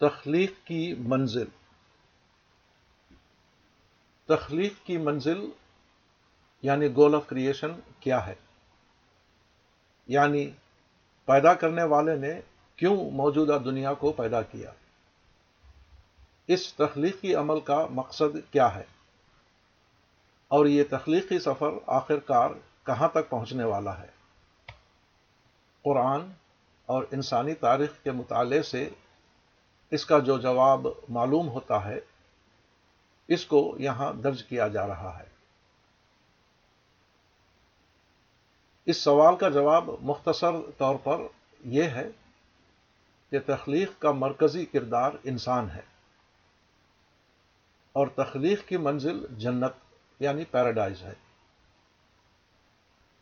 تخلیق کی منزل۔ تخلیق کی منزل یعنی گول آف کریشن کیا ہے؟ یعنی پیدا کرنے والے نے کیوں موجودہ دنیا کو پیدا کیا؟ اس تخلیقی عمل کا مقصد کیا ہے؟ اور یہ تخلیقی سفر آخر کار کہاں تک پہنچنے والا ہے؟ قرآن اور انسانی تاریخ کے مطالعے سے اس کا جو جواب معلوم ہوتا ہے، اس کو یہاں درج کیا جا رہا ہے۔ اس سوال کا جواب مختصر طور پر یہ ہے کہ تخلیق کا مرکزی کردار انسان ہے اور تخلیق کی منزل جنت یعنی پیراڈائز ہے،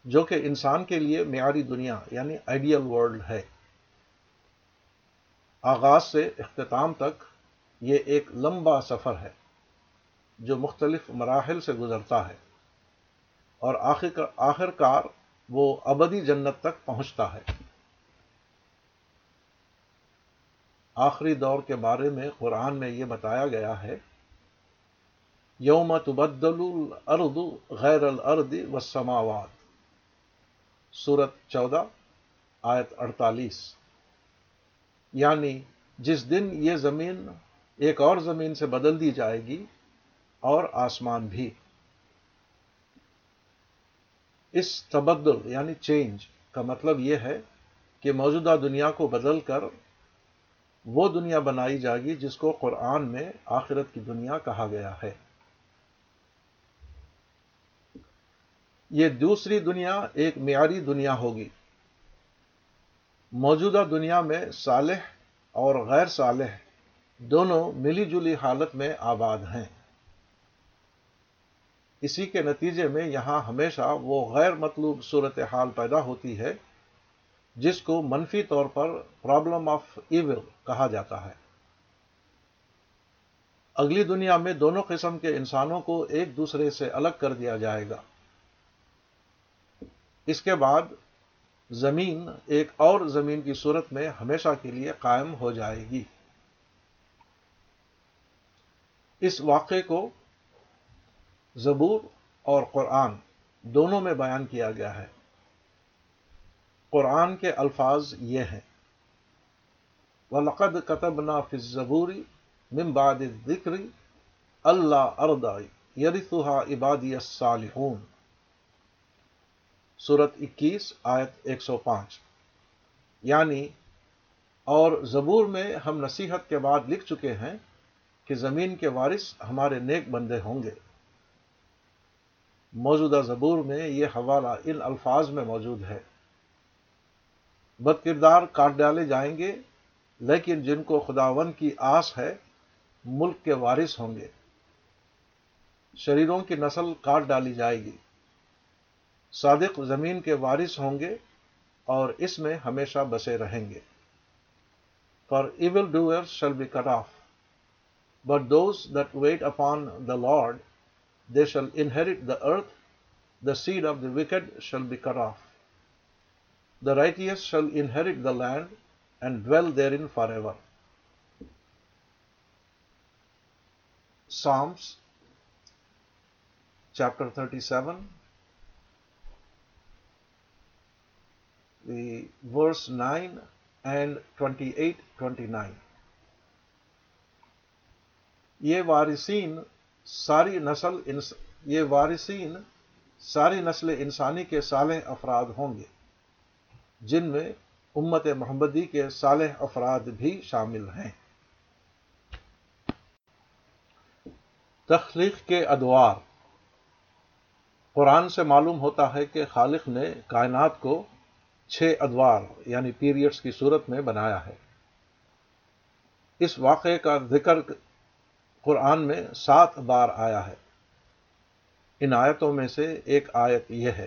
جو کہ انسان کے لیے معیاری دنیا یعنی آئیڈیل ورلڈ ہے۔ آغاز سے اختتام تک یہ ایک لمبا سفر ہے جو مختلف مراحل سے گزرتا ہے اور آخر کار وہ ابدی جنت تک پہنچتا ہے۔ آخری دور کے بارے میں قرآن میں یہ بتایا گیا ہے، یوم تبدل الارض غیر الارض والسماوات۔ سورت چودہ، آیت اڑتالیس۔ یعنی جس دن یہ زمین ایک اور زمین سے بدل دی جائے گی اور آسمان بھی۔ اس تبدل یعنی چینج کا مطلب یہ ہے کہ موجودہ دنیا کو بدل کر وہ دنیا بنائی جائے گی جس کو قرآن میں آخرت کی دنیا کہا گیا ہے۔ یہ دوسری دنیا ایک معیاری دنیا ہوگی۔ موجودہ دنیا میں صالح اور غیر صالح دونوں ملی جلی حالت میں آباد ہیں۔ اسی کے نتیجے میں یہاں ہمیشہ وہ غیر مطلوب صورتحال پیدا ہوتی ہے، جس کو منفی طور پر پرابلم آف ایول کہا جاتا ہے۔ اگلی دنیا میں دونوں قسم کے انسانوں کو ایک دوسرے سے الگ کر دیا جائے گا۔ اس کے بعد زمین ایک اور زمین کی صورت میں ہمیشہ کے لیے قائم ہو جائے گی۔ اس واقعے کو زبور اور قرآن دونوں میں بیان کیا گیا ہے۔ قرآن کے الفاظ یہ ہیں، وَلَقَدْ كَتَبْنَا فِي الزَّبُورِ مِن بَعْدِ الذِّكْرِ اللہ اردائی يَرِثُهَا عِبَادِيَ الصَّالِحُونَ۔ صورت اکیس، آیت ایک سو پانچ۔ یعنی اور زبور میں ہم نصیحت کے بعد لکھ چکے ہیں کہ زمین کے وارث ہمارے نیک بندے ہوں گے۔ موجودہ زبور میں یہ حوالہ ان الفاظ میں موجود ہے۔ بد کردار کاٹ ڈالے جائیں گے، لیکن جن کو خداون کی آس ہے، ملک کے وارث ہوں گے۔ شریروں کی نسل کاٹ ڈالی جائے گی۔ صادق زمین کے وارث ہوں گے اور اس میں ہمیشہ بسے رہیں گے۔ For evil doers shall be cut off but those that wait upon the Lord they shall inherit the earth the seed of the wicked shall be cut off the righteous shall inherit the land and dwell therein for ever Psalms chapter 37 the verse 9 and 28 29 یہ وارثین ساری نسل یہ وارثین ساری نسل انسانی کے صالح افراد ہوں گے، جن میں امت محمدی کے صالح افراد بھی شامل ہیں۔ تخلیق کے ادوار۔ قرآن سے معلوم ہوتا ہے کہ خالق نے کائنات کو چھ ادوار یعنی پیریڈز کی صورت میں بنایا ہے۔ اس واقعے کا ذکر قرآن میں سات بار آیا ہے۔ ان آیتوں میں سے ایک آیت یہ ہے۔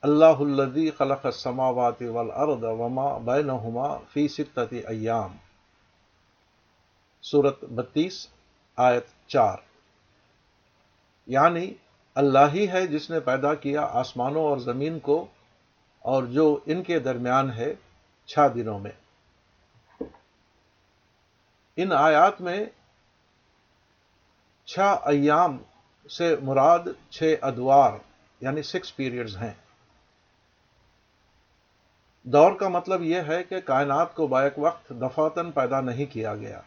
اللہ الدی خلق السماوات والارض وما بینہما فی ستت ایام۔ سورت بتیس، آیت چار۔ یعنی اللہ ہی ہے جس نے پیدا کیا آسمانوں اور زمین کو اور جو ان کے درمیان ہے چھ دنوں میں۔ ان آیات میں چھ ایام سے مراد چھ ادوار یعنی سکس پیریڈز ہیں۔ دور کا مطلب یہ ہے کہ کائنات کو بائک وقت دفاتن پیدا نہیں کیا گیا،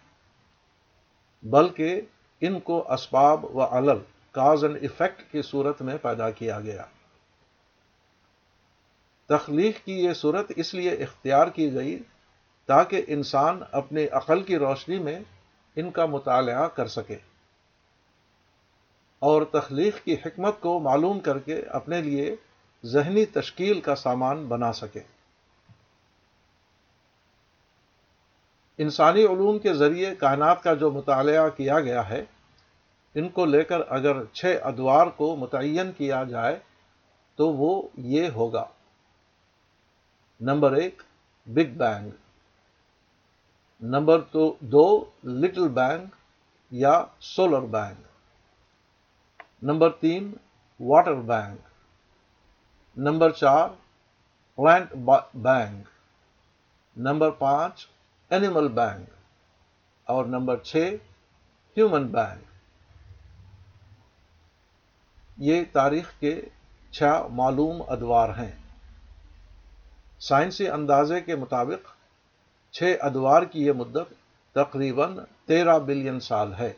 بلکہ ان کو اسباب و علل کاز اینڈ افیکٹ کی صورت میں پیدا کیا گیا۔ تخلیق کی یہ صورت اس لیے اختیار کی گئی تاکہ انسان اپنے عقل کی روشنی میں ان کا مطالعہ کر سکے اور تخلیق کی حکمت کو معلوم کر کے اپنے لیے ذہنی تشکیل کا سامان بنا سکے۔ انسانی علوم کے ذریعے کائنات کا جو مطالعہ کیا گیا ہے، ان کو لے کر اگر چھ ادوار کو متعین کیا جائے تو وہ یہ ہوگا۔ نمبر ایک، بگ بینگ. نمبر دو، لٹل بینگ یا سولر بینگ. نمبر تین، واٹر بینگ. نمبر چار، پلانٹ بینگ. نمبر پانچ، اینیمل بینک اور نمبر چھ، ہیومن بینک یہ تاریخ کے چھ معلوم ادوار ہیں۔ سائنسی اندازے کے مطابق چھ ادوار کی یہ مدت تقریباً تیرہ بلین سال ہے۔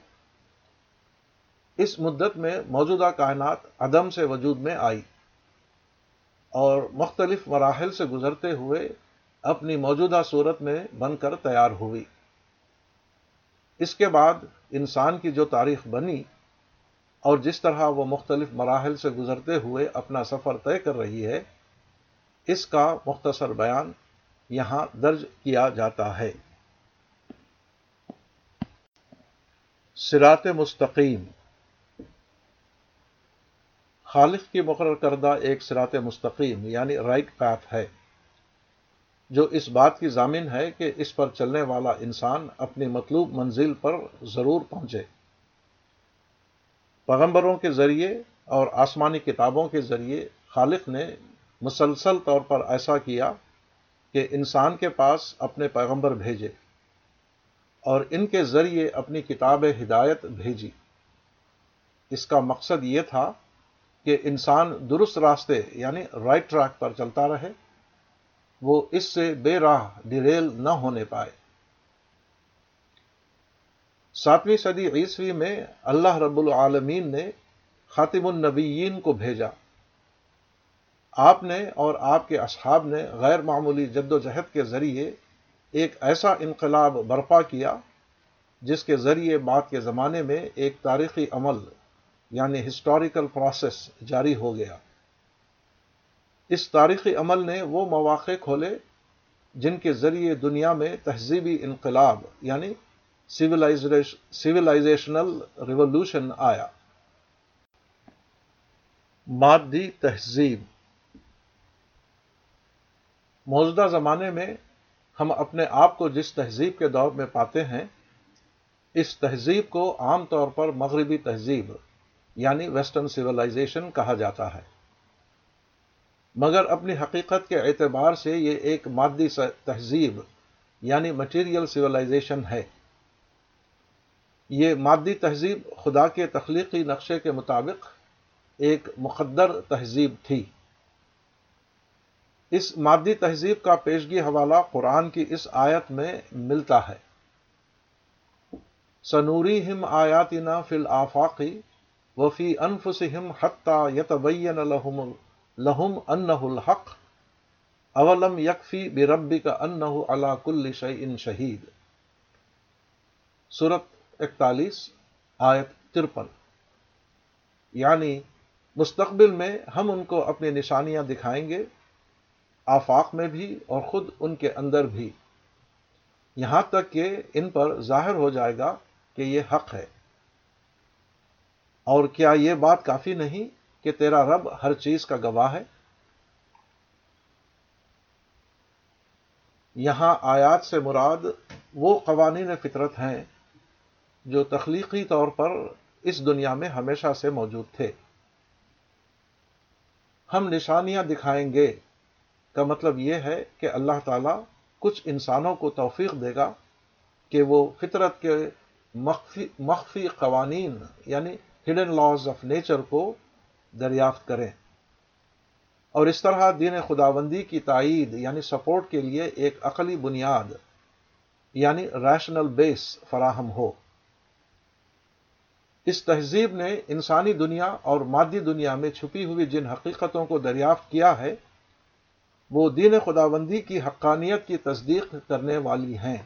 اس مدت میں موجودہ کائنات عدم سے وجود میں آئی اور مختلف مراحل سے گزرتے ہوئے اپنی موجودہ صورت میں بن کر تیار ہوئی۔ اس کے بعد انسان کی جو تاریخ بنی اور جس طرح وہ مختلف مراحل سے گزرتے ہوئے اپنا سفر طے کر رہی ہے اس کا مختصر بیان یہاں درج کیا جاتا ہے۔ سرات مستقیم۔ خالق کی مقرر کردہ ایک سرات مستقیم یعنی رائٹ پیتھ ہے، جو اس بات کی ضامن ہے کہ اس پر چلنے والا انسان اپنی مطلوب منزل پر ضرور پہنچے۔ پیغمبروں کے ذریعے اور آسمانی کتابوں کے ذریعے خالق نے مسلسل طور پر ایسا کیا کہ انسان کے پاس اپنے پیغمبر بھیجے اور ان کے ذریعے اپنی کتاب ہدایت بھیجی۔ اس کا مقصد یہ تھا کہ انسان درست راستے یعنی رائٹ ٹریک پر چلتا رہے، وہ اس سے بے راہ ڈیریل نہ ہونے پائے۔ ساتویں صدی عیسوی میں اللہ رب العالمین نے خاتم النبیین کو بھیجا۔ آپ نے اور آپ کے اصحاب نے غیر معمولی جد و جہد کے ذریعے ایک ایسا انقلاب برپا کیا جس کے ذریعے بعد کے زمانے میں ایک تاریخی عمل یعنی ہسٹوریکل پروسیس جاری ہو گیا۔ اس تاریخی عمل نے وہ مواقع کھولے جن کے ذریعے دنیا میں تہذیبی انقلاب یعنی سویلائزیشنل ریولوشن آیا۔ مادی تہذیب۔ موجودہ زمانے میں ہم اپنے آپ کو جس تہذیب کے دور میں پاتے ہیں، اس تہذیب کو عام طور پر مغربی تہذیب یعنی ویسٹرن سویلائزیشن کہا جاتا ہے۔ مگر اپنی حقیقت کے اعتبار سے یہ ایک مادی تہذیب یعنی مٹیریل سویلائزیشن ہے۔ یہ مادی تہذیب خدا کے تخلیقی نقشے کے مطابق ایک مقدر تہذیب تھی۔ اس مادی تہذیب کا پیشگی حوالہ قرآن کی اس آیت میں ملتا ہے۔ سنوری ہم آیاتنا فل آفاقی وفی انف ہم حتہ یتبین الحم لہم ان الحق، اولم یکفی بے ربی کا ان اللہ کل ان شہید۔ صورت اکتالیس، آیت ترپن۔ یعنی مستقبل میں ہم ان کو اپنی نشانیاں دکھائیں گے۔ آفاق میں بھی اور خود ان کے اندر بھی۔ یہاں تک کہ ان پر ظاہر ہو جائے گا کہ یہ حق ہے۔ اور کیا یہ بات کافی نہیں کہ تیرا رب ہر چیز کا گواہ ہے؟ یہاں آیات سے مراد وہ قوانین فطرت ہیں جو تخلیقی طور پر اس دنیا میں ہمیشہ سے موجود تھے۔ ہم نشانیاں دکھائیں گے۔ کا مطلب یہ ہے کہ اللہ تعالی کچھ انسانوں کو توفیق دے گا کہ وہ فطرت کے مخفی مخفی قوانین یعنی ہڈن لاز آف نیچر کو دریافت کریں۔ اور اس طرح دین خداوندی کی تائید یعنی سپورٹ کے لیے ایک عقلی بنیاد یعنی ریشنل بیس فراہم ہو۔ اس تہذیب نے انسانی دنیا اور مادی دنیا میں چھپی ہوئی جن حقیقتوں کو دریافت کیا ہے وہ دین خداوندی کی حقانیت کی تصدیق کرنے والی ہیں۔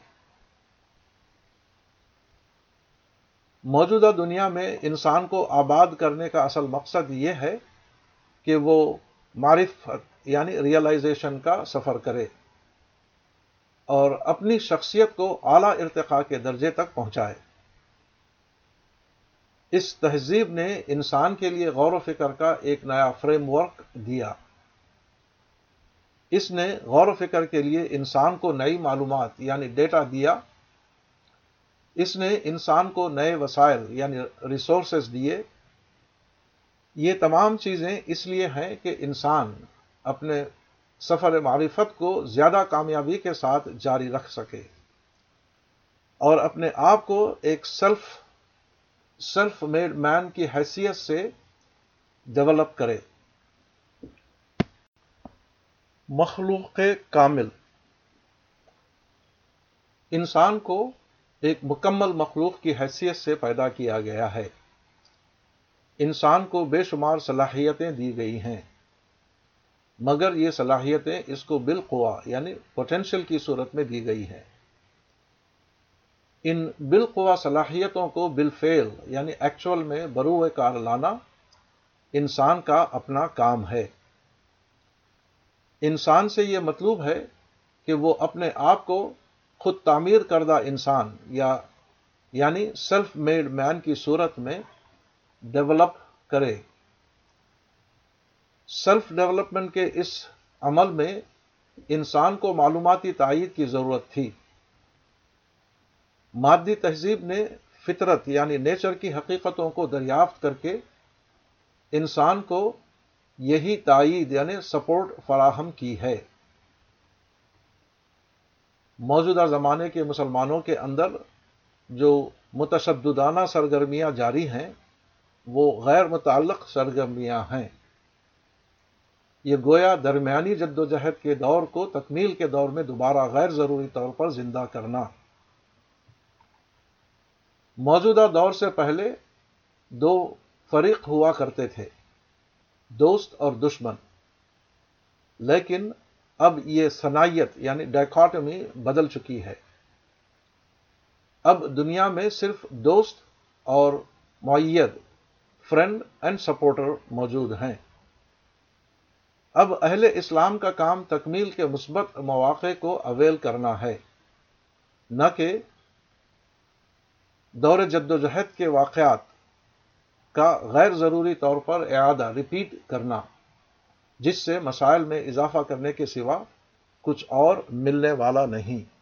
موجودہ دنیا میں انسان کو آباد کرنے کا اصل مقصد یہ ہے کہ وہ معرفت یعنی ریئلائزیشن کا سفر کرے اور اپنی شخصیت کو اعلی ارتقاء کے درجے تک پہنچائے۔ اس تہذیب نے انسان کے لیے غور و فکر کا ایک نیا فریم ورک دیا۔ اس نے غور و فکر کے لیے انسان کو نئی معلومات یعنی ڈیٹا دیا۔ اس نے انسان کو نئے وسائل یعنی ریسورسز دیے۔ یہ تمام چیزیں اس لیے ہیں کہ انسان اپنے سفر معرفت کو زیادہ کامیابی کے ساتھ جاری رکھ سکے اور اپنے آپ کو ایک سیلف سیلف میڈ مین کی حیثیت سے ڈیولپ کرے۔ مخلوق کامل۔ انسان کو ایک مکمل مخلوق کی حیثیت سے پیدا کیا گیا ہے۔ انسان کو بے شمار صلاحیتیں دی گئی ہیں۔ مگر یہ صلاحیتیں اس کو بالقوا یعنی پوٹینشل کی صورت میں دی گئی ہیں۔ ان بالقوا صلاحیتوں کو بالفعل یعنی ایکچول میں بروئے کار لانا انسان کا اپنا کام ہے۔ انسان سے یہ مطلوب ہے کہ وہ اپنے آپ کو خود تعمیر کردہ انسان یا یعنی سیلف میڈ مین کی صورت میں ڈیولپ کرے۔ سیلف ڈیولپمنٹ کے اس عمل میں انسان کو معلوماتی تائید کی ضرورت تھی۔ مادی تہذیب نے فطرت یعنی نیچر کی حقیقتوں کو دریافت کر کے انسان کو یہی تائید یعنی سپورٹ فراہم کی ہے۔ موجودہ زمانے کے مسلمانوں کے اندر جو متشددانہ سرگرمیاں جاری ہیں، وہ غیر متعلق سرگرمیاں ہیں۔ یہ گویا درمیانی جد و جہد کے دور کو تکمیل کے دور میں دوبارہ غیر ضروری طور پر زندہ کرنا۔ موجودہ دور سے پہلے دو فریق ہوا کرتے تھے۔ دوست اور دشمن۔ لیکن اب یہ صنعت یعنی ڈیکاٹمی بدل چکی ہے۔ اب دنیا میں صرف دوست اور معیت فرینڈ اینڈ سپورٹر موجود ہیں۔ اب اہل اسلام کا کام تکمیل کے مثبت مواقع کو اویل کرنا ہے۔ نہ کہ دور جد و جہد کے واقعات۔ کا غیر ضروری طور پر اعادہ ریپیٹ کرنا، جس سے مسائل میں اضافہ کرنے کے سوا کچھ اور ملنے والا نہیں۔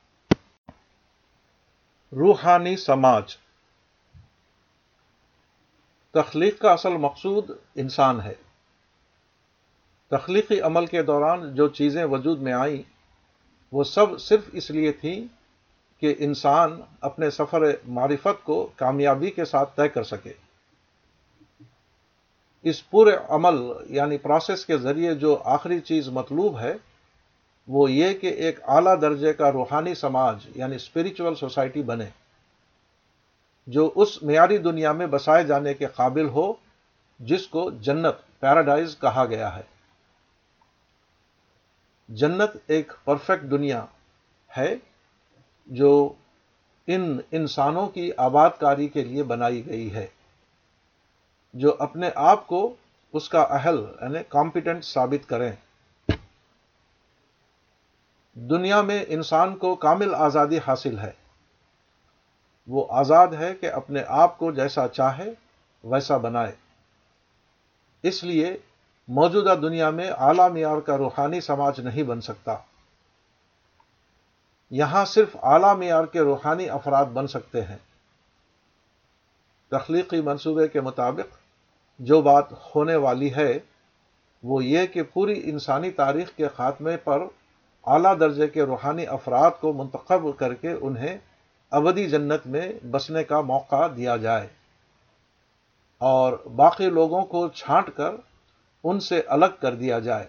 روحانی سماج۔ تخلیق کا اصل مقصود انسان ہے۔ تخلیقی عمل کے دوران جو چیزیں وجود میں آئیں، وہ سب صرف اس لیے تھیں کہ انسان اپنے سفر معرفت کو کامیابی کے ساتھ طے کر سکے۔ اس پورے عمل یعنی پروسیس کے ذریعے جو آخری چیز مطلوب ہے، وہ یہ کہ ایک اعلیٰ درجے کا روحانی سماج یعنی اسپرچل سوسائٹی بنے، جو اس معیاری دنیا میں بسائے جانے کے قابل ہو، جس کو جنت پیراڈائز کہا گیا ہے۔ جنت ایک پرفیکٹ دنیا ہے، جو ان انسانوں کی آباد کاری کے لیے بنائی گئی ہے۔ جو اپنے آپ کو اس کا اہل یعنی کمپیٹنٹ ثابت کریں۔ دنیا میں انسان کو کامل آزادی حاصل ہے۔ وہ آزاد ہے کہ اپنے آپ کو جیسا چاہے، ویسا بنائے۔ اس لیے موجودہ دنیا میں اعلی معیار کا روحانی سماج نہیں بن سکتا۔ یہاں صرف اعلی معیار کے روحانی افراد بن سکتے ہیں۔ تخلیقی منصوبے کے مطابق جو بات ہونے والی ہے، وہ یہ کہ پوری انسانی تاریخ کے خاتمے پر اعلی درجے کے روحانی افراد کو منتخب کر کے انہیں ابدی جنت میں بسنے کا موقع دیا جائے۔ اور باقی لوگوں کو چھانٹ کر ان سے الگ کر دیا جائے۔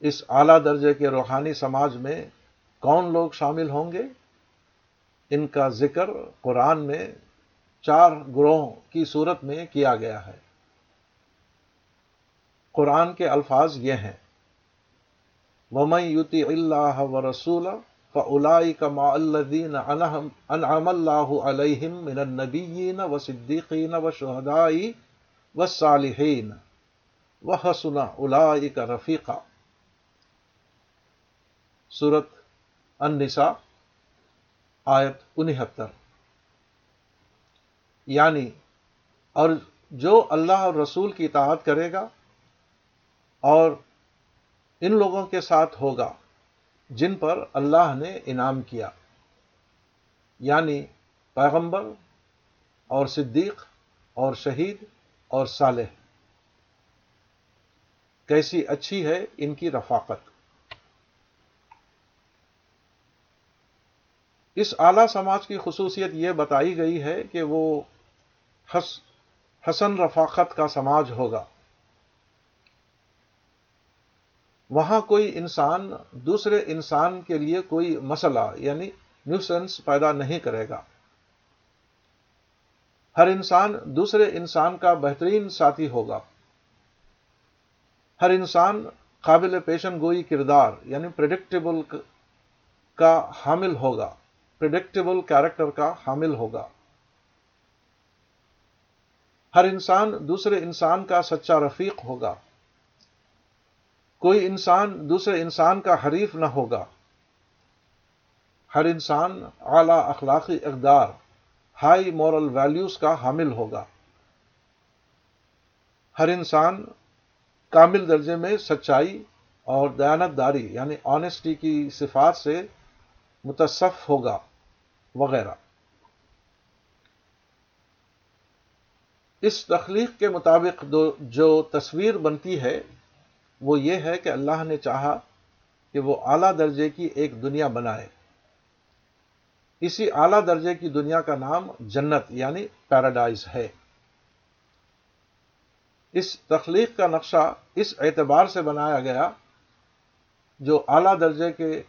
اس اعلی درجے کے روحانی سماج میں کون لوگ شامل ہوں گے؟ ان کا ذکر قرآن میں چار گروہوں کی صورت میں کیا گیا ہے۔ قرآن کے الفاظ یہ ہیں۔ ومن یوتی اللہ و رسول فلائی الدین انعم اللہ علیہم من النبیین و صدیقین و شہدائی و صالحین و حسن الائی کا رفیقہ صورت النساء، آیت انہتر۔ یعنی اور جو اللہ اور رسول کی اطاعت کرے گا اور ان لوگوں کے ساتھ ہوگا جن پر اللہ نے انعام کیا یعنی پیغمبر اور صدیق اور شہید اور صالح۔ کیسی اچھی ہے ان کی رفاقت۔ اس اعلی سماج کی خصوصیت یہ بتائی گئی ہے کہ وہ حسن رفاقت کا سماج ہوگا۔ وہاں کوئی انسان، دوسرے انسان کے لیے کوئی مسئلہ یعنی نیوسنس پیدا نہیں کرے گا۔ ہر انسان دوسرے انسان کا بہترین ساتھی ہوگا۔ ہر انسان قابل پیشن گوئی کردار یعنی پرڈکٹیبل کا حامل ہوگا۔ پرڈکٹیبل کیریکٹر کا حامل ہوگا۔ ہر انسان دوسرے انسان کا سچا رفیق ہوگا۔ کوئی انسان دوسرے انسان کا حریف نہ ہوگا۔ ہر انسان اعلی اخلاقی اقدار، ہائی مورل ویلیوز کا حامل ہوگا۔ ہر انسان کامل درجے میں سچائی اور دیانت داری یعنی آنےسٹی کی صفات سے متصف ہوگا، وغیرہ۔ اس تخلیق کے مطابق جو تصویر بنتی ہے، وہ یہ ہے کہ اللہ نے چاہا کہ وہ اعلی درجے کی ایک دنیا بنائے۔ اسی اعلی درجے کی دنیا کا نام جنت یعنی پیراڈائز ہے۔ اس تخلیق کا نقشہ اس اعتبار سے بنایا گیا جو اعلی درجے کے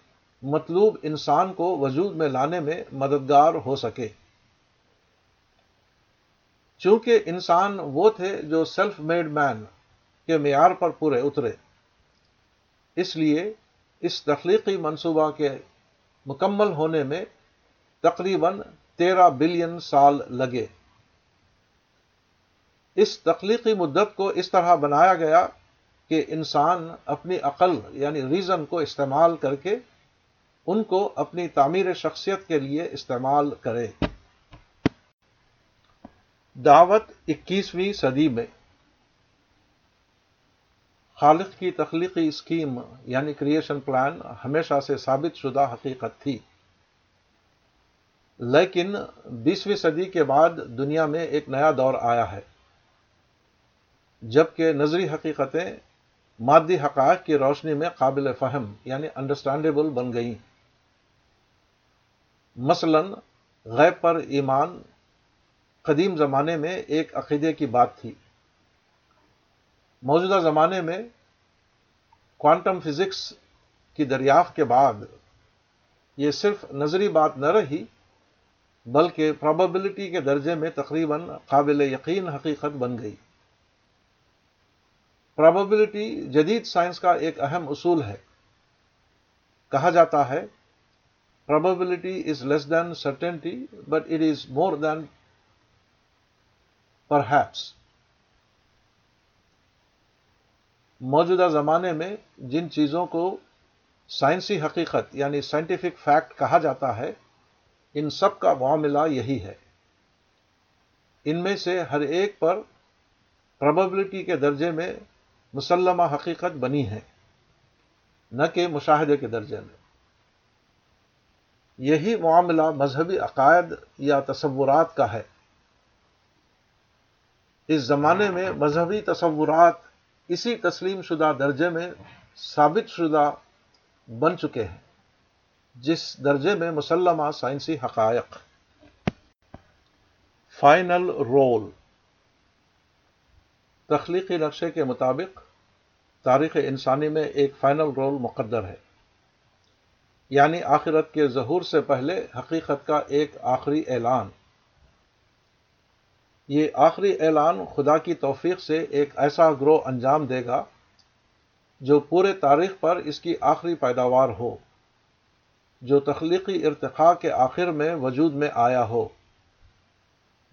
مطلوب انسان کو وجود میں لانے میں مددگار ہو سکے۔ چونکہ انسان وہ تھے جو سیلف میڈ مین کے معیار پر پورے اترے۔ اس لیے اس تخلیقی منصوبہ کے مکمل ہونے میں تقریباً تیرہ بلین سال لگے۔ اس تخلیقی مدت کو اس طرح بنایا گیا کہ انسان اپنی عقل یعنی ریزن کو استعمال کر کے ان کو اپنی تعمیر شخصیت کے لیے استعمال کرے۔ دعوت اکیسویں صدی میں۔ خالق کی تخلیقی اسکیم یعنی کریشن پلان ہمیشہ سے ثابت شدہ حقیقت تھی۔ لیکن بیسویں صدی کے بعد دنیا میں ایک نیا دور آیا ہے۔ جبکہ نظری حقیقتیں مادی حقائق کی روشنی میں قابل فہم یعنی انڈرسٹینڈیبل بن گئیں۔ مثلا غیب پر ایمان قدیم زمانے میں ایک عقیدے کی بات تھی۔ موجودہ زمانے میں کوانٹم فزکس کی دریافت کے بعد یہ صرف نظری بات نہ رہی بلکہ پراببلٹی کے درجے میں تقریباً قابل یقین حقیقت بن گئی۔ پراببلٹی جدید سائنس کا ایک اہم اصول ہے۔ کہا جاتا ہے probability is less than certainty, but it is more than perhaps. موجودہ زمانے میں جن چیزوں کو سائنسی حقیقت یعنی سائنٹیفک فیکٹ کہا جاتا ہے، ان سب کا معاملہ یہی ہے۔ ان میں سے ہر ایک پر پراببلٹی کے درجے میں مسلمہ حقیقت بنی ہے، نہ کہ مشاہدے کے درجے میں۔ یہی معاملہ مذہبی عقائد یا تصورات کا ہے۔ اس زمانے میں مذہبی تصورات اسی تسلیم شدہ درجے میں ثابت شدہ بن چکے ہیں، جس درجے میں مسلمہ سائنسی حقائق۔ Final rule. تخلیقی نقشے کے مطابق تاریخ انسانی میں ایک فائنل رول مقدر ہے۔ یعنی آخرت کے ظہور سے پہلے حقیقت کا ایک آخری اعلان۔ یہ آخری اعلان خدا کی توفیق سے ایک ایسا گروہ انجام دے گا جو پورے تاریخ پر اس کی آخری پیداوار ہو، جو تخلیقی ارتقاء کے آخر میں وجود میں آیا ہو،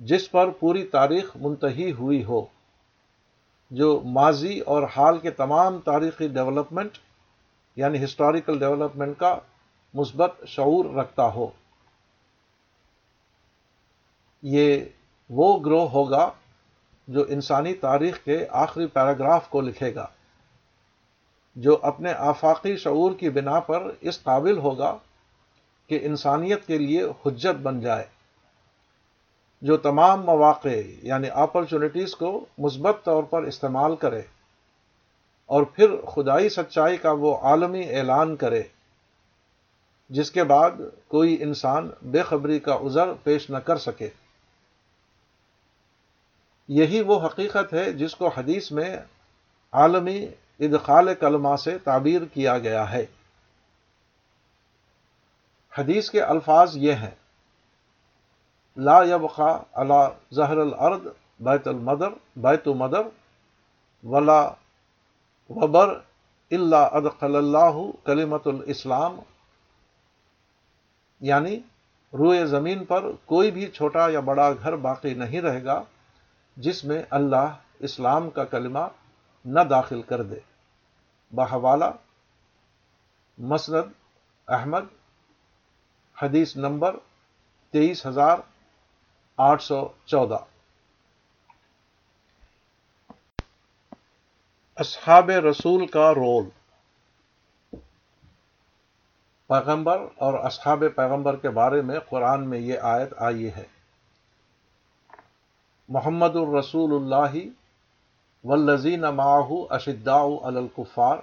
جس پر پوری تاریخ منتحی ہوئی ہو، جو ماضی اور حال کے تمام تاریخی ڈیولپمنٹ یعنی ہسٹوریکل ڈیولپمنٹ کا مثبت شعور رکھتا ہو۔ یہ وہ گروہ ہوگا جو انسانی تاریخ کے آخری پیراگراف کو لکھے گا، جو اپنے آفاقی شعور کی بنا پر اس قابل ہوگا کہ انسانیت کے لیے حجت بن جائے۔ جو تمام مواقع یعنی اپرچونٹیز کو مثبت طور پر استعمال کرے اور پھر خدائی سچائی کا وہ عالمی اعلان کرے، جس کے بعد کوئی انسان بے خبری کا عذر پیش نہ کر سکے۔ یہی وہ حقیقت ہے جس کو حدیث میں عالمی ادخال کلمہ سے تعبیر کیا گیا ہے۔ حدیث کے الفاظ یہ ہیں۔ لا يبقى على ظہر الارض بیت المدر، بیت مدر، ولا وبر اللہ ادخل اللہ کلیمت الاسلام۔ یعنی روئے زمین پر کوئی بھی چھوٹا یا بڑا گھر باقی نہیں رہے گا۔ جس میں اللہ اسلام کا کلمہ نہ داخل کر دے۔ بحوالہ مسرد احمد، حدیث نمبر تیئیس ہزار آٹھ سو چودہ۔ اصحاب رسول کا رول۔ پیغمبر اور اصحاب پیغمبر کے بارے میں قرآن میں یہ آیت آئی ہے۔ محمد الرسول اللہ والذین معه اشداء علی الکفار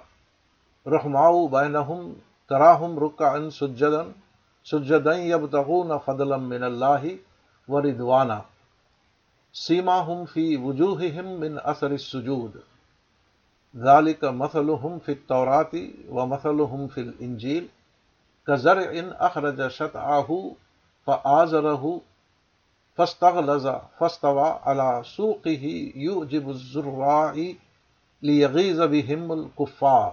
رحماء بینہم تراہم رکعا سجدا سجدا یبتغون فضلا من اللہ وردوانا سیما ہم فی وجوہ من اثر السجود ذالک مثلهم فی التوراتی و مثلهم فی الانجیل کزرع اخرج شطعه فآزره فاستغلظ، فاستوى على سوقه يعجب الزراع ليغيظ بهم الكفار.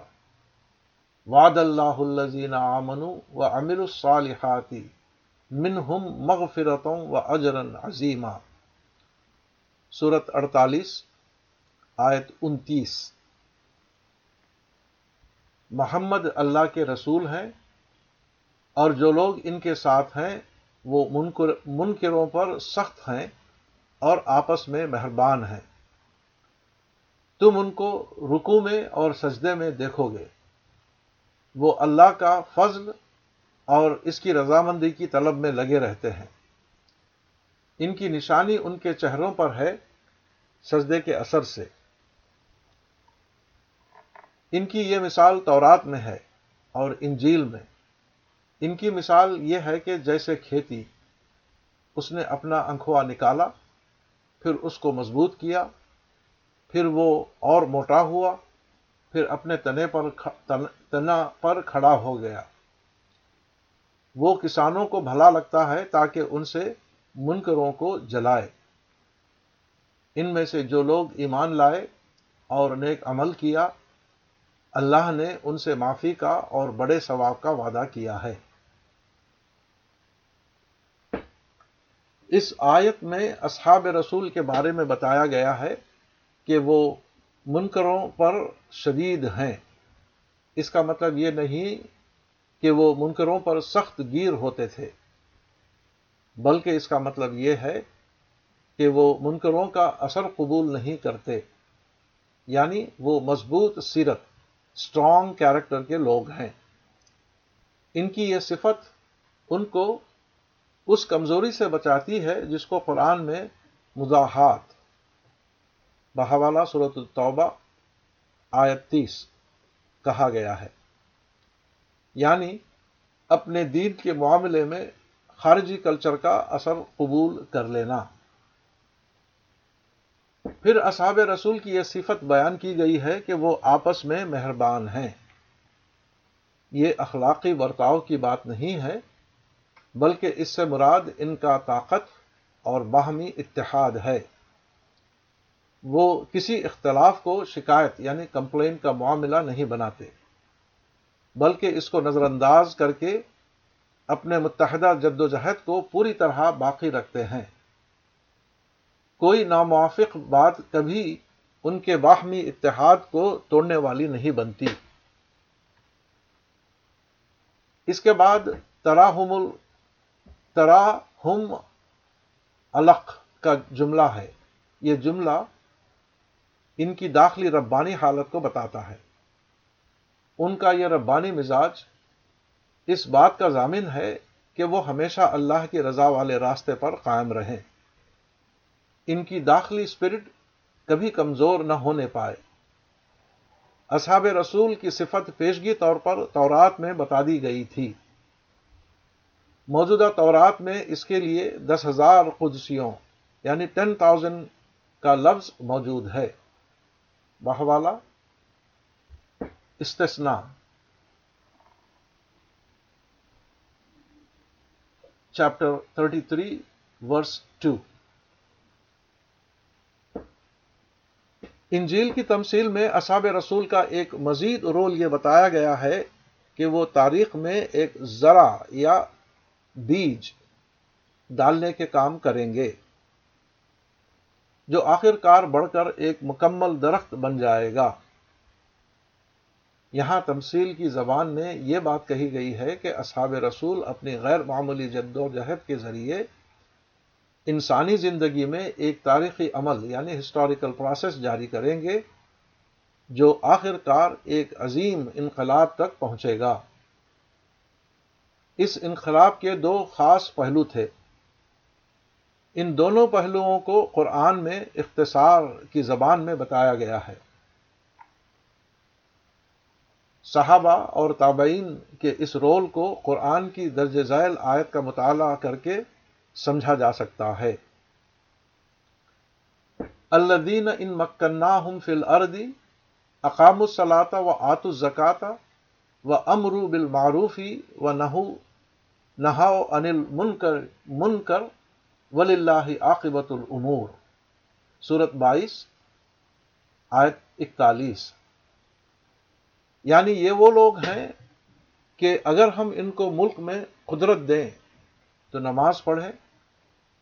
وعد الله الذين آمنوا وعملوا الصالحات منہم مغفرتوں و اجرن عظیمہ صورت اڑتالیس، آیت انتیس. محمد اللہ کے رسول ہیں اور جو لوگ ان کے ساتھ ہیں وہ منکروں پر سخت ہیں اور آپس میں مہربان ہیں۔ تم ان کو رکو میں اور سجدے میں دیکھو گے۔ وہ اللہ کا فضل اور اس کی رضامندی کی طلب میں لگے رہتے ہیں۔ ان کی نشانی ان کے چہروں پر ہے سجدے کے اثر سے۔ ان کی یہ مثال تورات میں ہے اور انجیل میں۔ ان کی مثال یہ ہے کہ جیسے کھیتی، اس نے اپنا انکھوا نکالا، پھر اس کو مضبوط کیا، پھر وہ اور موٹا ہوا، پھر اپنے تنے پر تنا پر کھڑا ہو گیا۔ وہ کسانوں کو بھلا لگتا ہے تاکہ ان سے منکروں کو جلائے۔ ان میں سے جو لوگ ایمان لائے اور نیک عمل کیا، اللہ نے ان سے معافی کا اور بڑے ثواب کا وعدہ کیا ہے۔ اس آیت میں اصحاب رسول کے بارے میں بتایا گیا ہے کہ وہ منکروں پر شدید ہیں۔ اس کا مطلب یہ نہیں کہ وہ منکروں پر سخت گیر ہوتے تھے، بلکہ اس کا مطلب یہ ہے کہ وہ منکروں کا اثر قبول نہیں کرتے۔ یعنی وہ مضبوط سیرت اسٹرانگ کیریکٹر کے لوگ ہیں۔ ان کی یہ صفت ان کو اس کمزوری سے بچاتی ہے جس کو قرآن میں مزاحات بحوالہ صورت التوبہ، آیت تیس، کہا گیا ہے۔ یعنی اپنے دین کے معاملے میں خارجی کلچر کا اثر قبول کر لینا۔ پھر اصحاب رسول کی یہ صفت بیان کی گئی ہے کہ وہ آپس میں مہربان ہیں۔ یہ اخلاقی برتاؤ کی بات نہیں ہے۔ بلکہ اس سے مراد ان کا طاقت اور باہمی اتحاد ہے۔ وہ کسی اختلاف کو شکایت یعنی کمپلین کا معاملہ نہیں بناتے، بلکہ اس کو نظر انداز کر کے اپنے متحدہ جد و جہد کو پوری طرح باقی رکھتے ہیں۔ کوئی ناموافق بات کبھی ان کے باہمی اتحاد کو توڑنے والی نہیں بنتی۔ اس کے بعد تراہم تراہم الق کا جملہ ہے۔ یہ جملہ ان کی داخلی ربانی حالت کو بتاتا ہے۔ ان کا یہ ربانی مزاج اس بات کا ضامن ہے کہ وہ ہمیشہ اللہ کی رضا والے راستے پر قائم رہیں۔ ان کی داخلی اسپرٹ کبھی کمزور نہ ہونے پائے۔ اصحاب رسول کی صفت پیشگی طور پر تورات میں بتا دی گئی تھی۔ موجودہ تورات میں اس کے لیے دس ہزار قدسیوں یعنی ٹین تھاؤزینڈ کا لفظ موجود ہے۔ بہوالا استثنا chapter thirty three verse two انجیل کی تمثیل میں اصاب رسول کا ایک مزید رول یہ بتایا گیا ہے کہ وہ تاریخ میں ایک ذرا یا بیج ڈالنے کے کام کریں گے، جو آخر کار بڑھ کر ایک مکمل درخت بن جائے گا۔ یہاں تمثیل کی زبان میں یہ بات کہی گئی ہے کہ اصحاب رسول اپنی غیر معمولی جد و جہد کے ذریعے انسانی زندگی میں ایک تاریخی عمل یعنی ہسٹوریکل پروسیس جاری کریں گے، جو آخر کار ایک عظیم انقلاب تک پہنچے گا۔ اس انقلاب کے دو خاص پہلو تھے۔ ان دونوں پہلوؤں کو قرآن میں اختصار کی زبان میں بتایا گیا ہے۔ صحابہ اور تابعین کے اس رول کو قرآن کی درج ذیل آیت کا مطالعہ کر کے سمجھا جا سکتا ہے۔ الدین ان مکنا ہم فل اردی اقام الصلاطہ و آت الزکاتہ و امرو بال معروفی و نحو نہاؤ انل منکر منکر ولی اللہ عاقبت العمور صورت بائیس، آیت اکتالیس۔ یعنی یہ وہ لوگ ہیں کہ اگر ہم ان کو ملک میں قدرت دیں تو نماز پڑھیں،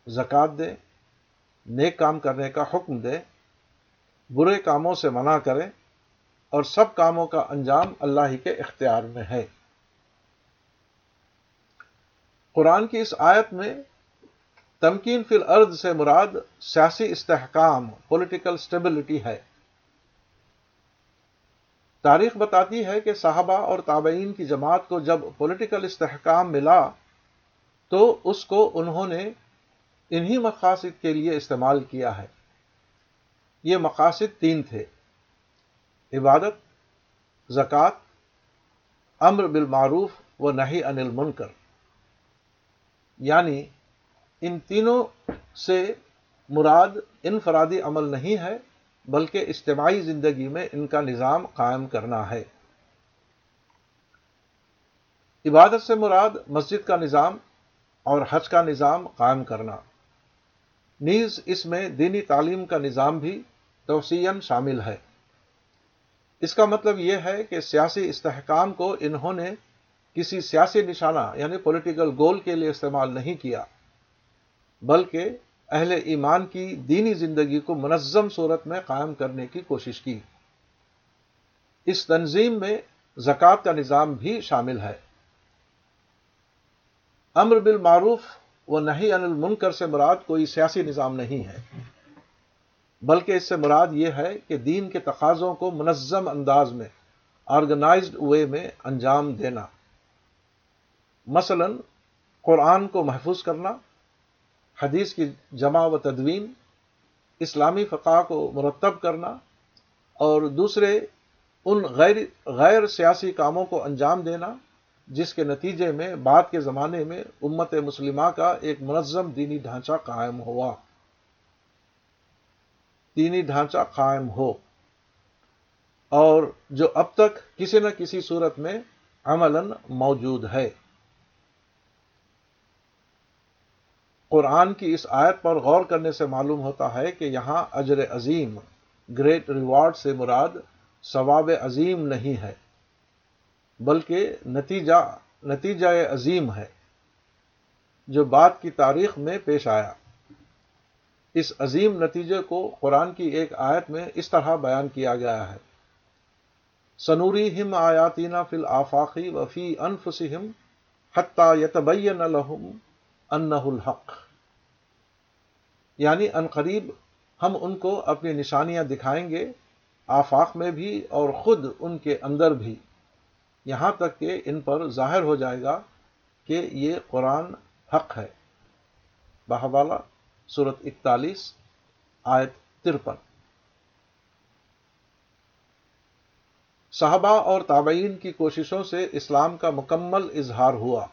زکوٰۃ دے نیک کام کرنے کا حکم دے برے کاموں سے منع کرے اور سب کاموں کا انجام اللہ ہی کے اختیار میں ہے۔ قرآن کی اس آیت میں تمکین فی الارض سے مراد سیاسی استحکام پولیٹیکل سٹیبلٹی ہے۔ تاریخ بتاتی ہے کہ صحابہ اور تابعین کی جماعت کو جب پولیٹیکل استحکام ملا تو اس کو انہوں نے انہی مقاصد کے لیے استعمال کیا ہے۔ یہ مقاصد تین تھے۔ عبادت زکوٰۃ امر بالمعروف و نہیں انل منکر یعنی ان تینوں سے مراد انفرادی عمل نہیں ہے، بلکہ اجتماعی زندگی میں ان کا نظام قائم کرنا ہے۔ عبادت سے مراد مسجد کا نظام اور حج کا نظام قائم کرنا۔ نیز اس میں دینی تعلیم کا نظام بھی توسیع شامل ہے۔ اس کا مطلب یہ ہے کہ سیاسی استحکام کو انہوں نے کسی سیاسی نشانہ یعنی پولیٹیکل گول کے لیے استعمال نہیں کیا، بلکہ اہل ایمان کی دینی زندگی کو منظم صورت میں قائم کرنے کی کوشش کی۔ اس تنظیم میں زکوٰۃ کا نظام بھی شامل ہے۔ امر بالمعروف و نہیں ان المنکر سے مراد کوئی سیاسی نظام نہیں ہے۔ بلکہ اس سے مراد یہ ہے کہ دین کے تقاضوں کو منظم انداز میں آرگنائزڈ وے میں انجام دینا۔ مثلا، قرآن کو محفوظ کرنا، حدیث کی جمع و تدوین، اسلامی فقہ کو مرتب کرنا، اور دوسرے، ان غیر غیر سیاسی کاموں کو انجام دینا، جس کے نتیجے میں بعد کے زمانے میں امت مسلمہ کا ایک منظم دینی ڈھانچہ قائم ہوا۔ دینی ڈھانچہ قائم ہو۔ اور جو اب تک کسی نہ کسی صورت میں عملاً موجود ہے۔ قرآن کی اس آیت پر غور کرنے سے معلوم ہوتا ہے کہ یہاں اجر عظیم، گریٹ ریوارڈ سے مراد ثواب عظیم نہیں ہے، بلکہ نتیجہ نتیجہ عظیم ہے، جو بات کی تاریخ میں پیش آیا۔ اس عظیم نتیجے کو قرآن کی ایک آیت میں اس طرح بیان کیا گیا ہے۔ سنوری ہم آیاتینہ فل آفاقی وفی انفسم حتہ یتبین لہم انہ الحق۔ یعنی قریب ہم ان کو اپنی نشانیاں دکھائیں گے، آفاق میں بھی اور خود ان کے اندر بھی۔ یہاں تک کہ ان پر ظاہر ہو جائے گا کہ یہ قرآن حق ہے۔ بہوالا صورت اکتالیس، آیت ترپن۔ صحابہ اور تابعین کی کوششوں سے اسلام کا مکمل اظہار ہوا۔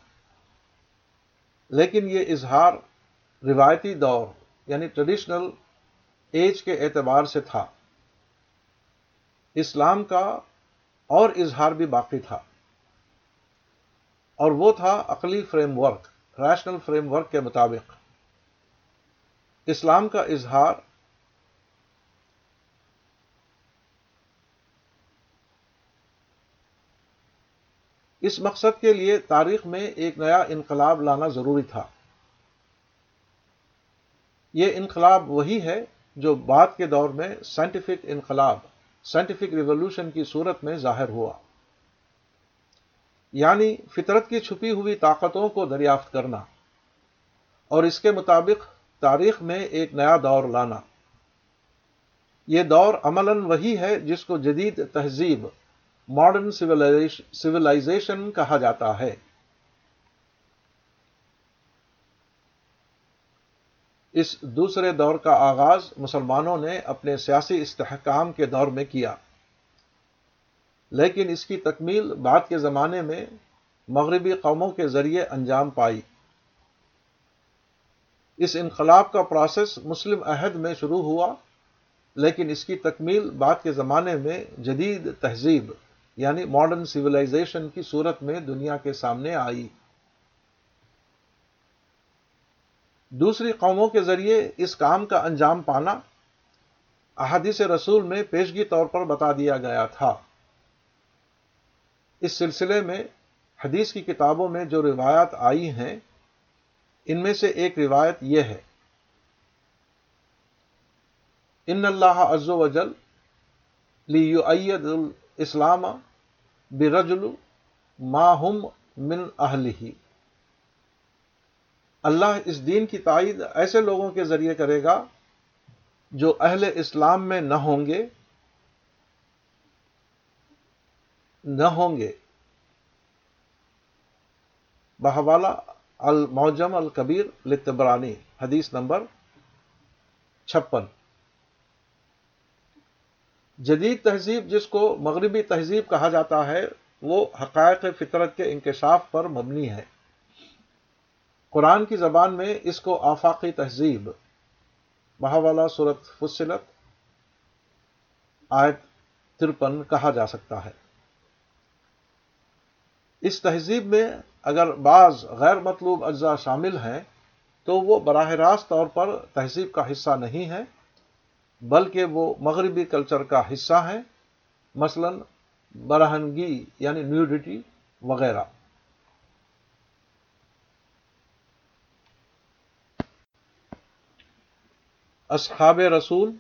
لیکن یہ اظہار روایتی دور یعنی ٹریڈیشنل ایج کے اعتبار سے تھا۔ اسلام کا اور اظہار بھی باقی تھا۔ اور وہ تھا عقلی framework rational framework کے مطابق۔ اسلام کا اظہار اس مقصد کے لیے تاریخ میں ایک نیا انقلاب لانا ضروری تھا۔ یہ انقلاب وہی ہے جو بعد کے دور میں سائنٹیفک انقلاب سائنٹیفک ریولوشن کی صورت میں ظاہر ہوا۔ یعنی فطرت کی چھپی ہوئی طاقتوں کو دریافت کرنا اور اس کے مطابق تاریخ میں ایک نیا دور لانا۔ یہ دور عملاً وہی ہے جس کو جدید تہذیب ماڈرن سولاشن کہا جاتا ہے۔ اس دوسرے دور کا آغاز مسلمانوں نے اپنے سیاسی استحکام کے دور میں کیا۔ لیکن اس کی تکمیل بعد کے زمانے میں مغربی قوموں کے ذریعے انجام پائی۔ اس انقلاب کا پروسیس مسلم عہد میں شروع ہوا، لیکن اس کی تکمیل بعد کے زمانے میں جدید تہذیب یعنی ماڈرن سولاشن کی صورت میں دنیا کے سامنے آئی۔ دوسری قوموں کے ذریعے اس کام کا انجام پانا احادیث رسول میں پیشگی طور پر بتا دیا گیا تھا۔ اس سلسلے میں حدیث کی کتابوں میں جو روایات آئی ہیں ان میں سے ایک روایت یہ ہے۔ ان اللہ عز و جل لیعید الاسلام برجل ماہم من اہلی اللہ اس دین کی تائید ایسے لوگوں کے ذریعے کرے گا جو اہل اسلام میں نہ ہوں گے، نہ ہوں گے۔ بہوالا الموجم الکبیر لتبرانی حدیث نمبر چھپن۔ جدید تہذیب جس کو مغربی تہذیب کہا جاتا ہے، وہ حقائق فطرت کے انکشاف پر مبنی ہے۔ قرآن کی زبان میں اس کو آفاقی تہذیب بہوالا صورت فصلت، آیت ترپن کہا جا سکتا ہے۔ اس تہذیب میں اگر بعض غیر مطلوب اجزاء شامل ہیں، تو وہ براہ راست طور پر تہذیب کا حصہ نہیں ہے بلکہ وہ مغربی کلچر کا حصہ ہیں، مثلا برہنگی یعنی نیوڈیٹی وغیرہ۔ اصحاب رسول،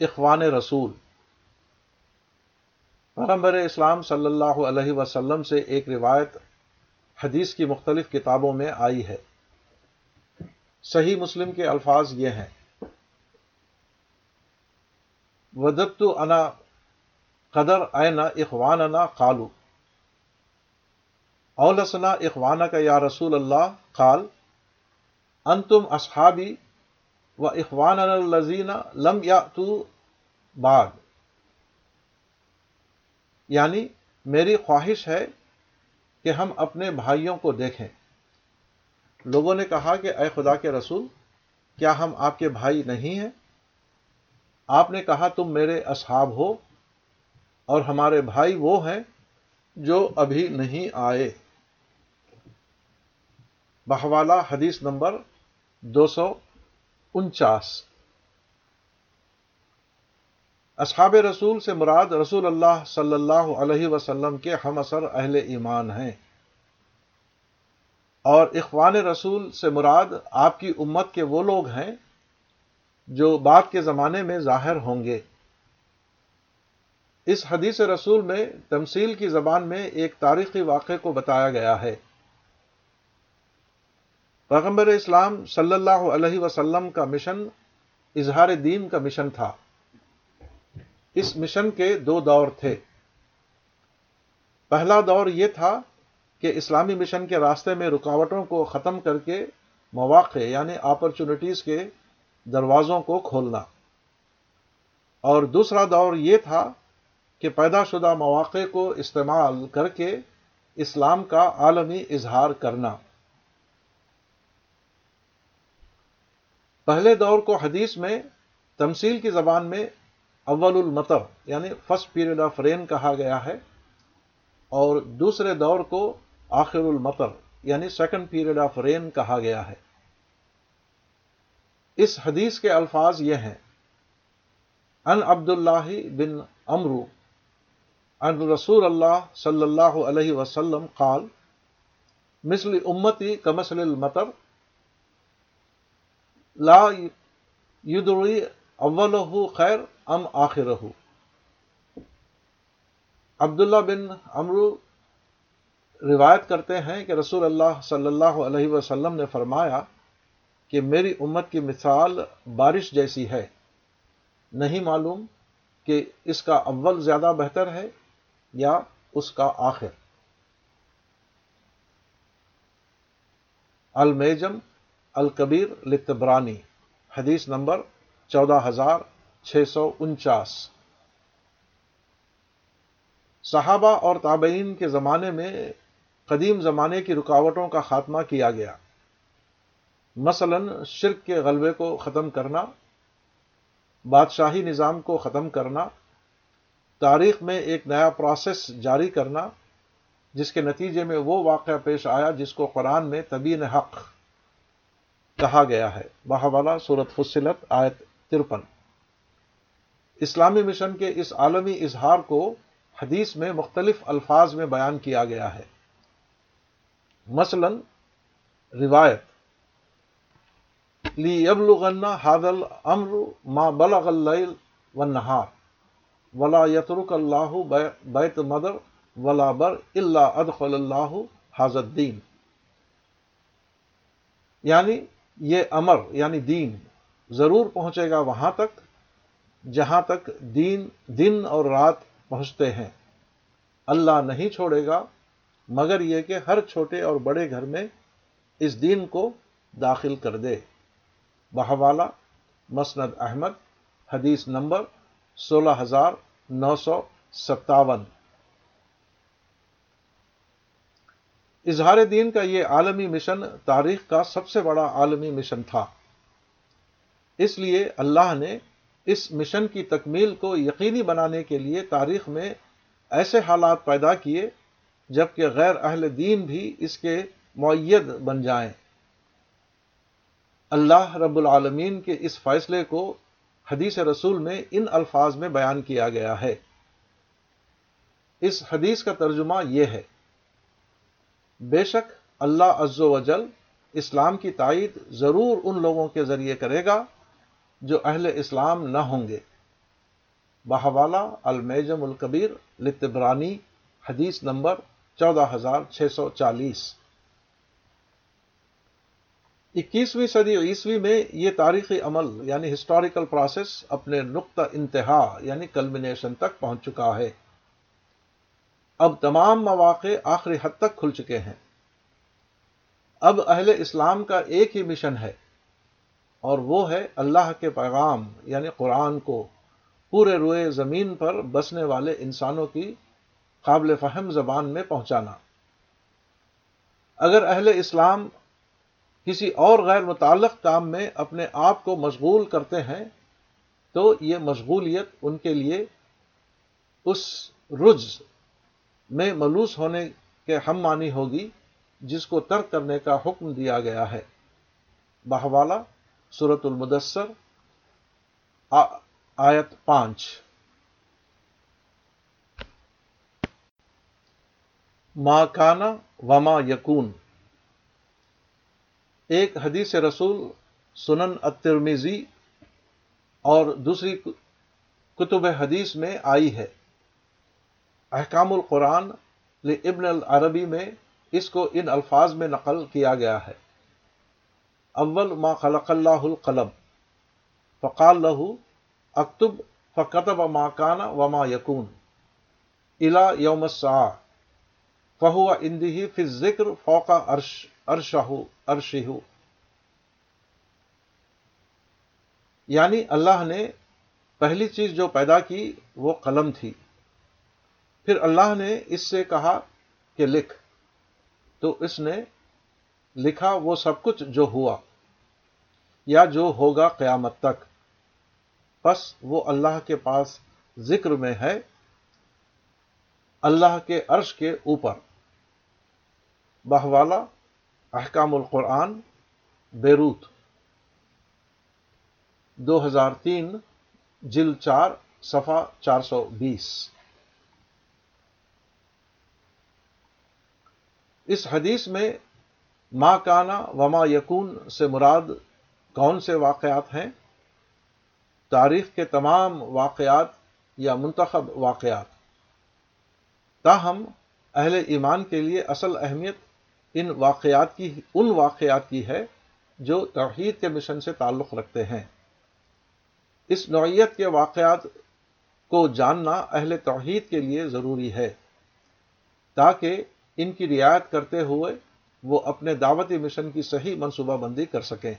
اخوان رسول۔ پیغمبر اسلام صلی اللہ علیہ وسلم سے ایک روایت حدیث کی مختلف کتابوں میں آئی ہے۔ صحیح مسلم کے الفاظ یہ ہیں۔ ودت انا قدر اینا اخوان انا قالو اولسنا اخوانہ کا یا رسول اللہ قال انتم اصحابی و اخوان الزین لم یا تو یعنی میری خواہش ہے کہ ہم اپنے بھائیوں کو دیکھیں۔ لوگوں نے کہا کہ اے خدا کے رسول، کیا ہم آپ کے بھائی نہیں ہیں؟ آپ نے کہا، تم میرے اصحاب ہو اور ہمارے بھائی وہ ہیں جو ابھی نہیں آئے۔ بہوالا حدیث نمبر دو سو انچاس۔ اصحاب رسول سے مراد رسول اللہ صلی اللہ علیہ وسلم کے ہم اثر اہل ایمان ہیں۔ اور اخوان رسول سے مراد آپ کی امت کے وہ لوگ ہیں جو بعد کے زمانے میں ظاہر ہوں گے۔ اس حدیث رسول میں تمثیل کی زبان میں ایک تاریخی واقعے کو بتایا گیا ہے۔ پیغمبر اسلام صلی اللہ علیہ وسلم کا مشن اظہار دین کا مشن تھا۔ اس مشن کے دو دور تھے۔ پہلا دور یہ تھا کہ اسلامی مشن کے راستے میں رکاوٹوں کو ختم کر کے مواقع یعنی اپرچونٹیز کے دروازوں کو کھولنا۔ اور دوسرا دور یہ تھا کہ پیدا شدہ مواقع کو استعمال کر کے اسلام کا عالمی اظہار کرنا۔ پہلے دور کو حدیث میں تمثیل کی زبان میں اول المطر یعنی فرسٹ پیریڈ آف رین کہا گیا ہے، اور دوسرے دور کو آخر المطر یعنی سیکنڈ پیریڈ آف رین کہا گیا ہے۔ اس حدیث کے الفاظ یہ ہیں ان عبد اللہ بن امرو ان رسول اللہ صلی اللہ علیہ وسلم قال، مثل امتی کمسل المطر، لا اول خیر ام آخر عبداللہ بن امرو روایت کرتے ہیں کہ رسول اللہ صلی اللہ علیہ وسلم نے فرمایا کہ میری امت کی مثال بارش جیسی ہے۔ نہیں معلوم کہ اس کا اول زیادہ بہتر ہے یا اس کا آخر۔ المیجم الکبیر لتبرانی حدیث نمبر چودہ ہزار چھ سو انچاس۔ صحابہ اور تابعین کے زمانے میں قدیم زمانے کی رکاوٹوں کا خاتمہ کیا گیا۔ مثلا شرک کے غلبے کو ختم کرنا، بادشاہی نظام کو ختم کرنا، تاریخ میں ایک نیا پروسیس جاری کرنا، جس کے نتیجے میں وہ واقعہ پیش آیا جس کو قرآن میں طبین حق کہا گیا ہے۔ بہوالا صورت فصلت آیت ترپن۔ اسلامی مشن کے اس عالمی اظہار کو حدیث میں مختلف الفاظ میں بیان کیا گیا ہے۔ مثلا، روایت۔ لیبلغنا هذا الامر ما بلغ الليل والنهار ولا يترك الله بيت مدر ولا بر الا ادخل الله هذا الدين۔ یعنی یہ امر یعنی دین۔ ضرور پہنچے گا وہاں تک جہاں تک دین، دن اور رات پہنچتے ہیں۔ اللہ نہیں چھوڑے گا، مگر یہ کہ ہر چھوٹے اور بڑے گھر میں اس دین کو داخل کر دے۔ بہوالا، مسند احمد، حدیث نمبر سولہ ہزار نو سو ستاون۔ اظہار دین کا یہ عالمی مشن تاریخ کا سب سے بڑا عالمی مشن تھا۔ اس لیے اللہ نے اس مشن کی تکمیل کو یقینی بنانے کے لیے تاریخ میں ایسے حالات پیدا کیے، جبکہ غیر اہل دین بھی اس کے معید بن جائیں۔ اللہ رب العالمین کے اس فیصلے کو حدیث رسول میں ان الفاظ میں بیان کیا گیا ہے۔ اس حدیث کا ترجمہ یہ ہے، بے شک اللہ عز و جل اسلام کی تائید ضرور ان لوگوں کے ذریعے کرے گا جو اہل اسلام نہ ہوں گے۔ بہوالا المیجم الکبیر لتبرانی، حدیث نمبر چودہ ہزار چھ سو چالیس۔ اکیسویں صدی عیسوی میں یہ تاریخی عمل یعنی ہسٹوریکل پروسیس اپنے نقطہ انتہا یعنی کلمنیشن تک پہنچ چکا ہے۔ اب تمام مواقع آخری حد تک کھل چکے ہیں۔ اب اہل اسلام کا ایک ہی مشن ہے۔ اور وہ ہے اللہ کے پیغام یعنی قرآن کو، پورے روئے زمین پر بسنے والے انسانوں کی قابل فہم زبان میں پہنچانا۔ اگر اہل اسلام کسی اور غیر متعلق کام میں اپنے آپ کو مشغول کرتے ہیں، تو یہ مشغولیت ان کے لیے اس رج میں ملوث ہونے کے ہم مانی ہوگی، جس کو ترک کرنے کا حکم دیا گیا ہے۔ بہوالا صورت المدثر آیت پانچ۔ ما کانا وما یکون۔ ایک حدیث رسول، سنن الترمیزی اور دوسری کتب حدیث میں آئی ہے۔ احکام القرآن ابن العربی میں اس کو ان الفاظ میں نقل کیا گیا ہے۔ اول ما خلق اللہ القلم. فقال لہو اکتب فقتب ما کانا وما یکون. الا یوم الساعہ. فہو اندی فی ذکر فوقا عرش ارشہ ارشہ یعنی اللہ نے پہلی چیز جو پیدا کی وہ قلم تھی. پھر اللہ نے اس سے کہا کہ لکھ. تو اس نے لکھا وہ سب کچھ جو ہوا یا جو ہوگا قیامت تک۔ بس وہ اللہ کے پاس ذکر میں ہے، اللہ کے عرش کے اوپر۔ بہوالا، احکام القرآن، بیروت۔ دو ہزار تین جل چار صفا چار سو بیس۔ اس حدیث میں ما کانا وما یکون سے مراد کون سے واقعات ہیں؟ تاریخ کے تمام واقعات یا منتخب واقعات۔ تاہم، اہل ایمان کے لیے اصل اہمیت ان واقعات کی، ان واقعات کی ہے جو توحید کے مشن سے تعلق رکھتے ہیں۔ اس نوعیت کے واقعات کو جاننا اہل توحید کے لیے ضروری ہے، تاکہ ان کی رعایت کرتے ہوئے وہ اپنے دعوتی مشن کی صحیح منصوبہ بندی کر سکیں۔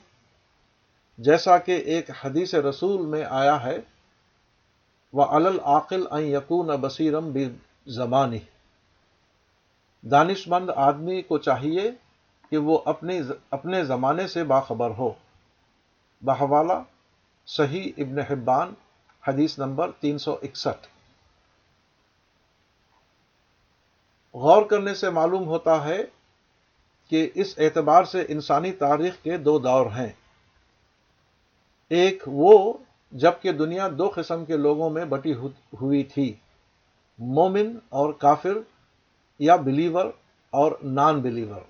جیسا کہ ایک حدیث رسول میں آیا ہے وہ العقل یقون بصیرم بھی زمانی دانش مند آدمی کو چاہیے کہ وہ اپنے اپنے زمانے سے باخبر ہو۔ بحوالہ، صحیح ابن حبان، حدیث نمبر تین سو اکسٹھ۔ غور کرنے سے معلوم ہوتا ہے کہ اس اعتبار سے انسانی تاریخ کے دو دور ہیں۔ ایک وہ جبکہ دنیا دو قسم کے لوگوں میں بٹی ہوئی تھی، مومن اور کافر یا بلیور اور نان بلیور۔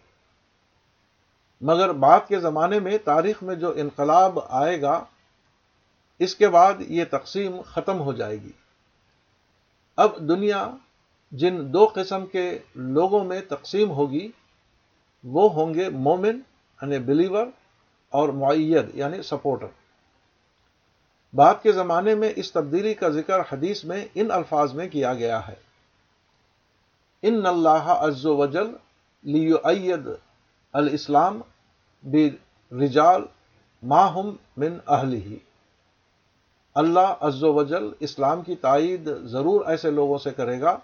مگر بعد کے زمانے میں تاریخ میں جو انقلاب آئے گا، اس کے بعد یہ تقسیم ختم ہو جائے گی۔ اب دنیا جن دو قسم کے لوگوں میں تقسیم ہوگی وہ ہوں گے مومن یعنی بلیور اور معید یعنی سپورٹر بعد کے زمانے میں اس تبدیلی کا ذکر حدیث میں ان الفاظ میں کیا گیا ہے۔ ان اللہ عز و وجل لیو اید الاسلام رجال ماہم من اہل ہی اللہ عز و وجل اسلام کی تائید ضرور ایسے لوگوں سے کرے گا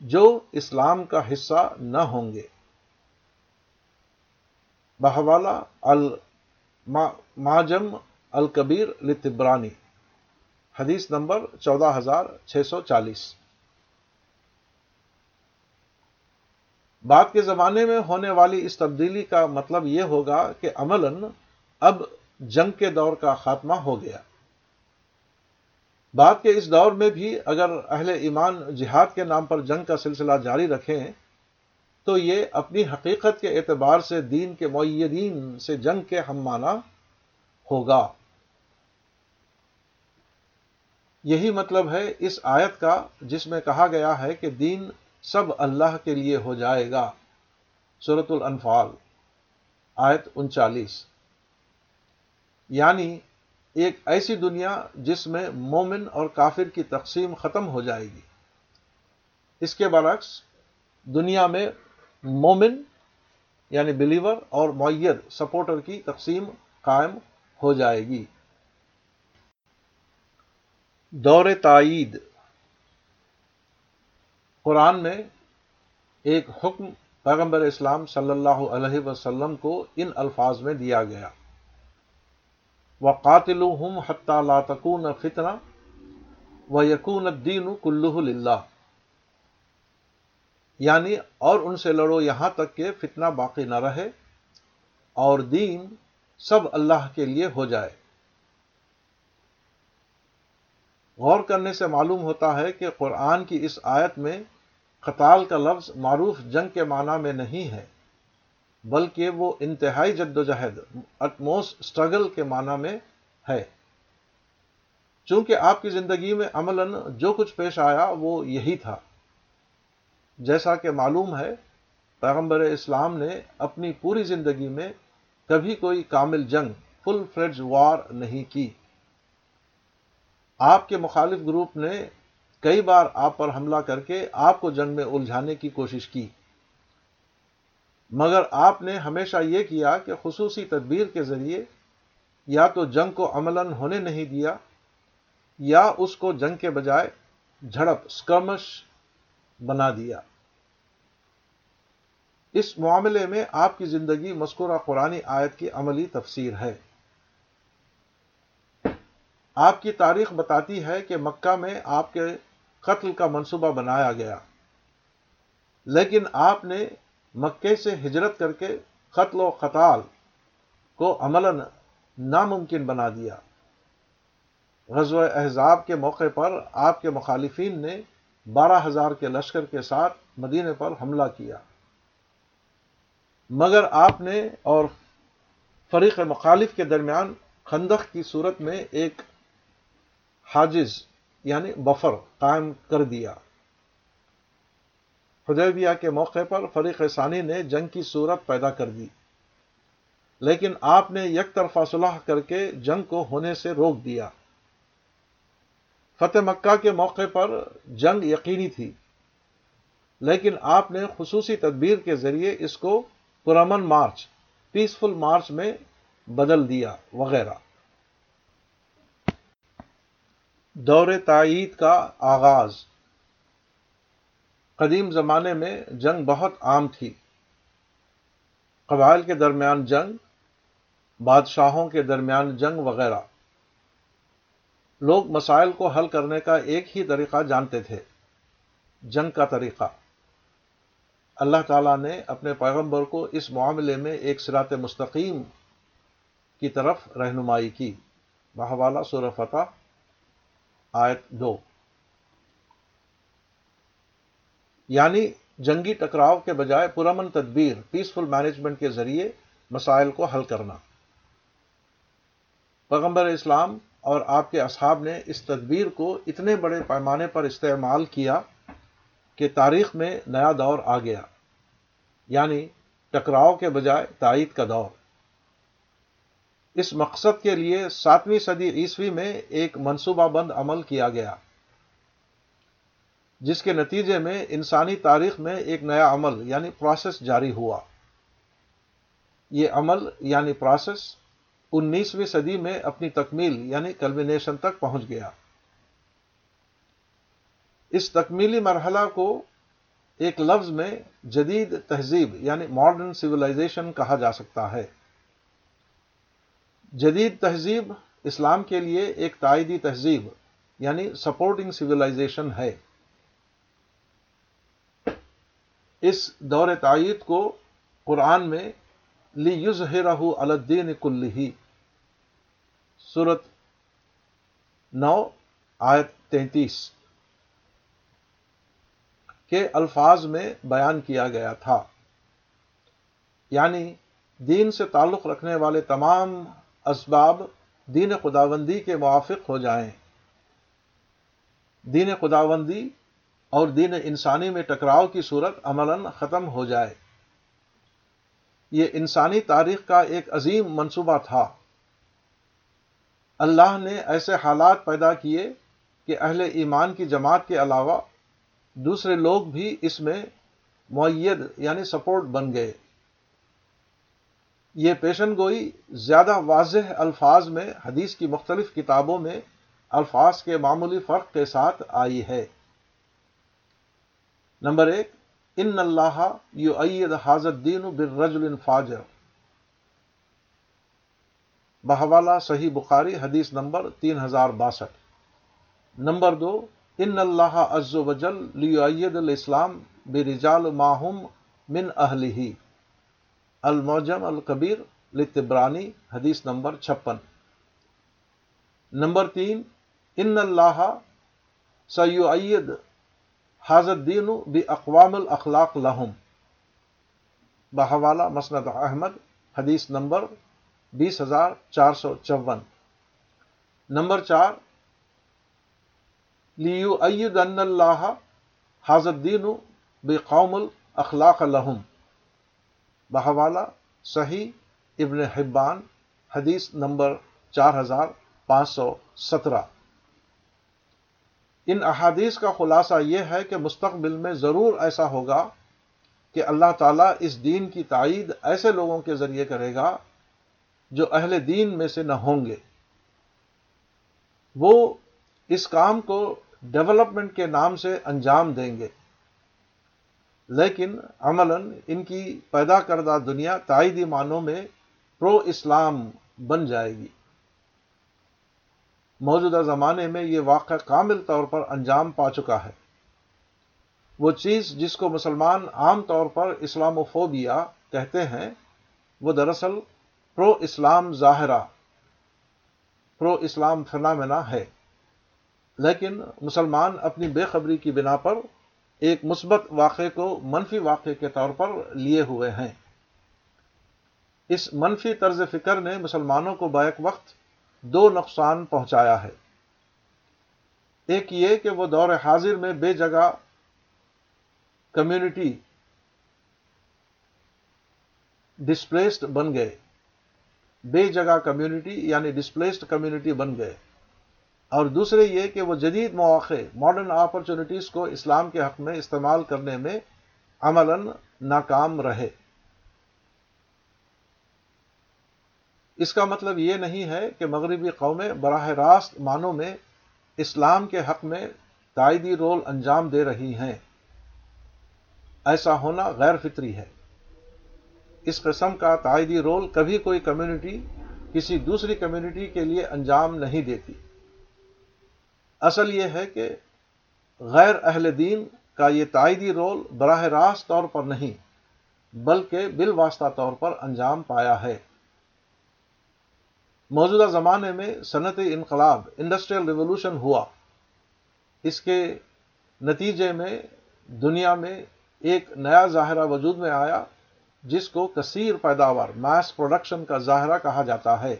جو اسلام کا حصہ نہ ہوں گے۔ بہوالا الماجم الکبیر لتبرانی حدیث نمبر چودہ ہزار چھ سو چالیس۔ بعد کے زمانے میں ہونے والی اس تبدیلی کا مطلب یہ ہوگا کہ عملاً اب جنگ کے دور کا خاتمہ ہو گیا۔ بعد کے اس دور میں بھی اگر اہل ایمان جہاد کے نام پر جنگ کا سلسلہ جاری رکھیں تو یہ اپنی حقیقت کے اعتبار سے دین کے معیدین سے جنگ کے ہم مانا ہوگا۔ یہی مطلب ہے اس آیت کا جس میں کہا گیا ہے کہ دین سب اللہ کے لیے ہو جائے گا۔ صورت الانفال، آیت انچالیس۔ یعنی ایک ایسی دنیا جس میں مومن اور کافر کی تقسیم ختم ہو جائے گی۔ اس کے برعکس دنیا میں مومن یعنی بلیور اور معید سپورٹر کی تقسیم قائم ہو جائے گی۔ دور تائید۔ قرآن میں ایک حکم پیغمبر اسلام صلی اللہ علیہ وسلم کو ان الفاظ میں دیا گیا۔ و قاتل ہم لاتکون فتنا و یقون الدین کلو اللہ یعنی اور ان سے لڑو یہاں تک کہ فتنہ باقی نہ رہے اور دین سب اللہ کے لیے ہو جائے۔ غور کرنے سے معلوم ہوتا ہے کہ قرآن کی اس آیت میں قتال کا لفظ معروف جنگ کے معنی میں نہیں ہے، بلکہ وہ انتہائی جد و جہد اٹموس اسٹرگل کے معنی میں ہے۔ چونکہ آپ کی زندگی میں عملاً جو کچھ پیش آیا وہ یہی تھا۔ جیسا کہ معلوم ہے، پیغمبر اسلام نے اپنی پوری زندگی میں کبھی کوئی کامل جنگ فل فریڈ وار نہیں کی۔ آپ کے مخالف گروپ نے کئی بار آپ پر حملہ کر کے آپ کو جنگ میں الجھانے کی کوشش کی۔ مگر آپ نے ہمیشہ یہ کیا کہ خصوصی تدبیر کے ذریعے یا تو جنگ کو عملاً ہونے نہیں دیا یا اس کو جنگ کے بجائے جھڑپ اسکرمش بنا دیا۔ اس معاملے میں آپ کی زندگی مذکورہ قرآن آیت کی عملی تفسیر ہے۔ آپ کی تاریخ بتاتی ہے کہ مکہ میں آپ کے قتل کا منصوبہ بنایا گیا۔ لیکن آپ نے مکے سے ہجرت کر کے قتل و قتال کو عملاً ناممکن بنا دیا۔ غزو احزاب کے موقع پر آپ کے مخالفین نے بارہ ہزار کے لشکر کے ساتھ مدینے پر حملہ کیا۔ مگر آپ نے اور فریق مخالف کے درمیان خندق کی صورت میں ایک حاجز یعنی بفر قائم کر دیا۔ حدیبیہ کے موقع پر فریق ثانی نے جنگ کی صورت پیدا کر دی۔ لیکن آپ نے یک طرفہ صلح کر کے جنگ کو ہونے سے روک دیا۔ فتح مکہ کے موقع پر جنگ یقینی تھی، لیکن آپ نے خصوصی تدبیر کے ذریعے اس کو پرامن مارچ پیسفل مارچ میں بدل دیا وغیرہ۔ دور تائید کا آغاز۔ قدیم زمانے میں جنگ بہت عام تھی۔ قبائل کے درمیان جنگ، بادشاہوں کے درمیان جنگ وغیرہ۔ لوگ مسائل کو حل کرنے کا ایک ہی طریقہ جانتے تھے۔ جنگ کا طریقہ۔ اللہ تعالیٰ نے اپنے پیغمبر کو اس معاملے میں ایک سرات مستقیم کی طرف رہنمائی کی۔ بہوالا سور فتح، آیت دو۔ یعنی جنگی ٹکراؤ کے بجائے پرامن تدبیر پیسفل مینجمنٹ کے ذریعے مسائل کو حل کرنا۔ پیغمبر اسلام اور آپ کے اصحاب نے اس تدبیر کو اتنے بڑے پیمانے پر استعمال کیا کہ تاریخ میں نیا دور آ گیا یعنی ٹکراؤ کے بجائے تائید کا دور۔ اس مقصد کے لیے ساتویں صدی عیسوی میں ایک منصوبہ بند عمل کیا گیا، جس کے نتیجے میں انسانی تاریخ میں ایک نیا عمل یعنی پروسیس جاری ہوا۔ یہ عمل یعنی پروسیس انیسویں صدی میں اپنی تکمیل یعنی کلمنیشن تک پہنچ گیا۔ اس تکمیلی مرحلہ کو ایک لفظ میں جدید تہذیب یعنی ماڈرن سویلائزیشن کہا جا سکتا ہے۔ جدید تہذیب اسلام کے لیے ایک تائیدی تہذیب یعنی سپورٹنگ سویلائزیشن ہے۔ اس دور تائید کو قرآن میں لی یوز رہ الدین کل صورت نو، آیت تینتیس، کے الفاظ میں بیان کیا گیا تھا۔ یعنی دین سے تعلق رکھنے والے تمام اسباب دین خداوندی کے موافق ہو جائیں۔ دین خداوندی اور دین انسانی میں ٹکراؤ کی صورت عملاً ختم ہو جائے۔ یہ انسانی تاریخ کا ایک عظیم منصوبہ تھا۔ اللہ نے ایسے حالات پیدا کیے کہ اہل ایمان کی جماعت کے علاوہ دوسرے لوگ بھی اس میں معید یعنی سپورٹ بن گئے۔ یہ پیشن گوئی زیادہ واضح الفاظ میں حدیث کی مختلف کتابوں میں الفاظ کے معمولی فرق کے ساتھ آئی ہے۔ نمبر ایک، ان اللہ یو عید حاضر دین بر رجل فاجر۔ بحوالہ صحیح بخاری حدیث نمبر تین ہزار باسٹھ۔ نمبر دو، ان اللہ عز و جل لیعید الاسلام برجال ماہم من اہلہ الموجم القبیر لتبرانی، حدیث نمبر چھپن۔ نمبر تین، ان اللہ سید حاضر دین بی اقوام الاخلاق لہم بحوالہ مسند احمد، حدیث نمبر بیس ہزار چار سو چون۔ نمبر چار لیو عید ان اللہ حاضر دین بے قوم الاخلاق لہم۔ بحوالہ صحیح ابن حبان، حدیث نمبر چار ہزار پانچ سو سترہ۔ ان احادیث کا خلاصہ یہ ہے کہ مستقبل میں ضرور ایسا ہوگا کہ اللہ تعالیٰ اس دین کی تائید ایسے لوگوں کے ذریعے کرے گا جو اہل دین میں سے نہ ہوں گے۔ وہ اس کام کو ڈیولپمنٹ کے نام سے انجام دیں گے۔ لیکن عملاً ان کی پیدا کردہ دنیا تائیدی معنوں میں پرو اسلام بن جائے گی۔ موجودہ زمانے میں یہ واقعہ کامل طور پر انجام پا چکا ہے۔ وہ چیز جس کو مسلمان عام طور پر اسلام و فوبیا کہتے ہیں، وہ دراصل پرو اسلام ظاہرہ، پرو اسلام فنامنا ہے۔ لیکن مسلمان اپنی بے خبری کی بنا پر ایک مثبت واقعے کو منفی واقعے کے طور پر لیے ہوئے ہیں۔ اس منفی طرز فکر نے مسلمانوں کو بیک وقت دو نقصان پہنچایا ہے۔ ایک یہ کہ وہ دور حاضر میں بے جگہ کمیونٹی ڈسپلیسڈ بن گئے۔ بے جگہ کمیونٹی یعنی ڈسپلیسڈ کمیونٹی بن گئے۔ اور دوسرے یہ کہ وہ جدید مواقع ماڈرن اپرچونٹیز کو اسلام کے حق میں استعمال کرنے میں عملاً ناکام رہے۔ اس کا مطلب یہ نہیں ہے کہ مغربی قومیں براہ راست معنوں میں اسلام کے حق میں تائیدی رول انجام دے رہی ہیں۔ ایسا ہونا غیر فطری ہے۔ اس قسم کا تائیدی رول کبھی کوئی کمیونٹی کسی دوسری کمیونٹی کے لیے انجام نہیں دیتی۔ اصل یہ ہے کہ غیر اہل دین کا یہ تائیدی رول براہ راست طور پر نہیں، بلکہ بال واسطہ طور پر انجام پایا ہے۔ موجودہ زمانے میں صنعتی انقلاب انڈسٹریل ریولوشن ہوا۔ اس کے نتیجے میں دنیا میں ایک نیا ظاہرہ وجود میں آیا۔ جس کو کثیر پیداوار میس پروڈکشن کا ظاہرہ کہا جاتا ہے۔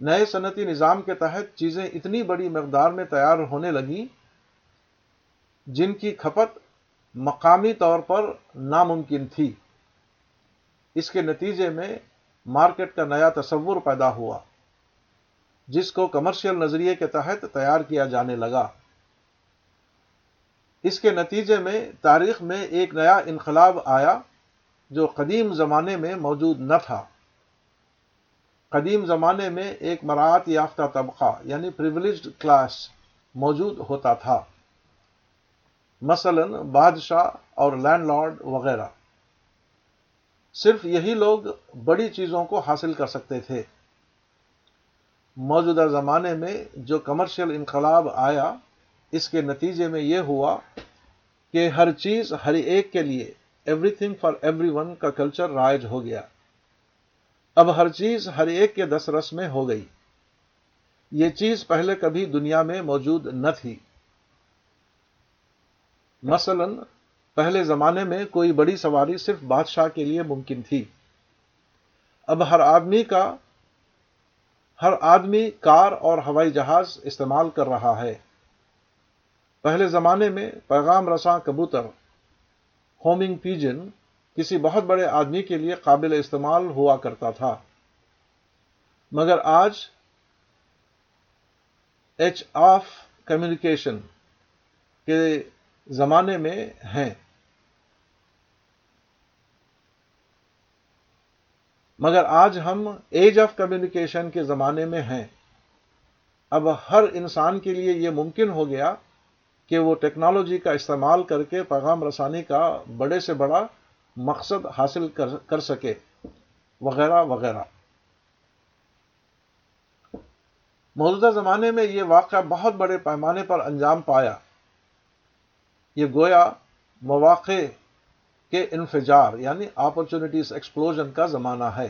نئے صنعتی نظام کے تحت چیزیں اتنی بڑی مقدار میں تیار ہونے لگیں جن کی کھپت مقامی طور پر ناممکن تھی۔ اس کے نتیجے میں مارکیٹ کا نیا تصور پیدا ہوا، جس کو کمرشل نظریے کے تحت تیار کیا جانے لگا۔ اس کے نتیجے میں تاریخ میں ایک نیا انقلاب آیا جو قدیم زمانے میں موجود نہ تھا۔ قدیم زمانے میں ایک مراعت یافتہ طبقہ یعنی پریولیجڈ کلاس موجود ہوتا تھا۔ مثلا بادشاہ اور لینڈ لارڈ وغیرہ۔ صرف یہی لوگ بڑی چیزوں کو حاصل کر سکتے تھے۔ موجودہ زمانے میں جو کمرشل انقلاب آیا اس کے نتیجے میں یہ ہوا کہ ہر چیز، ہر ایک کے لیے everything for everyone کا کلچر رائج ہو گیا۔ اب ہر چیز ہر ایک کے دس رس میں ہو گئی۔ یہ چیز پہلے کبھی دنیا میں موجود نہ تھی۔ مثلا، پہلے زمانے میں کوئی بڑی سواری صرف بادشاہ کے لیے ممکن تھی۔ اب ہر آدمی کا، ہر آدمی کار اور ہوائی جہاز استعمال کر رہا ہے۔ پہلے زمانے میں پیغام رساں کبوتر، ہومنگ پیجن، کسی بہت بڑے آدمی کے لیے قابل استعمال ہوا کرتا تھا۔ مگر آج، ایچ آف کمیونیکیشن کے زمانے میں ہیں۔ مگر آج ہم ایج آف کمیونیکیشن کے زمانے میں ہیں۔ اب ہر انسان کے لیے یہ ممکن ہو گیا کہ وہ ٹیکنالوجی کا استعمال کر کے پیغام رسانی کا بڑے سے بڑا مقصد حاصل کر کر سکے۔ وغیرہ وغیرہ۔ موجودہ زمانے میں یہ واقعہ بہت بڑے پیمانے پر انجام پایا۔ یہ گویا مواقع کے انفجار یعنی اپرچونٹیز ایکسپلوژن کا زمانہ ہے۔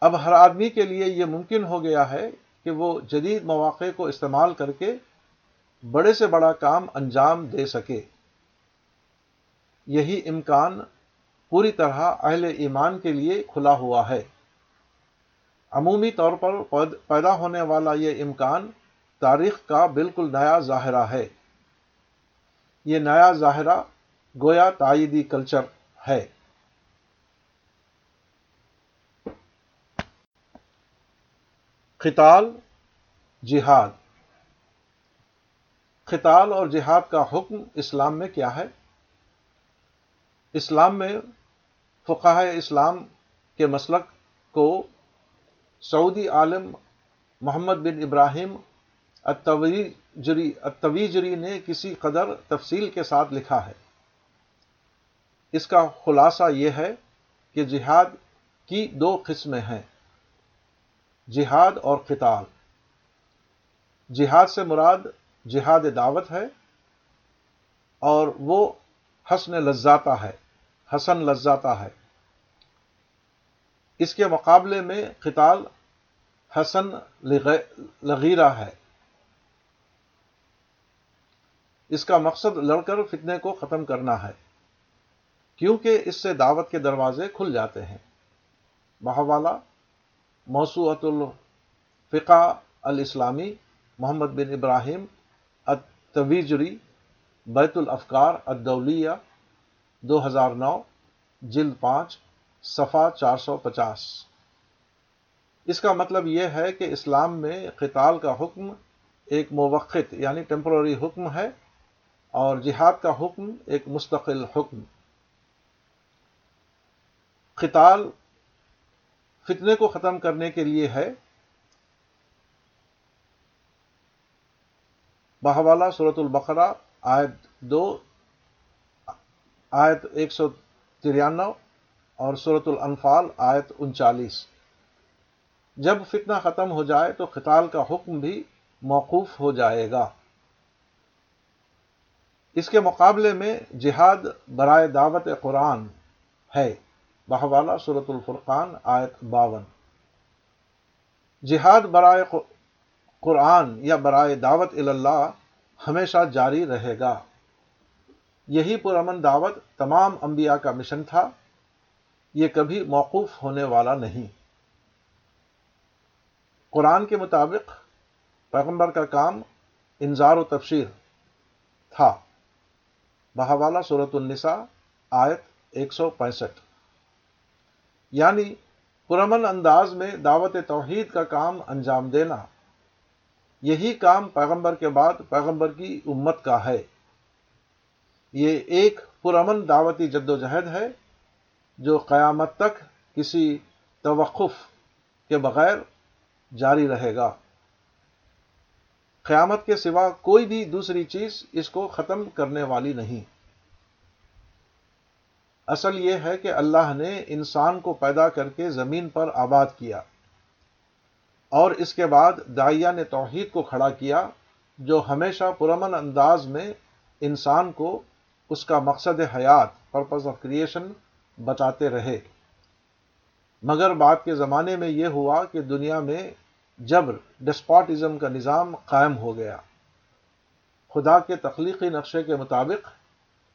اب ہر آدمی کے لیے یہ ممکن ہو گیا ہے کہ وہ جدید مواقع کو استعمال کر کے بڑے سے بڑا کام انجام دے سکے۔ یہی امکان پوری طرح اہل ایمان کے لیے کھلا ہوا ہے۔ عمومی طور پر پیدا ہونے والا یہ امکان تاریخ کا بالکل نیا ظاہرہ ہے۔ یہ نیا ظاہرہ گویا تائیدی کلچر ہے۔ خطال جہاد۔ خطال اور جہاد کا حکم اسلام میں کیا ہے؟ اسلام میں فقہ اسلام کے مسلک کو سعودی عالم محمد بن ابراہیم التویجری نے کسی قدر تفصیل کے ساتھ لکھا ہے۔ اس کا خلاصہ یہ ہے کہ جہاد کی دو قسمیں ہیں، جہاد اور قتال جہاد سے مراد جہاد دعوت ہے اور وہ حسن لذاتا ہے، حسن لذاتا ہے۔ اس کے مقابلے میں قتال حسن لغیرہ ہے۔ اس کا مقصد لڑ کر فتنے کو ختم کرنا ہے، کیونکہ اس سے دعوت کے دروازے کھل جاتے ہیں۔ بہوالا موسوعت الفقہ الاسلامی محمد بن ابراہیم التویجری بیت الافکار، الدولیہ، دو ہزار نو، جلد پانچ صفا چار سو پچاس۔ اس کا مطلب یہ ہے کہ اسلام میں قتال کا حکم ایک موقت یعنی ٹیمپرری حکم ہے، اور جہاد کا حکم ایک مستقل حکم۔ قتال فتنے کو ختم کرنے کے لیے ہے بہوالا صورت البقرہ، آیت دو، آیت ایک سو ترانو اور صورت الانفال، آیت انچالیس۔ جب فتنہ ختم ہو جائے تو قتال کا حکم بھی موقوف ہو جائے گا۔ اس کے مقابلے میں جہاد برائے دعوت قرآن ہے۔ بہوالا صورت الفرقان، آیت باون۔ جہاد برائے قرآن یا برائے دعوت اللہ ہمیشہ جاری رہے گا۔ یہی پرامن دعوت تمام انبیاء کا مشن تھا، یہ کبھی موقوف ہونے والا نہیں۔ قرآن کے مطابق پیغمبر کا کام انظار و تفشیر تھا۔ بہوالا صورت النساء، آیت ایک سو پینسٹھ۔ یعنی پرامن انداز میں دعوت توحید کا کام انجام دینا۔ یہی کام پیغمبر کے بعد پیغمبر کی امت کا ہے۔ یہ ایک پرامن دعوتی جد و جہد ہے جو قیامت تک کسی توقف کے بغیر جاری رہے گا۔ قیامت کے سوا کوئی بھی دوسری چیز اس کو ختم کرنے والی نہیں۔ اصل یہ ہے کہ اللہ نے انسان کو پیدا کر کے زمین پر آباد کیا۔ اور اس کے بعد دائیا نے توحید کو کھڑا کیا، جو ہمیشہ پرامن انداز میں انسان کو اس کا مقصد حیات پرپز آف کریشن بتاتے رہے۔ مگر بعد کے زمانے میں یہ ہوا کہ دنیا میں جبر ڈسپاٹزم کا نظام قائم ہو گیا۔ خدا کے تخلیقی نقشے کے مطابق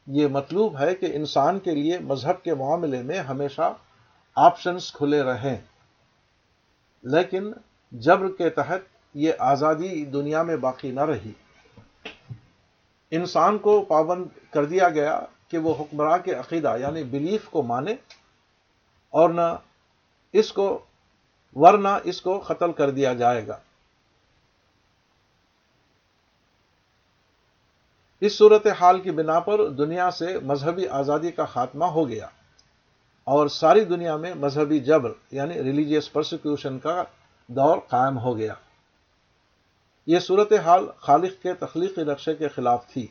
یہ مطلوب ہے کہ انسان کے لیے مذہب کے معاملے میں ہمیشہ آپشنس کھلے رہیں۔ لیکن جبر کے تحت یہ آزادی دنیا میں باقی نہ رہی۔ انسان کو پابند کر دیا گیا کہ وہ حکمراں کے عقیدہ یعنی بلیف کو مانے اور نہ اس کو، ورنہ اس کو قتل کر دیا جائے گا۔ اس صورت حال کی بنا پر دنیا سے مذہبی آزادی کا خاتمہ ہو گیا اور ساری دنیا میں مذہبی جبر یعنی ریلیجیس پرسیکیوشن کا دور قائم ہو گیا۔ یہ صورتحال خالق کے تخلیقی نقشے کے خلاف تھی۔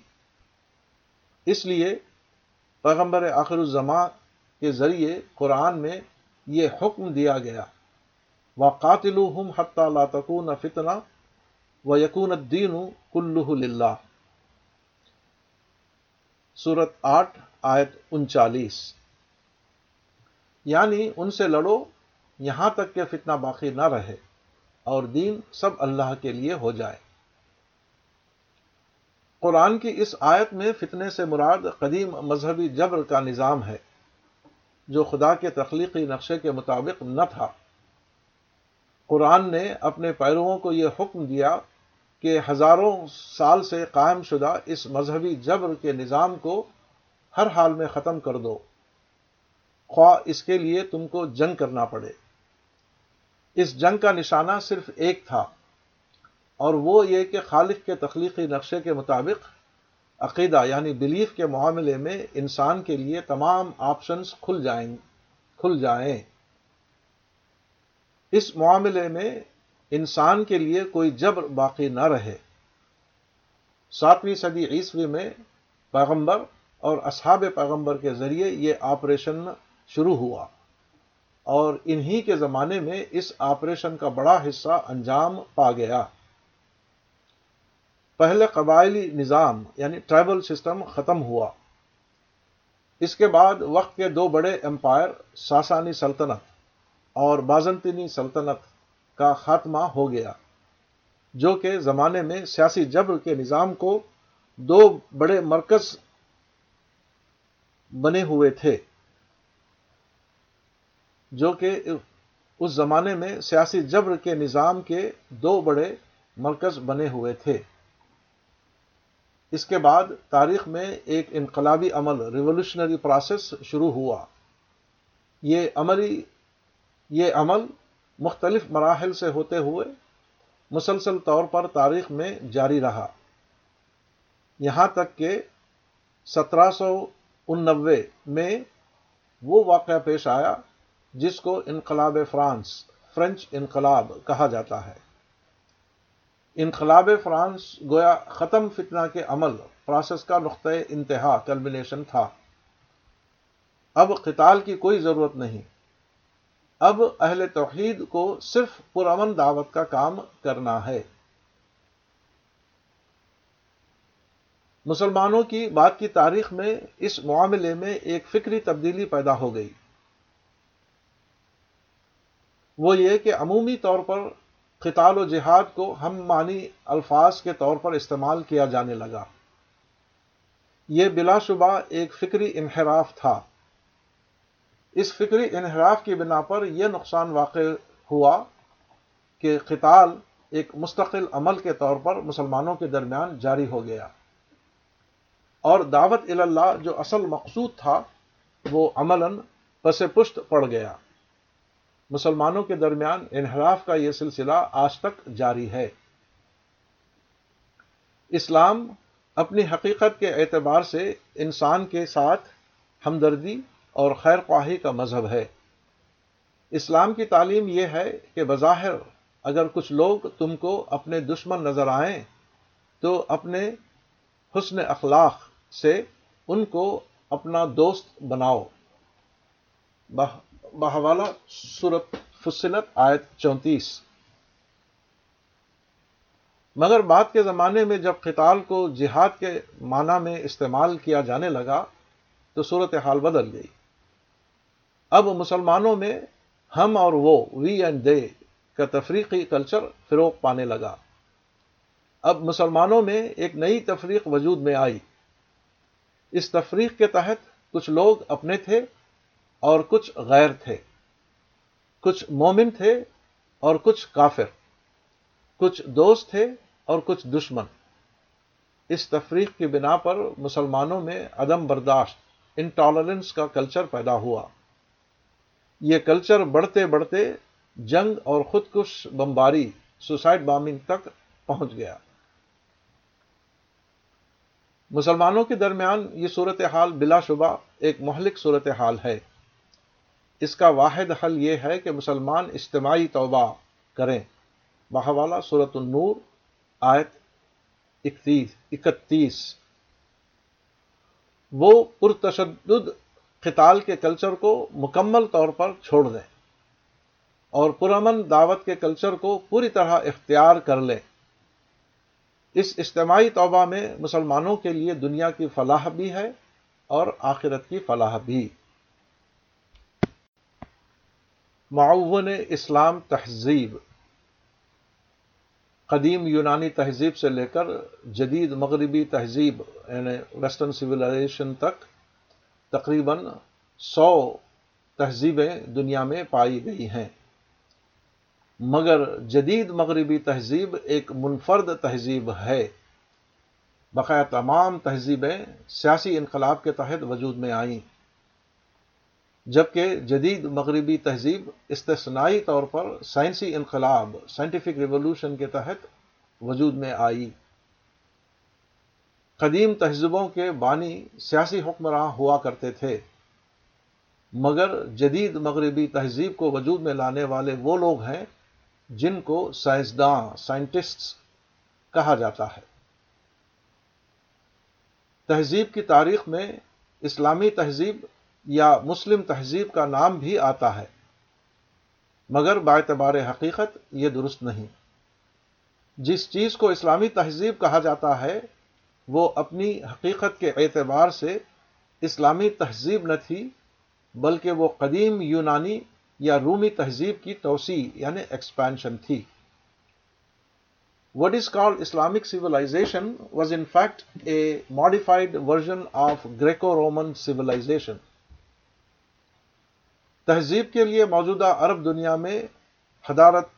اس لیے پیغمبر آخر الزماں کے ذریعے قرآن میں یہ حکم دیا گیا و قاتل حتہ لاتکون فتنا و یقون الدین کلّہ صورت آٹھ، آیت انچالیس۔ یعنی ان سے لڑو یہاں تک کہ فتنہ باقی نہ رہے اور دین سب اللہ کے لیے ہو جائے۔ قرآن کی اس آیت میں فتنے سے مراد قدیم مذہبی جبر کا نظام ہے، جو خدا کے تخلیقی نقشے کے مطابق نہ تھا۔ قرآن نے اپنے پیرووں کو یہ حکم دیا کہ ہزاروں سال سے قائم شدہ اس مذہبی جبر کے نظام کو ہر حال میں ختم کر دو۔ خواہ اس کے لیے تم کو جنگ کرنا پڑے۔ اس جنگ کا نشانہ صرف ایک تھا، اور وہ یہ کہ خالق کے تخلیقی نقشے کے مطابق عقیدہ یعنی بلیف کے معاملے میں انسان کے لیے تمام آپشنز کھل جائیں کھل جائیں۔ اس معاملے میں انسان کے لیے کوئی جبر باقی نہ رہے۔ ساتویں صدی عیسوی میں پیغمبر اور اصحاب پیغمبر کے ذریعے یہ آپریشن شروع ہوا۔ اور انہی کے زمانے میں اس آپریشن کا بڑا حصہ انجام پا گیا۔ پہلے قبائلی نظام یعنی ٹرائبل سسٹم ختم ہوا۔ اس کے بعد وقت کے دو بڑے امپائر، ساسانی سلطنت اور بازنطینی سلطنت کا خاتمہ ہو گیا، جو کہ زمانے میں سیاسی جبر کے نظام کو دو بڑے مرکز بنے ہوئے تھے۔ جو کہ اس زمانے میں سیاسی جبر کے نظام کے دو بڑے مرکز بنے ہوئے تھے۔ اس کے بعد تاریخ میں ایک انقلابی عمل ریولوشنری پروسیس شروع ہوا۔ یہ عملی، یہ عمل مختلف مراحل سے ہوتے ہوئے مسلسل طور پر تاریخ میں جاری رہا۔ یہاں تک کہ سترہ سو انوے میں وہ واقعہ پیش آیا جس کو انقلاب فرانس فرینچ انقلاب کہا جاتا ہے۔ انقلاب فرانس گویا ختم فتنہ کے عمل پروسیس کا نقطۂ انتہا کلمنیشن تھا۔ اب قتال کی کوئی ضرورت نہیں۔ اب اہل توحید کو صرف پرامن دعوت کا کام کرنا ہے۔ مسلمانوں کی بات کی تاریخ میں اس معاملے میں ایک فکری تبدیلی پیدا ہو گئی۔ وہ یہ کہ عمومی طور پر قتال و جہاد کو ہم معنی الفاظ کے طور پر استعمال کیا جانے لگا۔ یہ بلا شبہ ایک فکری انحراف تھا۔ اس فکری انحراف کی بنا پر یہ نقصان واقع ہوا کہ قتال ایک مستقل عمل کے طور پر مسلمانوں کے درمیان جاری ہو گیا۔ اور دعوت اللہ جو اصل مقصود تھا وہ عملاً پس پشت پڑ گیا۔ مسلمانوں کے درمیان انحراف کا یہ سلسلہ آج تک جاری ہے۔ اسلام اپنی حقیقت کے اعتبار سے انسان کے ساتھ ہمدردی اور خیر خواہی کا مذہب ہے۔ اسلام کی تعلیم یہ ہے کہ بظاہر اگر کچھ لوگ تم کو اپنے دشمن نظر آئیں، تو اپنے حسن اخلاق سے ان کو اپنا دوست بناؤ۔ بحوالہ صورت فصلت آیت چونتیس۔ مگر بعد کے زمانے میں جب قتال کو جہاد کے معنی میں استعمال کیا جانے لگا، تو صورت حال بدل گئی۔ اب مسلمانوں میں ہم اور وہ وی اینڈ دے کا تفریقی کلچر فروغ پانے لگا۔ اب مسلمانوں میں ایک نئی تفریق وجود میں آئی۔ اس تفریق کے تحت کچھ لوگ اپنے تھے اور کچھ غیر تھے۔ کچھ مومن تھے اور کچھ کافر۔ کچھ دوست تھے اور کچھ دشمن۔ اس تفریق کی بنا پر مسلمانوں میں عدم برداشت انٹالرنس کا کلچر پیدا ہوا۔ یہ کلچر بڑھتے بڑھتے جنگ اور خودکش بمباری سوسائڈ بامنگ تک پہنچ گیا۔ مسلمانوں کے درمیان یہ صورتحال بلا شبہ ایک مہلک صورتحال ہے۔ اس کا واحد حل یہ ہے کہ مسلمان اجتماعی توبہ کریں۔ بہوالا صورت النور، آیت اکتیس اکتیس۔ وہ پرتشدد قتال کے کلچر کو مکمل طور پر چھوڑ دیں اور پرامن دعوت کے کلچر کو پوری طرح اختیار کر لیں۔ اس اجتماعی توبہ میں مسلمانوں کے لیے دنیا کی فلاح بھی ہے اور آخرت کی فلاح بھی۔ معاون اسلام تہذیب، قدیم یونانی تہذیب سے لے کر جدید مغربی تہذیب یعنی ویسٹرن سویلائزیشن تک تقریباً سو تہذیبیں دنیا میں پائی گئی ہیں۔ مگر جدید مغربی تہذیب ایک منفرد تہذیب ہے۔ بقایا تمام تہذیبیں سیاسی انقلاب کے تحت وجود میں آئیں۔ جبکہ جدید مغربی تہذیب استثنائی طور پر سائنسی انقلاب سائنٹیفک ریولوشن کے تحت وجود میں آئی۔ قدیم تہذیبوں کے بانی سیاسی حکمراں ہوا کرتے تھے، مگر جدید مغربی تہذیب کو وجود میں لانے والے وہ لوگ ہیں جن کو سائنسداں سائنٹسٹ کہا جاتا ہے۔ تہذیب کی تاریخ میں اسلامی تہذیب یا مسلم تہذیب کا نام بھی آتا ہے۔ مگر باعتبار حقیقت یہ درست نہیں۔ جس چیز کو اسلامی تہذیب کہا جاتا ہے، وہ اپنی حقیقت کے اعتبار سے اسلامی تہذیب نہ تھی، بلکہ وہ قدیم یونانی یا رومی تہذیب کی توسیع یعنی ایکسپینشن تھی۔ What is called Islamic civilization was in fact a modified version of Greco Roman civilization تہذیب کے لیے موجودہ عرب دنیا میں حدارت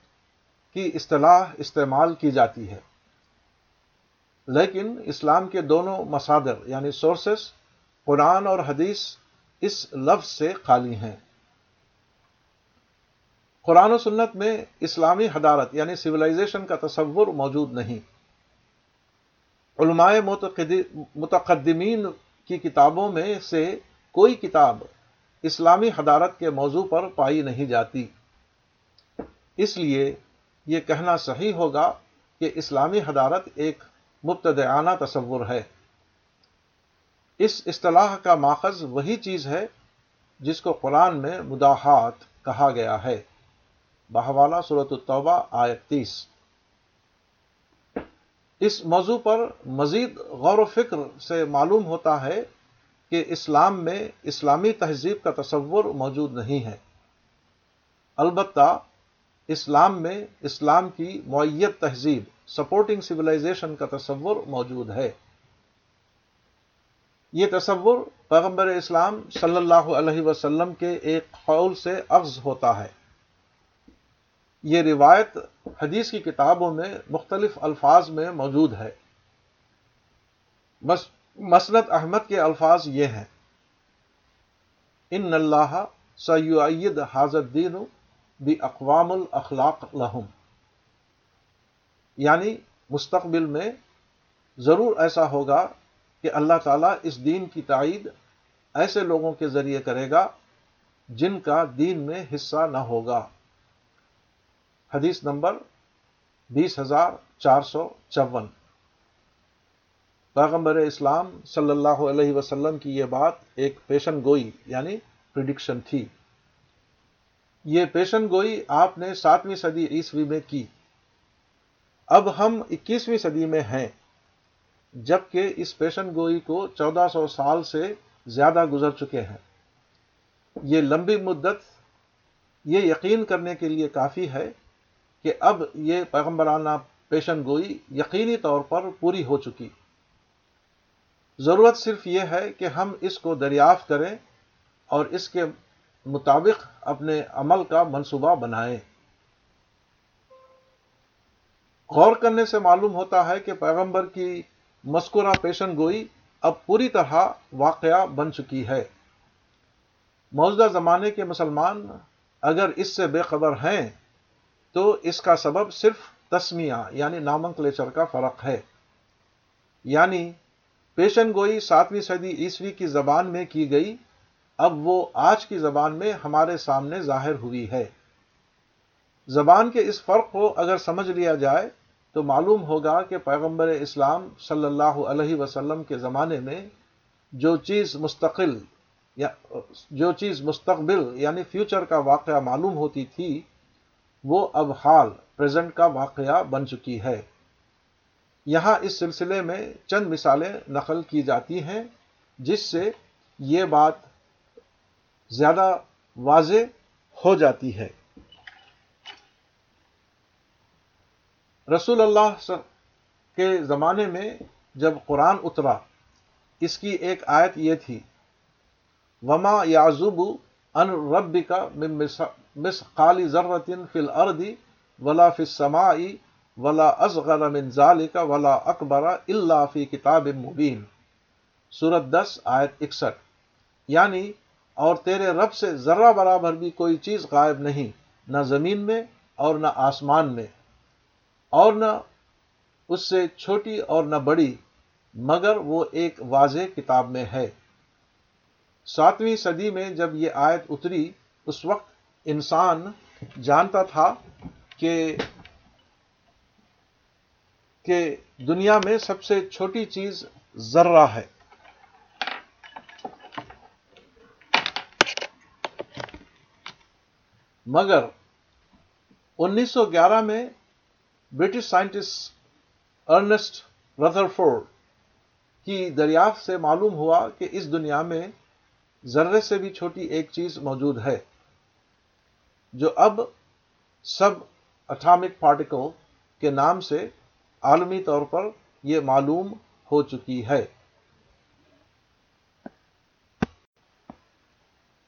کی اصطلاح استعمال کی جاتی ہے۔ لیکن اسلام کے دونوں مسادر یعنی سورسز قرآن اور حدیث اس لفظ سے خالی ہیں۔ قرآن و سنت میں اسلامی حدارت یعنی سولائزیشن کا تصور موجود نہیں۔ علماء متقدمین کی کتابوں میں سے کوئی کتاب اسلامی حدارت کے موضوع پر پائی نہیں جاتی۔ اس لیے یہ کہنا صحیح ہوگا کہ اسلامی حدارت ایک مبتدعانہ تصور ہے۔ اس اصطلاح کا ماخذ وہی چیز ہے جس کو قرآن میں مداحات کہا گیا ہے۔ بہوالا صورت التوبہ آیت تیس۔ اس موضوع پر مزید غور و فکر سے معلوم ہوتا ہے کہ اسلام میں اسلامی تہذیب کا تصور موجود نہیں ہے۔ البتہ اسلام میں اسلام کی معیت تہذیب سپورٹنگ سولاشن کا تصور موجود ہے۔ یہ تصور پیغمبر اسلام صلی اللہ علیہ وسلم کے ایک قول سے اخذ ہوتا ہے۔ یہ روایت حدیث کی کتابوں میں مختلف الفاظ میں موجود ہے۔ بس مسنت احمد کے الفاظ یہ ہیں۔ ان اللہ سید حاضر دین بھی اقوام الاخلاق لہم۔ یعنی مستقبل میں ضرور ایسا ہوگا کہ اللہ تعالیٰ اس دین کی تائید ایسے لوگوں کے ذریعے کرے گا جن کا دین میں حصہ نہ ہوگا۔ حدیث نمبر بیس ہزار چار سو چون۔ پیغمبر اسلام صلی اللہ علیہ وسلم کی یہ بات ایک پیشن گوئی یعنی پرڈکشن تھی۔ یہ پیشن گوئی آپ نے ساتویں صدی عیسوی میں کی۔ اب ہم اکیسویں صدی میں ہیں، جبکہ اس پیشن گوئی کو چودہ سو سال سے زیادہ گزر چکے ہیں۔ یہ لمبی مدت، یہ یقین کرنے کے لیے کافی ہے کہ اب یہ پیغمبرانہ پیشن گوئی یقینی طور پر پوری ہو چکی۔ ضرورت صرف یہ ہے کہ ہم اس کو دریافت کریں اور اس کے مطابق اپنے عمل کا منصوبہ بنائیں۔ غور کرنے سے معلوم ہوتا ہے کہ پیغمبر کی مذکورہ پیشن گوئی اب پوری طرح واقعہ بن چکی ہے۔ موجودہ زمانے کے مسلمان اگر اس سے بے خبر ہیں تو اس کا سبب صرف تسمیہ یعنی نامنکلیچر کا فرق ہے۔ یعنی پیشن گوئی ساتویں صدی عیسوی کی زبان میں کی گئی، اب وہ آج کی زبان میں ہمارے سامنے ظاہر ہوئی ہے۔ زبان کے اس فرق کو اگر سمجھ لیا جائے، تو معلوم ہوگا کہ پیغمبر اسلام صلی اللہ علیہ وسلم کے زمانے میں جو چیز مستقل یا جو چیز مستقبل یعنی فیوچر کا واقعہ معلوم ہوتی تھی، وہ اب حال پریزنٹ کا واقعہ بن چکی ہے۔ یہاں اس سلسلے میں چند مثالیں نقل کی جاتی ہیں جس سے یہ بات زیادہ واضح ہو جاتی ہے۔ رسول اللہ کے زمانے میں جب قرآن اترا، اس کی ایک آیت یہ تھی، وما یازب ان رب کا مس قالی ضرورتن فل اردی ولا فسمائی ولا اصغر من ذالک ولا اکبر اللہ فی کتاب مبین سورت دس، آیت اکسٹھ۔ یعنی اور تیرے رب سے ذرہ برابر بھی کوئی چیز غائب نہیں، نہ زمین میں اور نہ آسمان میں۔ اور نہ اس سے چھوٹی اور نہ بڑی، مگر وہ ایک واضح کتاب میں ہے۔ ساتویں صدی میں جب یہ آیت اتری، اس وقت انسان جانتا تھا کہ کہ دنیا میں سب سے چھوٹی چیز ذرہ ہے۔ مگر انیس سو گیارہ میں British scientist Ernest Rutherford کی دریافت سے معلوم ہوا کہ اس دنیا میں ذرے سے بھی چھوٹی ایک چیز موجود ہے، جو اب سب اٹامک پارٹیکل کے نام سے عالمی طور پر یہ معلوم ہو چکی ہے۔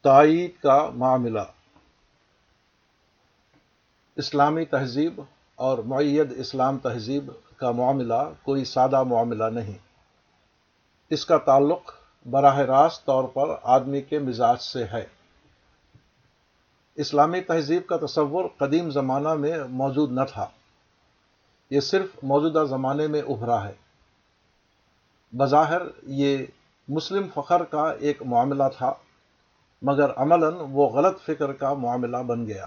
تائید کا معاملہ۔ اسلامی تہذیب اور معید اسلام تہذیب کا معاملہ کوئی سادہ معاملہ نہیں۔ اس کا تعلق براہ راست طور پر آدمی کے مزاج سے ہے۔ اسلامی تہذیب کا تصور قدیم زمانہ میں موجود نہ تھا۔ یہ صرف موجودہ زمانے میں ابھرا ہے۔ بظاہر یہ مسلم فخر کا ایک معاملہ تھا، مگر عملاً وہ غلط فکر کا معاملہ بن گیا۔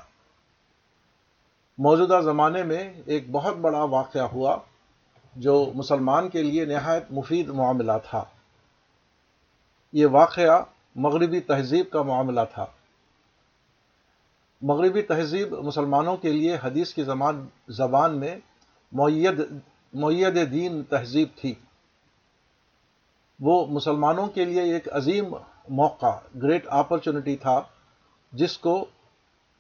موجودہ زمانے میں ایک بہت بڑا واقعہ ہوا جو مسلمان کے لیے نہایت مفید معاملہ تھا۔ یہ واقعہ مغربی تہذیب کا معاملہ تھا۔ مغربی تہذیب مسلمانوں کے لیے حدیث کی زبان زبان میں معید دین تہذیب تھی۔ وہ مسلمانوں کے لیے ایک عظیم موقع، گریٹ اپرچونٹی تھا، جس کو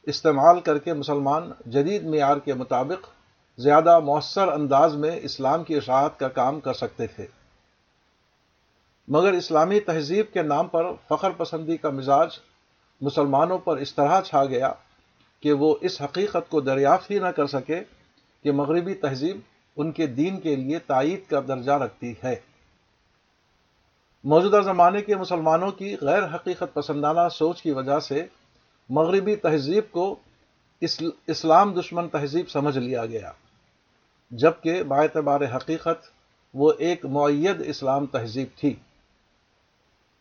استعمال کر کے مسلمان جدید معیار کے مطابق زیادہ مؤثر انداز میں اسلام کی اشاعت کا کام کر سکتے تھے۔ مگر اسلامی تہذیب کے نام پر فخر پسندی کا مزاج مسلمانوں پر اس طرح چھا گیا کہ وہ اس حقیقت کو دریافت ہی نہ کر سکے کہ مغربی تہذیب ان کے دین کے لیے تائید کا درجہ رکھتی ہے۔ موجودہ زمانے کے مسلمانوں کی غیر حقیقت پسندانہ سوچ کی وجہ سے مغربی تہذیب کو اسلام دشمن تہذیب سمجھ لیا گیا، جبکہ باعتبار حقیقت وہ ایک معید اسلام تہذیب تھی۔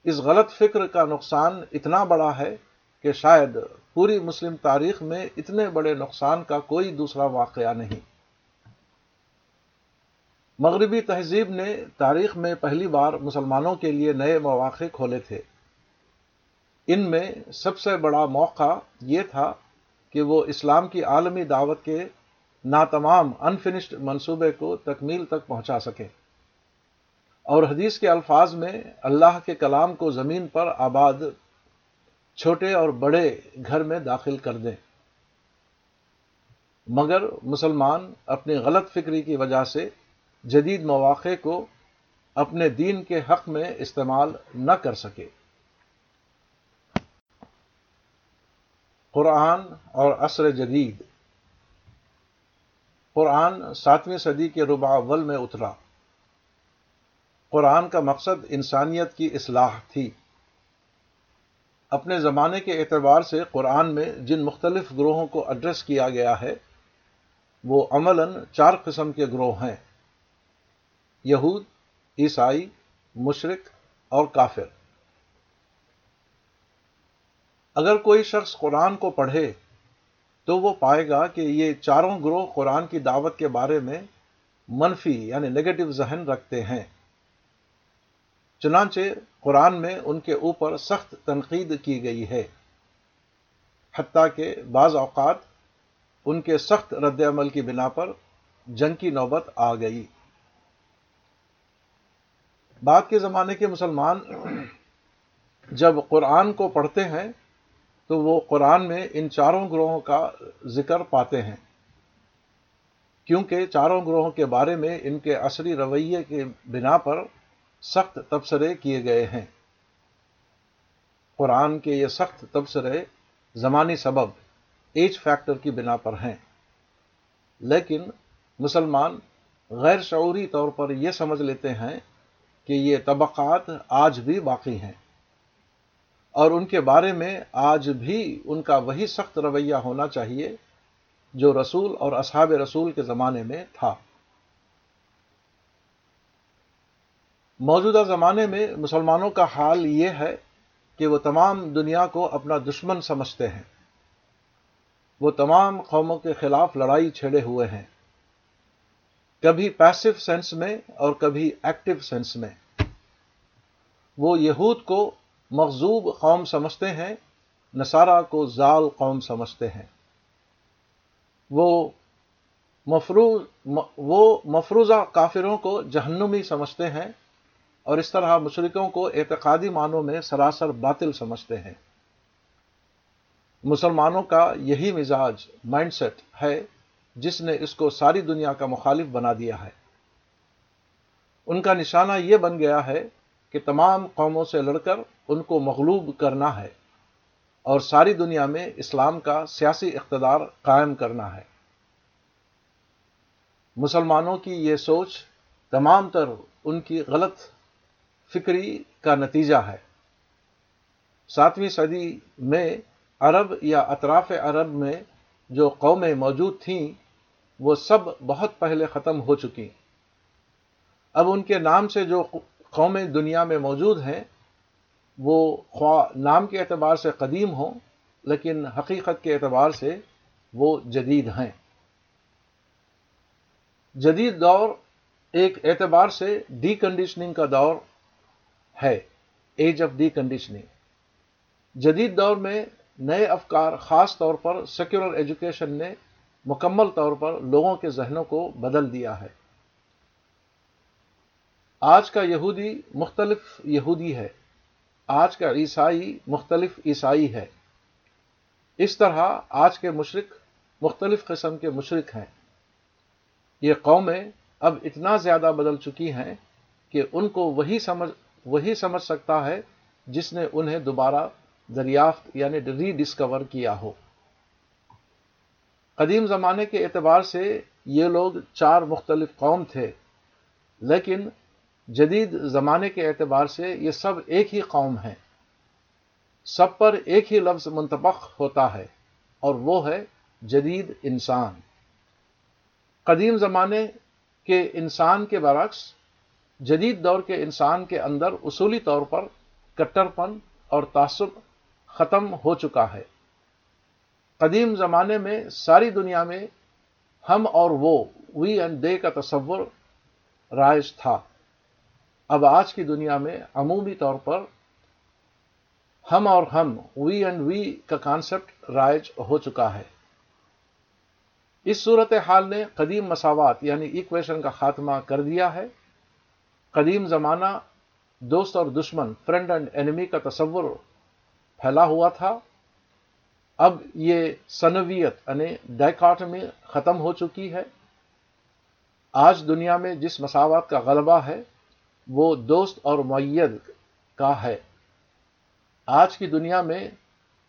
اس غلط فکر کا نقصان اتنا بڑا ہے کہ شاید پوری مسلم تاریخ میں اتنے بڑے نقصان کا کوئی دوسرا واقعہ نہیں۔ مغربی تہذیب نے تاریخ میں پہلی بار مسلمانوں کے لیے نئے مواقع کھولے تھے۔ ان میں سب سے بڑا موقع یہ تھا کہ وہ اسلام کی عالمی دعوت کے ناتمام انفنشڈ منصوبے کو تکمیل تک پہنچا سکے اور حدیث کے الفاظ میں اللہ کے کلام کو زمین پر آباد چھوٹے اور بڑے گھر میں داخل کر دیں۔ مگر مسلمان اپنی غلط فکری کی وجہ سے جدید مواقع کو اپنے دین کے حق میں استعمال نہ کر سکے۔ قرآن اور عصر جدید۔ قرآن ساتویں صدی کے ربع اول میں اترا۔ قرآن کا مقصد انسانیت کی اصلاح تھی۔ اپنے زمانے کے اعتبار سے قرآن میں جن مختلف گروہوں کو ایڈریس کیا گیا ہے، وہ عملاً چار قسم کے گروہ ہیں۔ یہود، عیسائی، مشرق اور کافر۔ اگر کوئی شخص قرآن کو پڑھے تو وہ پائے گا کہ یہ چاروں گروہ قرآن کی دعوت کے بارے میں منفی یعنی نگیٹو ذہن رکھتے ہیں۔ چنانچہ قرآن میں ان کے اوپر سخت تنقید کی گئی ہے۔ حتیٰ کہ بعض اوقات ان کے سخت رد عمل کی بنا پر جنگ کی نوبت آ گئی۔ بعد کے زمانے کے مسلمان جب قرآن کو پڑھتے ہیں تو وہ قرآن میں ان چاروں گروہوں کا ذکر پاتے ہیں۔ کیونکہ چاروں گروہوں کے بارے میں ان کے عصری رویے کے بنا پر سخت تبصرے کیے گئے ہیں۔ قرآن کے یہ سخت تبصرے زمانی سبب ایج فیکٹر کی بنا پر ہیں۔ لیکن مسلمان غیر شعوری طور پر یہ سمجھ لیتے ہیں کہ یہ طبقات آج بھی باقی ہیں۔ اور ان کے بارے میں آج بھی ان کا وہی سخت رویہ ہونا چاہیے جو رسول اور اصحاب رسول کے زمانے میں تھا۔ موجودہ زمانے میں مسلمانوں کا حال یہ ہے کہ وہ تمام دنیا کو اپنا دشمن سمجھتے ہیں۔ وہ تمام قوموں کے خلاف لڑائی چھیڑے ہوئے ہیں۔ کبھی پیسو سینس میں اور کبھی ایکٹیو سینس میں۔ وہ یہود کو مغزوب قوم سمجھتے ہیں، نصارہ کو زال قوم سمجھتے ہیں۔ وہ مفروض، وہ مفروضہ کافروں کو جہنمی سمجھتے ہیں اور اس طرح مشرقوں کو اعتقادی معنوں میں سراسر باطل سمجھتے ہیں۔ مسلمانوں کا یہی مزاج مائنڈ سیٹ ہے۔ جس نے اس کو ساری دنیا کا مخالف بنا دیا ہے۔ ان کا نشانہ یہ بن گیا ہے کہ تمام قوموں سے لڑ کر ان کو مغلوب کرنا ہے اور ساری دنیا میں اسلام کا سیاسی اقتدار قائم کرنا ہے۔ مسلمانوں کی یہ سوچ تمام تر ان کی غلط فکری کا نتیجہ ہے۔ ساتویں صدی میں عرب یا اطراف عرب میں جو قومیں موجود تھیں، وہ سب بہت پہلے ختم ہو چکی اب ان کے نام سے جو قومیں دنیا میں موجود ہیں، وہ خواہ نام کے اعتبار سے قدیم ہوں، لیکن حقیقت کے اعتبار سے وہ جدید ہیں۔ جدید دور ایک اعتبار سے ڈی کنڈیشننگ کا دور ہے ایج آف ڈی کنڈیشننگ جدید دور میں نئے افکار، خاص طور پر سیکولر ایجوکیشن نے مکمل طور پر لوگوں کے ذہنوں کو بدل دیا ہے۔ آج کا یہودی مختلف یہودی ہے۔ آج کا عیسائی مختلف عیسائی ہے۔ اس طرح آج کے مشرق مختلف قسم کے مشرق ہیں۔ یہ قومیں اب اتنا زیادہ بدل چکی ہیں کہ ان کو وہی سمجھ وہی سمجھ سکتا ہے جس نے انہیں دوبارہ دریافت یعنی ری ڈسکور کیا ہو۔ قدیم زمانے کے اعتبار سے یہ لوگ چار مختلف قوم تھے، لیکن جدید زمانے کے اعتبار سے یہ سب ایک ہی قوم ہے سب پر ایک ہی لفظ منتبق ہوتا ہے اور وہ ہے جدید انسان۔ قدیم زمانے کے انسان کے برعکس، جدید دور کے انسان کے اندر اصولی طور پر کٹر پن اور تعصب ختم ہو چکا ہے۔ قدیم زمانے میں ساری دنیا میں ہم اور وہ، وی اینڈ دے کا تصور رائج تھا۔ اب آج کی دنیا میں عمومی طور پر ہم اور ہم، وی اینڈ وی کا کانسیپٹ رائج ہو چکا ہے۔ اس صورت حال نے قدیم مساوات یعنی ایکویشن کا خاتمہ کر دیا ہے۔ قدیم زمانہ دوست اور دشمن فرینڈ اینڈ اینمی کا تصور پھیلا ہوا تھا۔ اب یہ سنویت یعنی ڈائکاٹ میں ختم ہو چکی ہے۔ آج دنیا میں جس مساوات کا غلبہ ہے، وہ دوست اور معید کا ہے۔ آج کی دنیا میں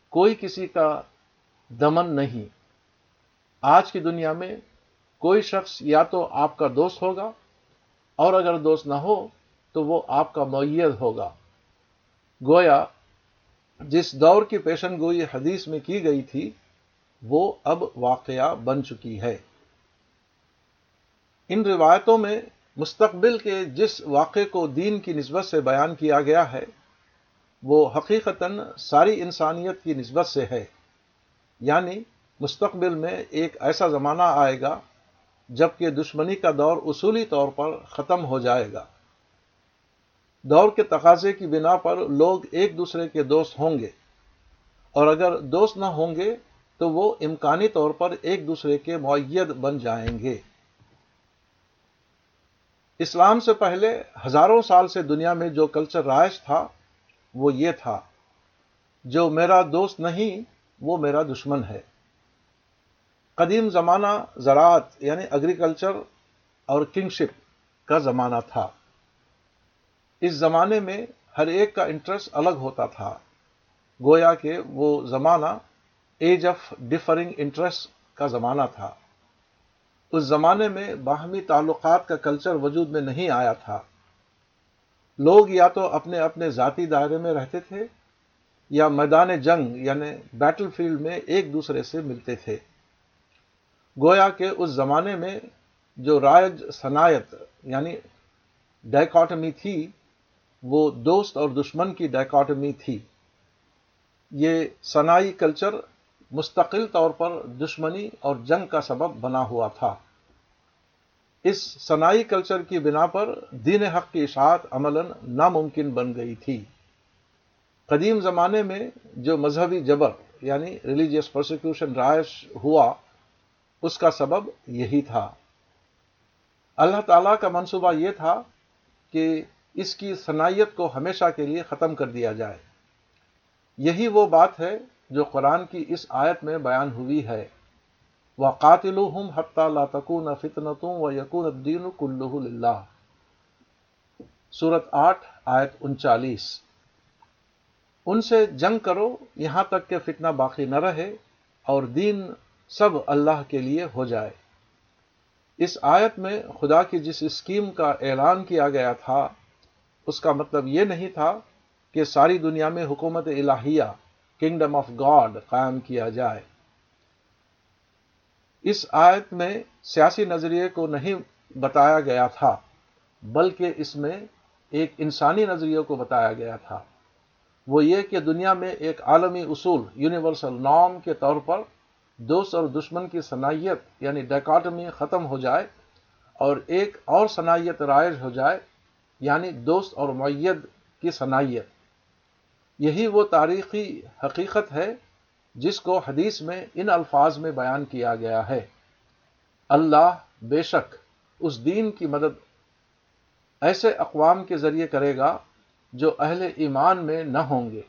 کوئی کسی کا دمن نہیں۔ آج کی دنیا میں کوئی شخص یا تو آپ کا دوست ہوگا، اور اگر دوست نہ ہو، تو وہ آپ کا معید ہوگا۔ گویا جس دور کی پیشن گوئی حدیث میں کی گئی تھی، وہ اب واقعہ بن چکی ہے۔ ان روایتوں میں مستقبل کے جس واقعے کو دین کی نسبت سے بیان کیا گیا ہے، وہ حقیقتاً ساری انسانیت کی نسبت سے ہے۔ یعنی مستقبل میں ایک ایسا زمانہ آئے گا جبکہ دشمنی کا دور اصولی طور پر ختم ہو جائے گا۔ دور کے تقاضے کی بنا پر لوگ ایک دوسرے کے دوست ہوں گے۔ اور اگر دوست نہ ہوں گے، تو وہ امکانی طور پر ایک دوسرے کے معید بن جائیں گے۔ اسلام سے پہلے ہزاروں سال سے دنیا میں جو کلچر رائج تھا، وہ یہ تھا، جو میرا دوست نہیں، وہ میرا دشمن ہے۔ قدیم زمانہ زراعت یعنی ایگریکلچر اور کنگشپ کا زمانہ تھا۔ اس زمانے میں ہر ایک کا انٹرسٹ الگ ہوتا تھا۔ گویا کہ وہ زمانہ ایج آف ڈفرنگ انٹرسٹ کا زمانہ تھا۔ اس زمانے میں باہمی تعلقات کا کلچر وجود میں نہیں آیا تھا۔ لوگ یا تو اپنے اپنے ذاتی دائرے میں رہتے تھے یا میدان جنگ یعنی بیٹل فیلڈ میں ایک دوسرے سے ملتے تھے۔ گویا کہ اس زمانے میں جو رائج صنایت یعنی ڈائکاٹمی تھی وہ دوست اور دشمن کی ڈائکاٹمی تھی۔ یہ صنائی کلچر مستقل طور پر دشمنی اور جنگ کا سبب بنا ہوا تھا۔ اس صنائی کلچر کی بنا پر دین حق کی اشاعت عملاً ناممکن بن گئی تھی۔ قدیم زمانے میں جو مذہبی جبر یعنی ریلیجیس پروسیکیوشن رائش ہوا، اس کا سبب یہی تھا۔ اللہ تعالی کا منصوبہ یہ تھا کہ اس کی صنعت کو ہمیشہ کے لیے ختم کر دیا جائے۔ یہی وہ بات ہے جو قرآن کی اس آیت میں بیان ہوئی ہے۔ وہ قاتل ہم حتہ لاتکون فتنتوں و یقون الدین کلو اللہ آٹھ، آیت انچالیس۔ ان سے جنگ کرو، یہاں تک کہ فتنہ باقی نہ رہے اور دین سب اللہ کے لیے ہو جائے۔ اس آیت میں خدا کی جس اسکیم کا اعلان کیا گیا تھا اس کا مطلب یہ نہیں تھا کہ ساری دنیا میں حکومت الہیہ کنگڈم آف گاڈ قائم کیا جائے۔ اس آیت میں سیاسی نظریے کو نہیں بتایا گیا تھا، بلکہ اس میں ایک انسانی نظریے کو بتایا گیا تھا۔ وہ یہ کہ دنیا میں ایک عالمی اصول یونیورسل نام کے طور پر دوست اور دشمن کی صلاحیت یعنی ڈیکاٹمی ختم ہو جائے اور ایک اور صلاحیت رائج ہو جائے یعنی دوست اور معیت کی صلاحیت یہی وہ تاریخی حقیقت ہے جس کو حدیث میں ان الفاظ میں بیان کیا گیا ہے۔ اللہ بے شک اس دین کی مدد ایسے اقوام کے ذریعے کرے گا جو اہل ایمان میں نہ ہوں گے۔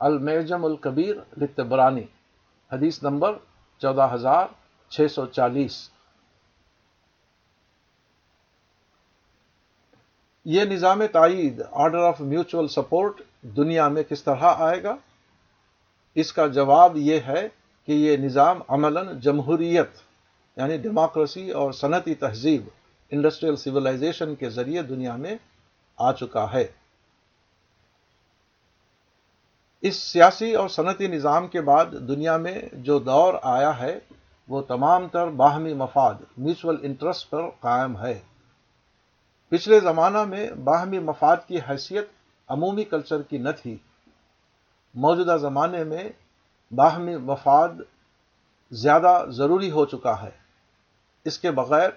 المیجم الکبیر لتبرانی حدیث نمبر چودہ ہزار چھ سو چالیس۔ یہ نظام تائید آرڈر آف میوچل سپورٹ دنیا میں کس طرح آئے گا؟ اس کا جواب یہ ہے کہ یہ نظام عملاً جمہوریت یعنی ڈیموکریسی اور صنعتی تہذیب انڈسٹریل سویلائزیشن کے ذریعے دنیا میں آ چکا ہے۔ اس سیاسی اور صنعتی نظام کے بعد دنیا میں جو دور آیا ہے، وہ تمام تر باہمی مفاد میوچل انٹرسٹ پر قائم ہے۔ پچھلے زمانہ میں باہمی مفاد کی حیثیت عمومی کلچر کی نہ تھی۔ موجودہ زمانے میں باہمی مفاد زیادہ ضروری ہو چکا ہے۔ اس کے بغیر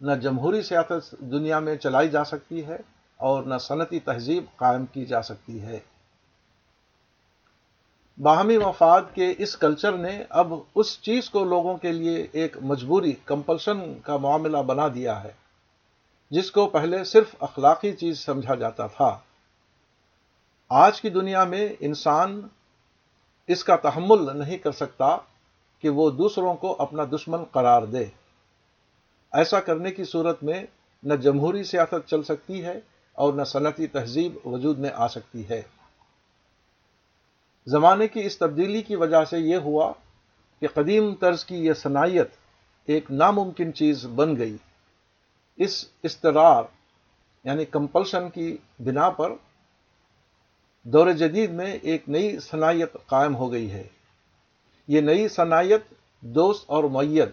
نہ جمہوری سیاست دنیا میں چلائی جا سکتی ہے اور نہ صنعتی تہذیب قائم کی جا سکتی ہے۔ باہمی مفاد کے اس کلچر نے اب اس چیز کو لوگوں کے لیے ایک مجبوری، کمپلشن کا معاملہ بنا دیا ہے۔ جس کو پہلے صرف اخلاقی چیز سمجھا جاتا تھا۔ آج کی دنیا میں انسان اس کا تحمل نہیں کر سکتا کہ وہ دوسروں کو اپنا دشمن قرار دے۔ ایسا کرنے کی صورت میں نہ جمہوری سیاست چل سکتی ہے اور نہ صنعتی تہذیب وجود میں آ سکتی ہے۔ زمانے کی اس تبدیلی کی وجہ سے یہ ہوا کہ قدیم طرز کی یہ صنعت ایک ناممکن چیز بن گئی۔ اس استرار یعنی کمپلشن کی بنا پر دور جدید میں ایک نئی صنعت قائم ہو گئی ہے۔ یہ نئی صنعت دوست اور معید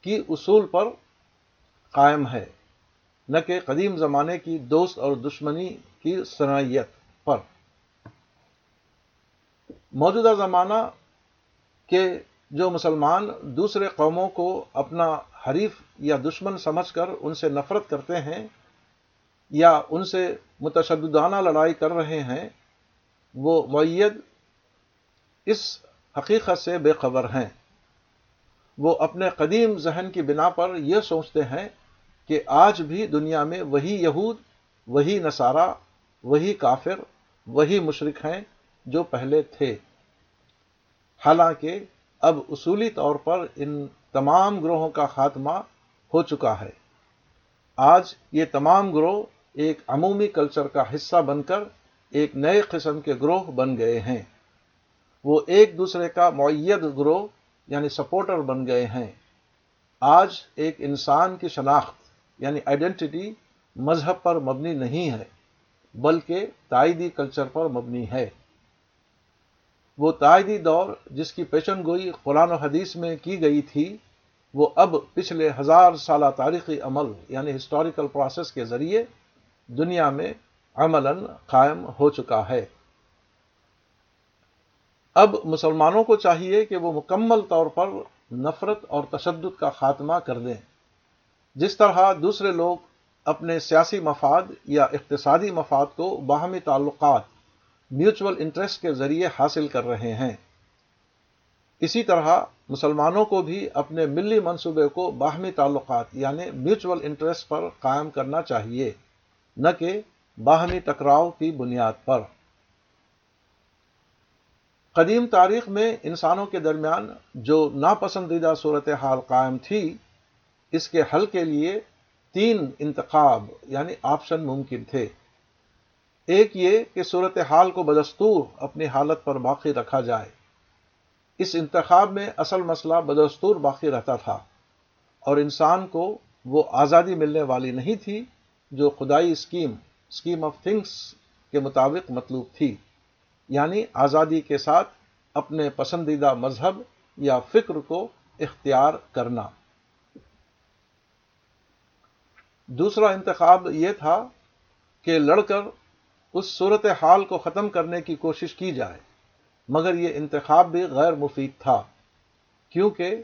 کی اصول پر قائم ہے، نہ کہ قدیم زمانے کی دوست اور دشمنی کی صنعت پر۔ موجودہ زمانہ کے جو مسلمان دوسرے قوموں کو اپنا حریف یا دشمن سمجھ کر ان سے نفرت کرتے ہیں یا ان سے متشددانہ لڑائی کر رہے ہیں، وہ معید اس حقیقت سے بے خبر ہیں۔ وہ اپنے قدیم ذہن کی بنا پر یہ سوچتے ہیں کہ آج بھی دنیا میں وہی یہود، وہی نصارہ، وہی کافر، وہی مشرق ہیں جو پہلے تھے۔ حالانکہ اب اصولی طور پر ان تمام گروہوں کا خاتمہ ہو چکا ہے۔ آج یہ تمام گروہ ایک عمومی کلچر کا حصہ بن کر ایک نئے قسم کے گروہ بن گئے ہیں۔ وہ ایک دوسرے کا معید گروہ یعنی سپورٹر بن گئے ہیں۔ آج ایک انسان کی شناخت یعنی آئیڈینٹی مذہب پر مبنی نہیں ہے، بلکہ تائیدی کلچر پر مبنی ہے۔ وہ تائیدی دور جس کی پیشن گوئی قرآن و حدیث میں کی گئی تھی، وہ اب پچھلے ہزار سالہ تاریخی عمل یعنی ہسٹوریکل پروسیس کے ذریعے دنیا میں عملاً قائم ہو چکا ہے۔ اب مسلمانوں کو چاہیے کہ وہ مکمل طور پر نفرت اور تشدد کا خاتمہ کر دیں۔ جس طرح دوسرے لوگ اپنے سیاسی مفاد یا اقتصادی مفاد کو باہمی تعلقات میوچول انٹرسٹ کے ذریعے حاصل کر رہے ہیں۔ اسی طرح مسلمانوں کو بھی اپنے ملی منصوبے کو باہمی تعلقات یعنی میوچول انٹرسٹ پر قائم کرنا چاہیے، نہ کہ باہمی ٹکراؤ کی بنیاد پر۔ قدیم تاریخ میں انسانوں کے درمیان جو ناپسندیدہ صورتحال قائم تھی، اس کے حل کے لیے تین انتخاب یعنی آپشن ممکن تھے۔ ایک یہ کہ صورتحال کو بدستور اپنی حالت پر باقی رکھا جائے۔ اس انتخاب میں اصل مسئلہ بدستور باقی رہتا تھا اور انسان کو وہ آزادی ملنے والی نہیں تھی جو خدائی اسکیم اسکیم آف تھنگس کے مطابق مطلوب تھی۔ یعنی آزادی کے ساتھ اپنے پسندیدہ مذہب یا فکر کو اختیار کرنا۔ دوسرا انتخاب یہ تھا کہ لڑ کر اس صورت حال کو ختم کرنے کی کوشش کی جائے۔ مگر یہ انتخاب بھی غیر مفید تھا، کیونکہ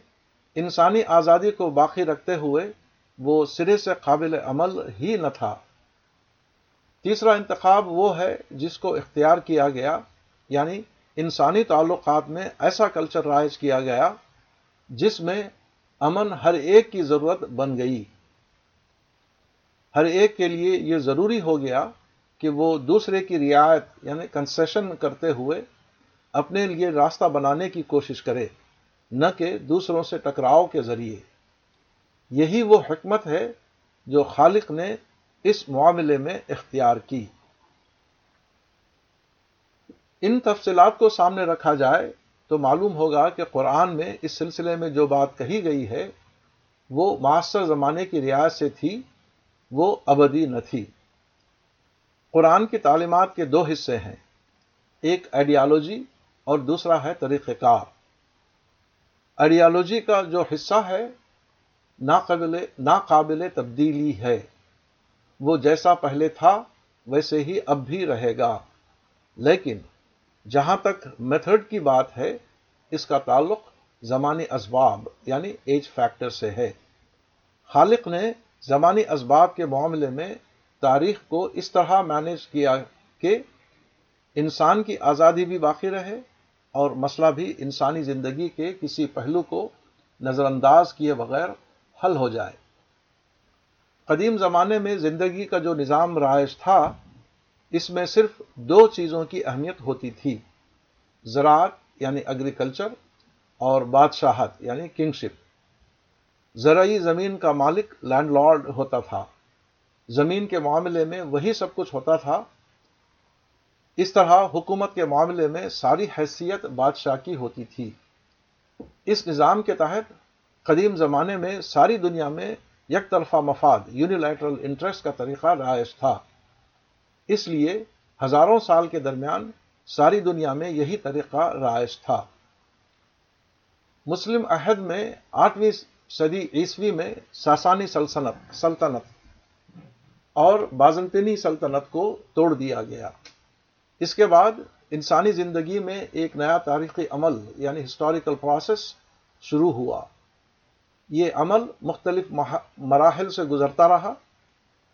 انسانی آزادی کو باقی رکھتے ہوئے وہ سرے سے قابل عمل ہی نہ تھا۔ تیسرا انتخاب وہ ہے جس کو اختیار کیا گیا یعنی انسانی تعلقات میں ایسا کلچر رائج کیا گیا جس میں امن ہر ایک کی ضرورت بن گئی۔ ہر ایک کے لیے یہ ضروری ہو گیا کہ وہ دوسرے کی رعایت یعنی کنسیشن کرتے ہوئے اپنے لیے راستہ بنانے کی کوشش کرے، نہ کہ دوسروں سے ٹکراؤ کے ذریعے۔ یہی وہ حکمت ہے جو خالق نے اس معاملے میں اختیار کی۔ ان تفصیلات کو سامنے رکھا جائے تو معلوم ہوگا کہ قرآن میں اس سلسلے میں جو بات کہی گئی ہے، وہ معاصر زمانے کی رعایت سے تھی، وہ ابدی نہ تھی۔ قرآن کی تعلیمات کے دو حصے ہیں۔ ایک آئیڈیالوجی اور دوسرا ہے طریقہ کار۔ آئیڈیالوجی کا جو حصہ ہے، ناقابل ناقابل تبدیلی ہے۔ وہ جیسا پہلے تھا، ویسے ہی اب بھی رہے گا۔ لیکن جہاں تک میتھڈ کی بات ہے، اس کا تعلق زمانی اسباب یعنی ایج فیکٹر سے ہے۔ خالق نے زمانی اسباب کے معاملے میں تاریخ کو اس طرح مینج کیا کہ انسان کی آزادی بھی باقی رہے اور مسئلہ بھی انسانی زندگی کے کسی پہلو کو نظر انداز کیے بغیر حل ہو جائے۔ قدیم زمانے میں زندگی کا جو نظام رائج تھا، اس میں صرف دو چیزوں کی اہمیت ہوتی تھی، زراعت یعنی ایگریکلچر اور بادشاہت یعنی کنگشپ زرعی زمین کا مالک لینڈ لارڈ ہوتا تھا۔ زمین کے معاملے میں وہی سب کچھ ہوتا تھا۔ اس طرح حکومت کے معاملے میں ساری حیثیت بادشاہ کی ہوتی تھی۔ اس نظام کے تحت قدیم زمانے میں ساری دنیا میں یک طرفہ مفاد یونیلیٹرل انٹرسٹ کا طریقہ رائج تھا۔ اس لیے ہزاروں سال کے درمیان ساری دنیا میں یہی طریقہ رائج تھا۔ مسلم عہد میں آٹھویں صدی عیسوی میں ساسانی سلطنت سلطنت۔ اور بازنطینی سلطنت کو توڑ دیا گیا۔ اس کے بعد انسانی زندگی میں ایک نیا تاریخی عمل یعنی ہسٹوریکل پروسیس شروع ہوا۔ یہ عمل مختلف مراحل سے گزرتا رہا۔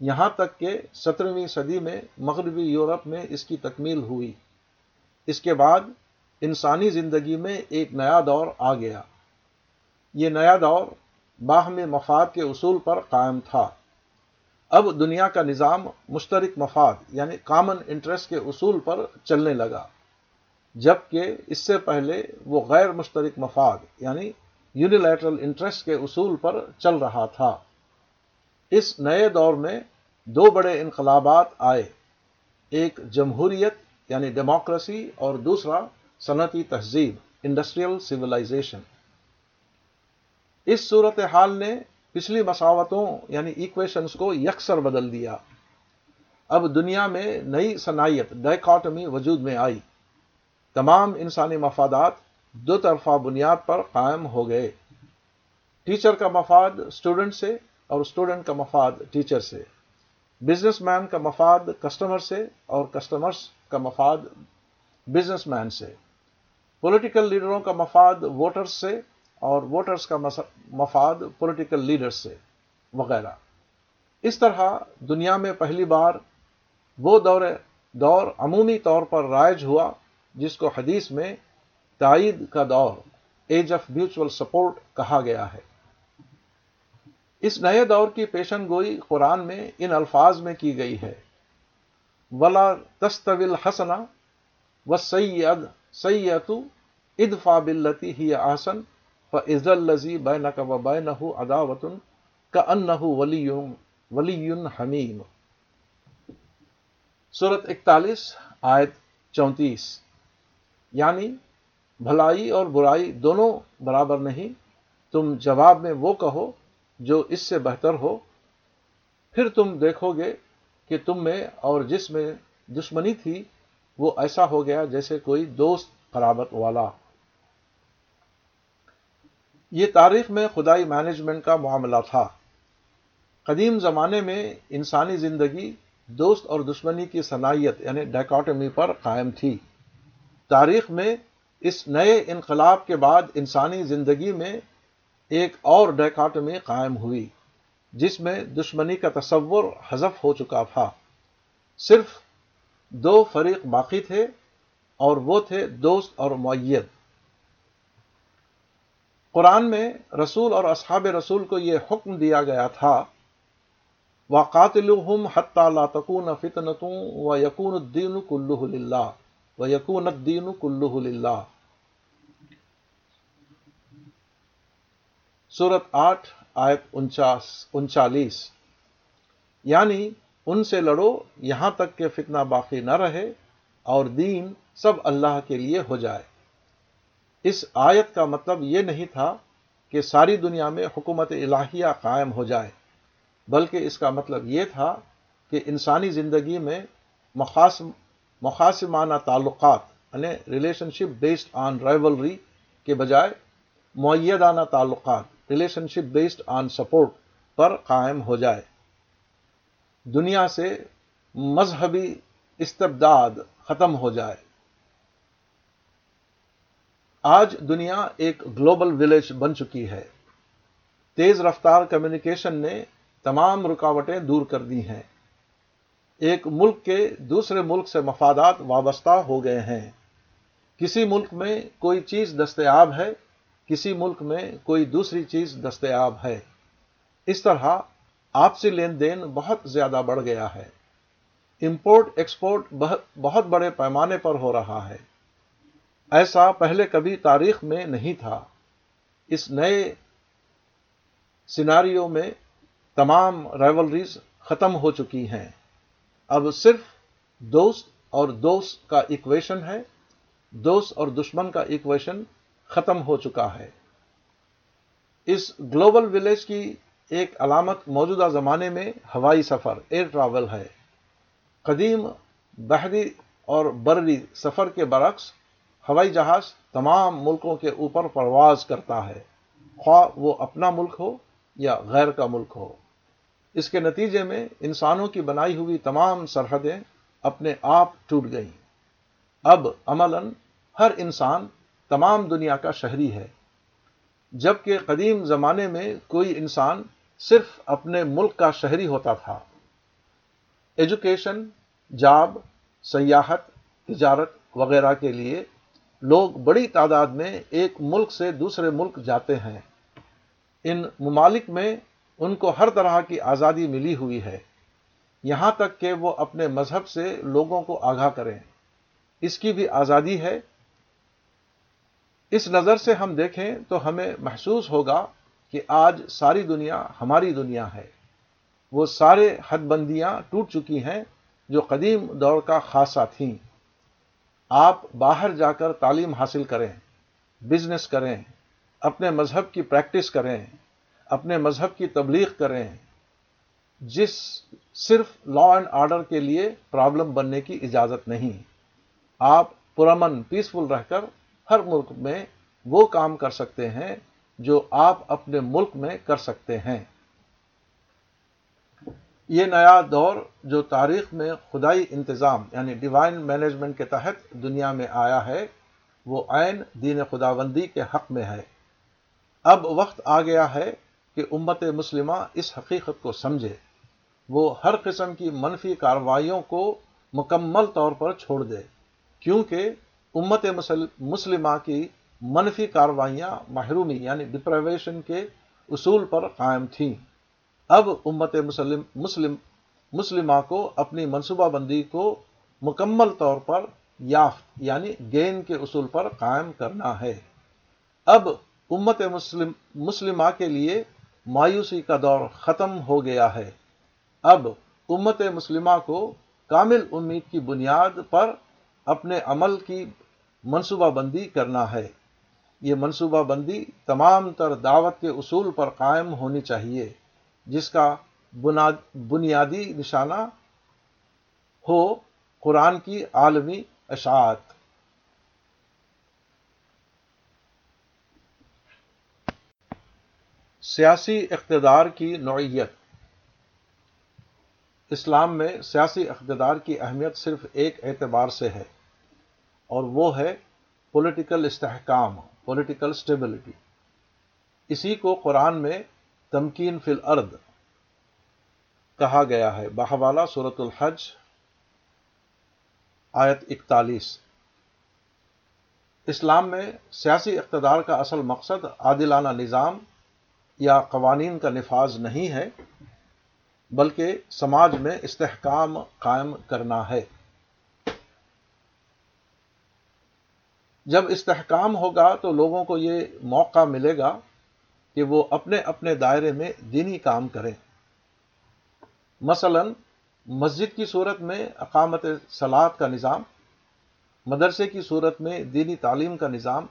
یہاں تک کہ سترہویں صدی میں مغربی یورپ میں اس کی تکمیل ہوئی۔ اس کے بعد انسانی زندگی میں ایک نیا دور آ گیا۔ یہ نیا دور باہمی مفاد کے اصول پر قائم تھا۔ اب دنیا کا نظام مشترک مفاد یعنی کامن انٹرسٹ کے اصول پر چلنے لگا، جبکہ اس سے پہلے وہ غیر مشترک مفاد یعنی یونیلیٹرل انٹرسٹ کے اصول پر چل رہا تھا۔ اس نئے دور میں دو بڑے انقلابات آئے، ایک جمہوریت یعنی ڈیموکریسی اور دوسرا صنعتی تہذیب انڈسٹریل سولاشن اس صورت حال نے پچھلی مساوتوں یعنی ایکویشنز کو یکسر بدل دیا۔ اب دنیا میں نئی صنعت ڈائکاٹمی وجود میں آئی۔ تمام انسانی مفادات دو طرفہ بنیاد پر قائم ہو گئے۔ ٹیچر کا مفاد اسٹوڈنٹ سے اور اسٹوڈنٹ کا مفاد ٹیچر سے۔ بزنس مین کا مفاد کسٹمر سے اور کسٹمرس کا مفاد بزنس مین سے۔ پولیٹیکل لیڈروں کا مفاد ووٹرز سے اور ووٹرز کا مفاد پولیٹیکل لیڈرز سے، وغیرہ۔ اس طرح دنیا میں پہلی بار وہ دور دور عمومی طور پر رائج ہوا جس کو حدیث میں تائید کا دور ایج آف میوچل سپورٹ کہا گیا ہے۔ اس نئے دور کی پیشن گوئی قرآن میں ان الفاظ میں کی گئی ہے۔ ولا تستویل حسنا و سید سیتو ادفا بلتی ہی آسن فض الزی بین و بین اداوتن کا ان ولی ولی حمیم صورت اکتالیس، آیت چونتیس۔ یعنی بھلائی اور برائی دونوں برابر نہیں۔ تم جواب میں وہ کہو جو اس سے بہتر ہو۔ پھر تم دیکھو گے کہ تم میں اور جس میں دشمنی تھی وہ ایسا ہو گیا جیسے کوئی دوست قرابت والا۔ یہ تاریخ میں خدائی مینجمنٹ کا معاملہ تھا۔ قدیم زمانے میں انسانی زندگی دوست اور دشمنی کی صلاحیت یعنی ڈیکاٹمی پر قائم تھی۔ تاریخ میں اس نئے انقلاب کے بعد انسانی زندگی میں ایک اور ڈیکاٹمی قائم ہوئی، جس میں دشمنی کا تصور حذف ہو چکا تھا۔ صرف دو فریق باقی تھے اور وہ تھے دوست اور معیت قرآن میں رسول اور اصحاب رسول کو یہ حکم دیا گیا تھا و قاتل حتہ لاتکون فتنتوں و یقون الدین کلّہ و یقون الدین کلّہ صورت آٹھ، آیت انچاس، انچالیس۔ یعنی ان سے لڑو، یہاں تک کہ فتنہ باقی نہ رہے اور دین سب اللہ کے لیے ہو جائے۔ اس آیت کا مطلب یہ نہیں تھا کہ ساری دنیا میں حکومت الہیہ قائم ہو جائے، بلکہ اس کا مطلب یہ تھا کہ انسانی زندگی میں مخاصمانہ تعلقات یعنی relationship based on rivalry کے بجائے معیدانہ تعلقات relationship based on support پر قائم ہو جائے۔ دنیا سے مذہبی استبداد ختم ہو جائے۔ آج دنیا ایک گلوبل ولیج بن چکی ہے۔ تیز رفتار کمیونیکیشن نے تمام رکاوٹیں دور کر دی ہیں۔ ایک ملک کے دوسرے ملک سے مفادات وابستہ ہو گئے ہیں۔ کسی ملک میں کوئی چیز دستیاب ہے، کسی ملک میں کوئی دوسری چیز دستیاب ہے۔ اس طرح آپسی لین دین بہت زیادہ بڑھ گیا ہے۔ امپورٹ ایکسپورٹ بہت بڑے پیمانے پر ہو رہا ہے۔ ایسا پہلے کبھی تاریخ میں نہیں تھا۔ اس نئے سیناریو میں تمام ریولریز ختم ہو چکی ہیں۔ اب صرف دوست اور دوست کا ایکویشن ہے۔ دوست اور دشمن کا ایکویشن ختم ہو چکا ہے۔ اس گلوبل ولیج کی ایک علامت موجودہ زمانے میں ہوائی سفر ایئر ٹریول ہے۔ قدیم بحری اور بری سفر کے برعکس ہوائی جہاز تمام ملکوں کے اوپر پرواز کرتا ہے۔ خواہ وہ اپنا ملک ہو یا غیر کا ملک ہو۔ اس کے نتیجے میں انسانوں کی بنائی ہوئی تمام سرحدیں اپنے آپ ٹوٹ گئیں۔ اب عملاً ہر انسان تمام دنیا کا شہری ہے۔ جبکہ قدیم زمانے میں کوئی انسان صرف اپنے ملک کا شہری ہوتا تھا۔ ایجوکیشن، جاب، سیاحت، تجارت وغیرہ کے لیے لوگ بڑی تعداد میں ایک ملک سے دوسرے ملک جاتے ہیں۔ ان ممالک میں ان کو ہر طرح کی آزادی ملی ہوئی ہے۔ یہاں تک کہ وہ اپنے مذہب سے لوگوں کو آگاہ کریں۔ اس کی بھی آزادی ہے۔ اس نظر سے ہم دیکھیں تو ہمیں محسوس ہوگا کہ آج ساری دنیا ہماری دنیا ہے۔ وہ سارے حد بندیاں ٹوٹ چکی ہیں جو قدیم دور کا خاصہ تھیں۔ آپ باہر جا کر تعلیم حاصل کریں بزنس کریں، اپنے مذہب کی پریکٹس کریں، اپنے مذہب کی تبلیغ کریں، جس صرف لا اینڈ آرڈر کے لیے پرابلم بننے کی اجازت نہیں۔ آپ پرامن پیسفل رہ کر ہر ملک میں وہ کام کر سکتے ہیں جو آپ اپنے ملک میں کر سکتے ہیں۔ یہ نیا دور جو تاریخ میں خدائی انتظام یعنی ڈیوائن مینجمنٹ کے تحت دنیا میں آیا ہے، وہ عین دین خداوندی کے حق میں ہے۔ اب وقت آ گیا ہے کہ امت مسلمہ اس حقیقت کو سمجھے۔ وہ ہر قسم کی منفی کارروائیوں کو مکمل طور پر چھوڑ دے، کیونکہ امت مسلمہ کی منفی کارروائیاں محرومی یعنی ڈپریویشن کے اصول پر قائم تھیں۔ اب امت مسلم مسلم مسلمہ کو اپنی منصوبہ بندی کو مکمل طور پر یافت یعنی گین کے اصول پر قائم کرنا ہے۔ اب امت مسلم مسلمہ کے لیے مایوسی کا دور ختم ہو گیا ہے۔ اب امت مسلمہ کو کامل امید کی بنیاد پر اپنے عمل کی منصوبہ بندی کرنا ہے۔ یہ منصوبہ بندی تمام تر دعوت کے اصول پر قائم ہونی چاہیے۔ جس کا بنیادی نشانہ ہو قرآن کی عالمی اشاعت۔ سیاسی اقتدار کی نوعیت۔ اسلام میں سیاسی اقتدار کی اہمیت صرف ایک اعتبار سے ہے، اور وہ ہے پولیٹیکل استحکام پولیٹیکل اسٹیبلٹی اسی کو قرآن میں تمکین فی الارض کہا گیا ہے۔ بہوالا صورت الحج، آیت اکتالیس۔ اسلام میں سیاسی اقتدار کا اصل مقصد عادلانہ نظام یا قوانین کا نفاذ نہیں ہے، بلکہ سماج میں استحکام قائم کرنا ہے۔ جب استحکام ہوگا تو لوگوں کو یہ موقع ملے گا کہ وہ اپنے اپنے دائرے میں دینی کام کریں۔ مثلا مسجد کی صورت میں اقامت سلاد کا نظام، مدرسے کی صورت میں دینی تعلیم کا نظام،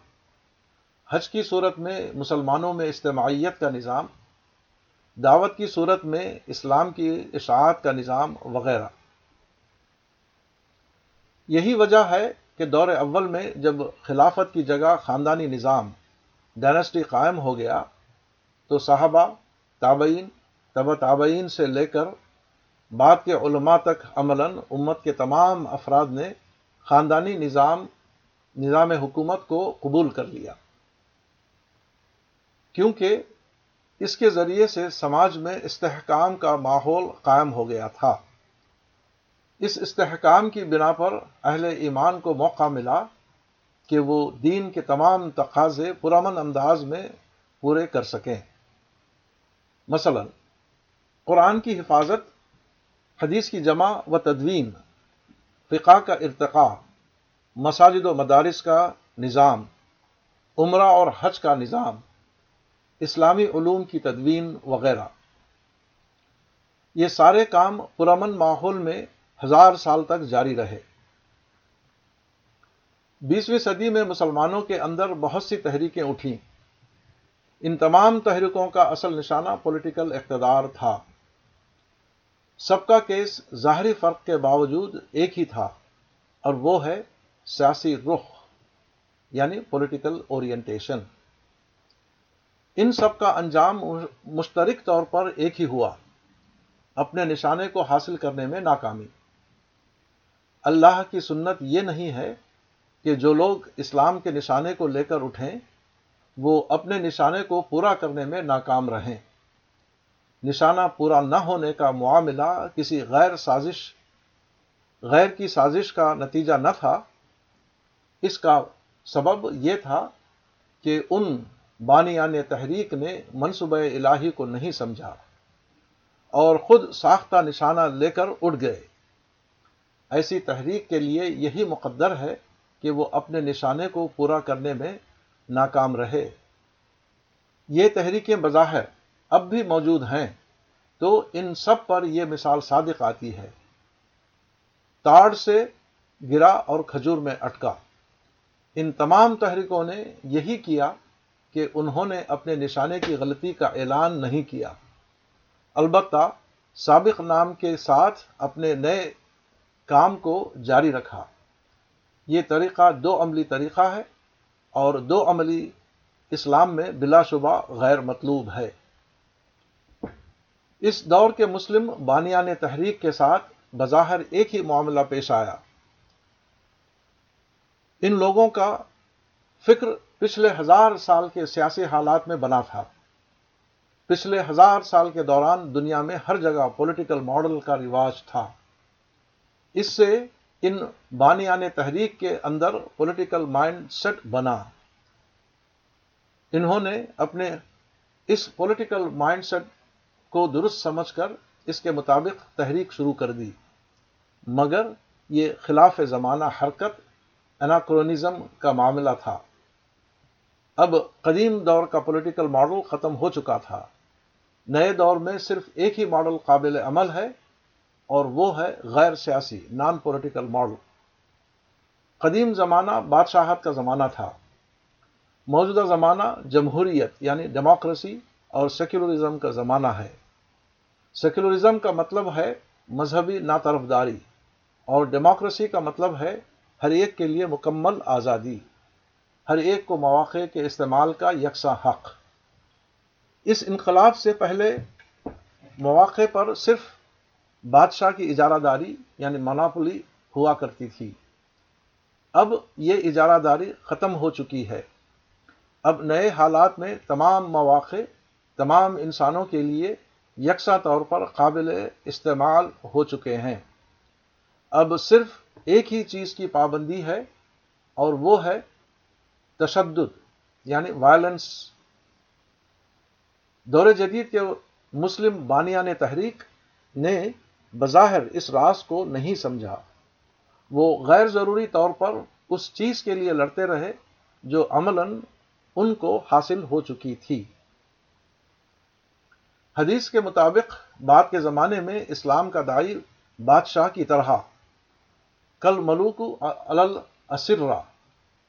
حج کی صورت میں مسلمانوں میں اجتماعیت کا نظام، دعوت کی صورت میں اسلام کی اشاعت کا نظام وغیرہ۔ یہی وجہ ہے کہ دور اول میں جب خلافت کی جگہ خاندانی نظام ڈائنسٹی قائم ہو گیا تو صحابہ، تابعین، تب تابعین سے لے کر بعد کے علماء تک عملاً امت کے تمام افراد نے خاندانی نظام نظام حکومت کو قبول کر لیا۔ کیونکہ اس کے ذریعے سے سماج میں استحکام کا ماحول قائم ہو گیا تھا۔ اس استحکام کی بنا پر اہل ایمان کو موقع ملا کہ وہ دین کے تمام تقاضے پرامن انداز میں پورے کر سکیں۔ مثلا، قرآن کی حفاظت، حدیث کی جمع و تدوین، فقہ کا ارتقاء، مساجد و مدارس کا نظام، عمرہ اور حج کا نظام، اسلامی علوم کی تدوین وغیرہ۔ یہ سارے کام پرامن ماحول میں ہزار سال تک جاری رہے۔ بیسویں صدی میں مسلمانوں کے اندر بہت سی تحریکیں اٹھیں۔ ان تمام تحریکوں کا اصل نشانہ پولیٹیکل اقتدار تھا۔ سب کا کیس ظاہری فرق کے باوجود ایک ہی تھا، اور وہ ہے سیاسی رخ یعنی پولیٹیکل اورینٹیشن ان سب کا انجام مشترک طور پر ایک ہی ہوا، اپنے نشانے کو حاصل کرنے میں ناکامی۔ اللہ کی سنت یہ نہیں ہے کہ جو لوگ اسلام کے نشانے کو لے کر اٹھیں وہ اپنے نشانے کو پورا کرنے میں ناکام رہیں۔ نشانہ پورا نہ ہونے کا معاملہ کسی غیر سازش، غیر کی سازش کا نتیجہ نہ تھا۔ اس کا سبب یہ تھا کہ ان بانیان تحریک نے منصوبہ الہی کو نہیں سمجھا اور خود ساختہ نشانہ لے کر اڑ گئے۔ ایسی تحریک کے لیے یہی مقدر ہے کہ وہ اپنے نشانے کو پورا کرنے میں ناکام رہے۔ یہ تحریکیں بظاہر اب بھی موجود ہیں، تو ان سب پر یہ مثال صادق آتی ہے۔ تاڑ سے گرا اور کھجور میں اٹکا۔ ان تمام تحریکوں نے یہی کیا کہ انہوں نے اپنے نشانے کی غلطی کا اعلان نہیں کیا۔ البتہ سابق نام کے ساتھ اپنے نئے کام کو جاری رکھا۔ یہ طریقہ دو عملی طریقہ ہے۔ اور دو عملی اسلام میں بلا شبہ غیر مطلوب ہے۔ اس دور کے مسلم بانیان تحریک کے ساتھ بظاہر ایک ہی معاملہ پیش آیا۔ ان لوگوں کا فکر پچھلے ہزار سال کے سیاسی حالات میں بنا تھا۔ پچھلے ہزار سال کے دوران دنیا میں ہر جگہ پولیٹیکل ماڈل کا رواج تھا۔ اس سے ان بانیان تحریک کے اندر پولیٹیکل مائنڈ سیٹ بنا۔ انہوں نے اپنے اس پولیٹیکل مائنڈ سیٹ کو درست سمجھ کر اس کے مطابق تحریک شروع کر دی۔ مگر یہ خلاف زمانہ حرکت اناکرونزم کا معاملہ تھا۔ اب قدیم دور کا پولیٹیکل ماڈل ختم ہو چکا تھا۔ نئے دور میں صرف ایک ہی ماڈل قابل عمل ہے۔ اور وہ ہے غیر سیاسی نان پولیٹیکل ماڈل قدیم زمانہ بادشاہت کا زمانہ تھا۔ موجودہ زمانہ جمہوریت یعنی ڈیموکریسی اور سیکولرزم کا زمانہ ہے۔ سیکولرزم کا مطلب ہے مذہبی ناطرفداری اور ڈیموکریسی کا مطلب ہے ہر ایک کے لیے مکمل آزادی۔ ہر ایک کو مواقع کے استعمال کا یکساں حق۔ اس انقلاب سے پہلے مواقع پر صرف بادشاہ کی اجارہ داری یعنی مناپلی ہوا کرتی تھی۔ اب یہ اجارہ داری ختم ہو چکی ہے۔ اب نئے حالات میں تمام مواقع، تمام انسانوں کے لیے یکساں طور پر قابل استعمال ہو چکے ہیں۔ اب صرف ایک ہی چیز کی پابندی ہے اور وہ ہے تشدد یعنی وائلنس دور جدید کے مسلم بانیان تحریک نے بظاہر اس راز کو نہیں سمجھا۔ وہ غیر ضروری طور پر اس چیز کے لیے لڑتے رہے جو عملاً ان کو حاصل ہو چکی تھی۔ حدیث کے مطابق بعد کے زمانے میں اسلام کا دائی بادشاہ کی طرح۔ کل ملوک اسرا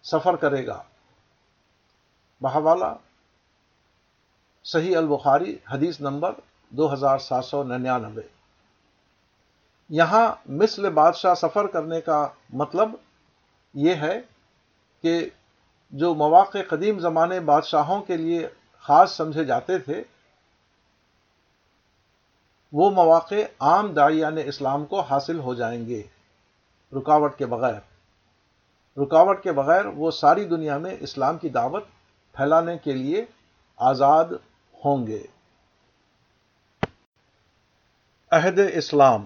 سفر کرے گا۔ بہوالا، صحیح البخاری، حدیث نمبر دو ہزار سات سو ننانوے۔ یہاں مثل بادشاہ سفر کرنے کا مطلب یہ ہے کہ جو مواقع قدیم زمانے بادشاہوں کے لیے خاص سمجھے جاتے تھے، وہ مواقع عام دائیان اسلام کو حاصل ہو جائیں گے، رکاوٹ کے بغیر۔ رکاوٹ کے بغیر وہ ساری دنیا میں اسلام کی دعوت پھیلانے کے لیے آزاد ہوں گے۔ عہد اسلام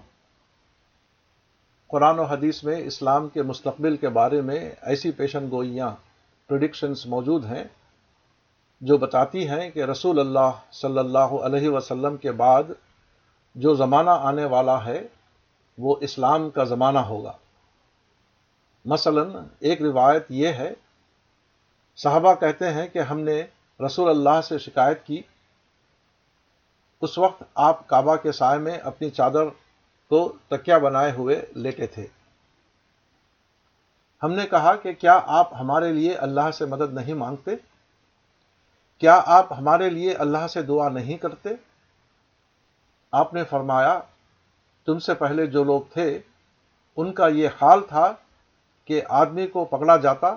قرآن و حدیث میں اسلام کے مستقبل کے بارے میں ایسی پیشن گوئیاں پرڈکشنز موجود ہیں جو بتاتی ہیں کہ رسول اللہ صلی اللہ علیہ وسلم کے بعد جو زمانہ آنے والا ہے، وہ اسلام کا زمانہ ہوگا۔ مثلا ایک روایت یہ ہے، صحابہ کہتے ہیں کہ ہم نے رسول اللہ سے شکایت کی۔ اس وقت آپ کعبہ کے سائے میں اپنی چادر کو تکیا بنائے ہوئے لیٹے تھے۔ ہم نے کہا کہ کیا آپ ہمارے لیے اللہ سے مدد نہیں مانگتے؟ کیا آپ ہمارے لیے اللہ سے دعا نہیں کرتے؟ آپ نے فرمایا، تم سے پہلے جو لوگ تھے، ان کا یہ حال تھا کہ آدمی کو پکڑا جاتا،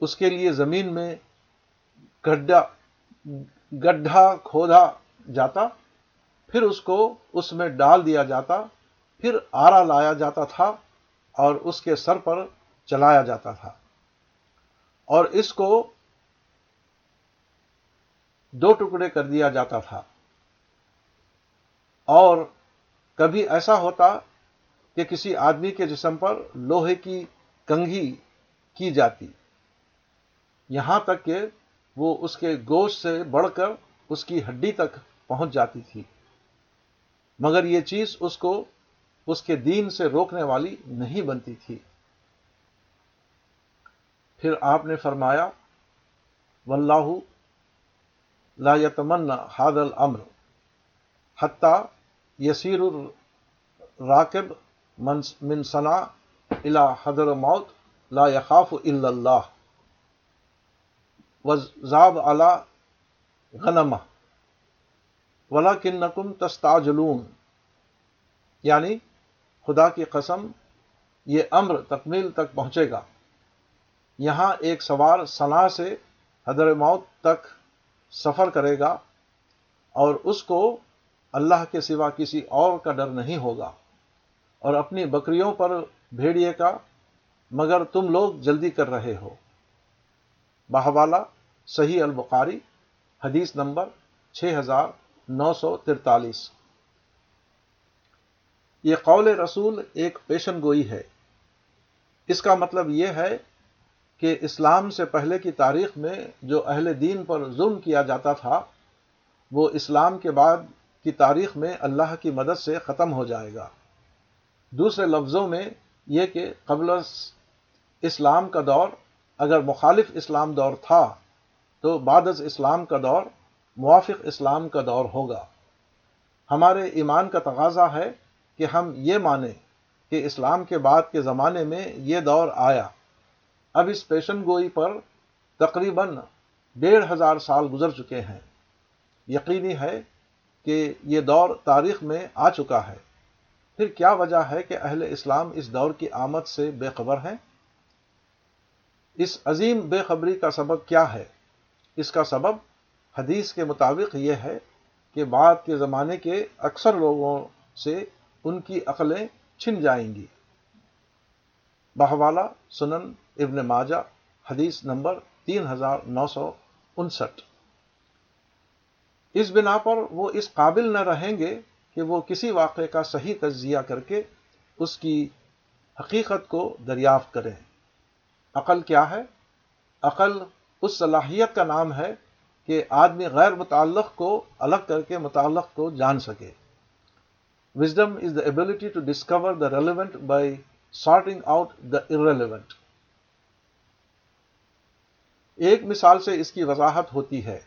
اس کے لیے زمین میں گڈھا گڈھا کھودا جاتا پھر اس کو اس میں ڈال دیا جاتا، پھر آرا لایا جاتا تھا اور اس کے سر پر چلایا جاتا تھا۔ اور اس کو دو ٹکڑے کر دیا جاتا تھا۔ اور کبھی ایسا ہوتا کہ کسی آدمی کے جسم پر لوہے کی کنگھی کی جاتی۔ یہاں تک کہ وہ اس کے گوشت سے بڑھ کر اس کی ہڈی تک پہنچ جاتی تھی۔ مگر یہ چیز اس کو اس کے دین سے روکنے والی نہیں بنتی تھی۔ پھر آپ نے فرمایا، واللہ لا یتمن حاد الامر حتی یسیر الراکب من صنع الى حضر موت لا یخاف الا اللہ۔ وزاب علی غنمہ۔ ولاکنکم تستعجلون۔ یعنی خدا کی قسم، یہ امر تکمیل تک پہنچے گا۔ یہاں ایک سوار صلاح سے حضر موت تک سفر کرے گا اور اس کو اللہ کے سوا کسی اور کا ڈر نہیں ہوگا۔ اور اپنی بکریوں پر بھیڑیے کا، مگر تم لوگ جلدی کر رہے ہو۔ بہوالا، صحیح البخاری، حدیث نمبر چھ ہزار نو سو ترتالیس۔ یہ قول رسول ایک پیشن گوئی ہے۔ اس کا مطلب یہ ہے کہ اسلام سے پہلے کی تاریخ میں جو اہل دین پر ظلم کیا جاتا تھا، وہ اسلام کے بعد کی تاریخ میں اللہ کی مدد سے ختم ہو جائے گا۔ دوسرے لفظوں میں یہ کہ قبل اسلام کا دور، اگر مخالف اسلام دور تھا، تو بعد از اسلام کا دور موافق اسلام کا دور ہوگا۔ ہمارے ایمان کا تقاضا ہے کہ ہم یہ مانیں کہ اسلام کے بعد کے زمانے میں یہ دور آیا۔ اب اس پیشن گوئی پر تقریباً ڈیڑھ ہزار سال گزر چکے ہیں۔ یقینی ہے کہ یہ دور تاریخ میں آ چکا ہے۔ پھر کیا وجہ ہے کہ اہل اسلام اس دور کی آمد سے بے خبر ہیں؟ اس عظیم بے خبری کا سبب کیا ہے؟ اس کا سبب حدیث کے مطابق یہ ہے کہ بعد کے زمانے کے اکثر لوگوں سے ان کی عقلیں چھن جائیں گی۔ بہوالا، سنن، ابن ماجہ، حدیث نمبر تین ہزار نو سو انسٹھ۔ اس بنا پر وہ اس قابل نہ رہیں گے کہ وہ کسی واقعے کا صحیح تجزیہ کر کے اس کی حقیقت کو دریافت کریں۔ عقل کیا ہے؟ عقل اس صلاحیت کا نام ہے کہ آدمی غیر متعلق کو، الگ کر کے متعلق کو جان سکے۔ Wisdom is the ability to discover the relevant by sorting out the irrelevant ایک مثال سے اس کی وضاحت ہوتی ہے۔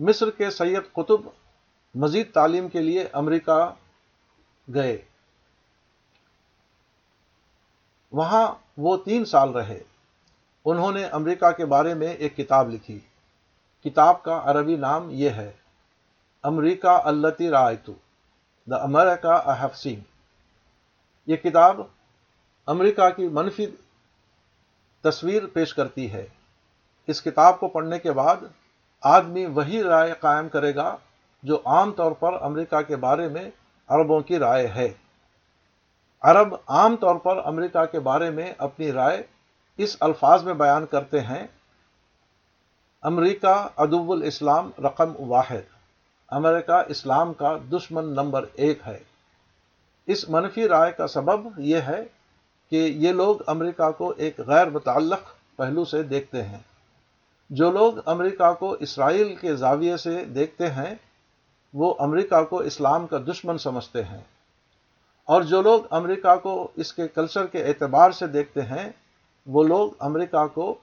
مصر کے سید قطب مزید تعلیم کے لیے امریکہ گئے۔ وہاں وہ تین سال رہے۔ انہوں نے امریکہ کے بارے میں ایک کتاب لکھی۔ کتاب کا عربی نام یہ ہے، امریکہ التی رائتو دا امیرکا ہیو سین یہ کتاب امریکہ کی منفی تصویر پیش کرتی ہے۔ اس کتاب کو پڑھنے کے بعد آدمی وہی رائے قائم کرے گا جو عام طور پر امریکہ کے بارے میں عربوں کی رائے ہے۔ عرب عام طور پر امریکہ کے بارے میں اپنی رائے اس الفاظ میں بیان کرتے ہیں امریکہ ادب الاسلام رقم واحد۔ امریکہ اسلام کا دشمن نمبر ایک ہے۔ اس منفی رائے کا سبب یہ ہے کہ یہ لوگ امریکہ کو ایک غیر متعلق پہلو سے دیکھتے ہیں۔ جو لوگ امریکہ کو اسرائیل کے زاویے سے دیکھتے ہیں، وہ امریکہ کو اسلام کا دشمن سمجھتے ہیں۔ اور جو لوگ امریکہ کو اس کے کلچر کے اعتبار سے دیکھتے ہیں، وہ لوگ امریکہ کو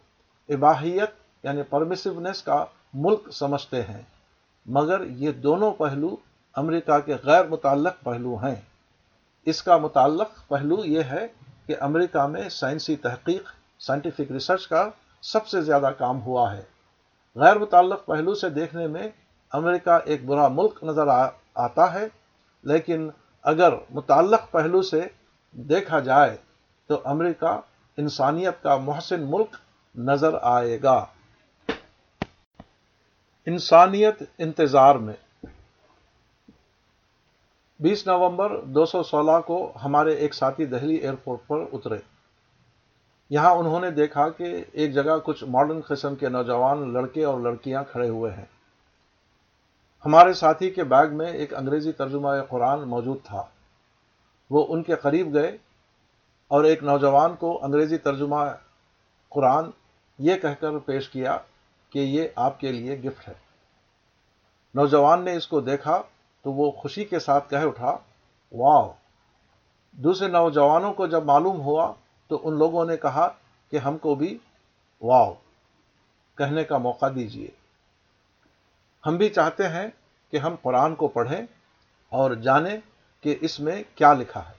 اباہیت یعنی پرمسونیس کا ملک سمجھتے ہیں۔ مگر یہ دونوں پہلو امریکہ کے غیر متعلق پہلو ہیں۔ اس کا متعلق پہلو یہ ہے کہ امریکہ میں سائنسی تحقیق سائنٹیفک ریسرچ کا سب سے زیادہ کام ہوا ہے۔ غیر متعلق پہلو سے دیکھنے میں امریکہ ایک برا ملک نظر آتا ہے، لیکن اگر متعلق پہلو سے دیکھا جائے تو امریکہ انسانیت کا محسن ملک نظر آئے گا۔ انسانیت انتظار میں۔ بیس نومبر دو سو سولہ کو ہمارے ایک ساتھی دہلی ایئرپورٹ پر اترے۔ یہاں انہوں نے دیکھا کہ ایک جگہ کچھ ماڈرن قسم کے نوجوان لڑکے اور لڑکیاں کھڑے ہوئے ہیں۔ ہمارے ساتھی کے بیگ میں ایک انگریزی ترجمہ قرآن موجود تھا۔ وہ ان کے قریب گئے اور ایک نوجوان کو انگریزی ترجمہ قرآن یہ کہہ کر پیش کیا کہ یہ آپ کے لیے گفٹ ہے۔ نوجوان نے اس کو دیکھا تو وہ خوشی کے ساتھ کہہ اٹھا واو دوسرے نوجوانوں کو جب معلوم ہوا تو ان لوگوں نے کہا کہ ہم کو بھی واو کہنے کا موقع دیجیے ہم بھی چاہتے ہیں کہ ہم قرآن کو پڑھیں اور جانیں کہ اس میں کیا لکھا ہے۔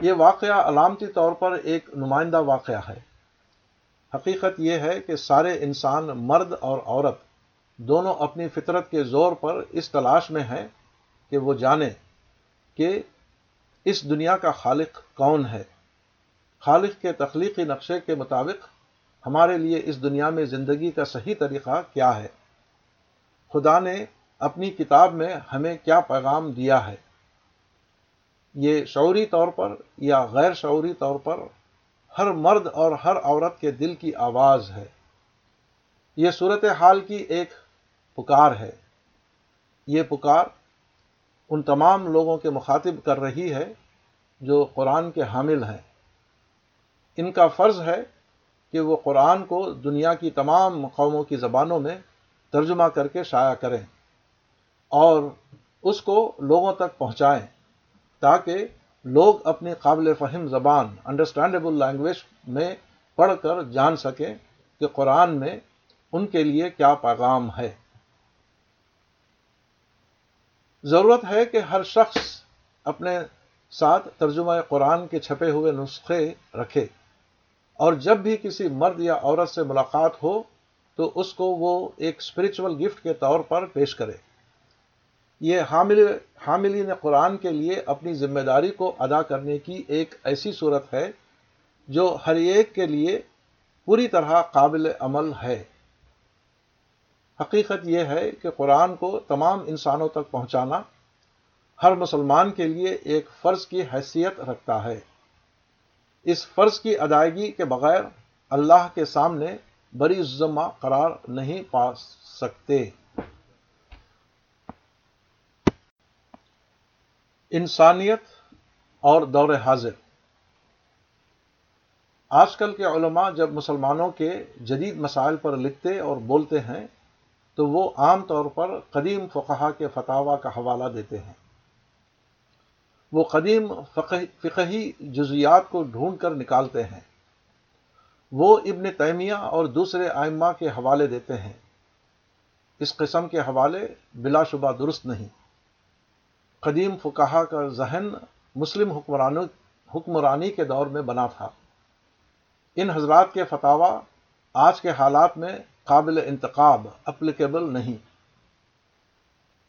یہ واقعہ علامتی طور پر ایک نمائندہ واقعہ ہے۔ حقیقت یہ ہے کہ سارے انسان مرد اور عورت دونوں اپنی فطرت کے زور پر اس تلاش میں ہیں کہ وہ جانیں کہ اس دنیا کا خالق کون ہے۔ خالق کے تخلیقی نقشے کے مطابق ہمارے لیے اس دنیا میں زندگی کا صحیح طریقہ کیا ہے۔ خدا نے اپنی کتاب میں ہمیں کیا پیغام دیا ہے؟ یہ شعوری طور پر یا غیر شعوری طور پر ہر مرد اور ہر عورت کے دل کی آواز ہے۔ یہ صورت حال کی ایک پکار ہے۔ یہ پکار ان تمام لوگوں کے مخاطب کر رہی ہے جو قرآن کے حامل ہیں۔ ان کا فرض ہے کہ وہ قرآن کو دنیا کی تمام قوموں کی زبانوں میں ترجمہ کر کے شائع کریں اور اس کو لوگوں تک پہنچائیں تاکہ لوگ اپنی قابل فہم زبان انڈرسٹینڈیبل لینگویج میں پڑھ کر جان سکیں کہ قرآن میں ان کے لیے کیا پیغام ہے۔ ضرورت ہے کہ ہر شخص اپنے ساتھ ترجمہ قرآن کے چھپے ہوئے نسخے رکھے اور جب بھی کسی مرد یا عورت سے ملاقات ہو تو اس کو وہ ایک اسپرچل گفٹ کے طور پر پیش کرے۔ یہ حامل، حاملین قرآن کے لیے اپنی ذمہ داری کو ادا کرنے کی ایک ایسی صورت ہے جو ہر ایک کے لیے پوری طرح قابل عمل ہے۔ حقیقت یہ ہے کہ قرآن کو تمام انسانوں تک پہنچانا ہر مسلمان کے لیے ایک فرض کی حیثیت رکھتا ہے۔ اس فرض کی ادائیگی کے بغیر اللہ کے سامنے بری ذمہ قرار نہیں پا سکتے۔ انسانیت اور دور حاضر۔ آج کل کے علماء جب مسلمانوں کے جدید مسائل پر لکھتے اور بولتے ہیں، تو وہ عام طور پر قدیم فقہا کے فتوا کا حوالہ دیتے ہیں۔ وہ قدیم فقہی جزیات کو ڈھونڈ کر نکالتے ہیں۔ وہ ابن تیمیہ اور دوسرے آئمہ کے حوالے دیتے ہیں۔ اس قسم کے حوالے بلا شبہ درست نہیں۔ قدیم فقہا کا ذہن مسلم حکمرانی کے دور میں بنا تھا۔ ان حضرات کے فتوا آج کے حالات میں قابل انتخاب اپلیکیبل نہیں۔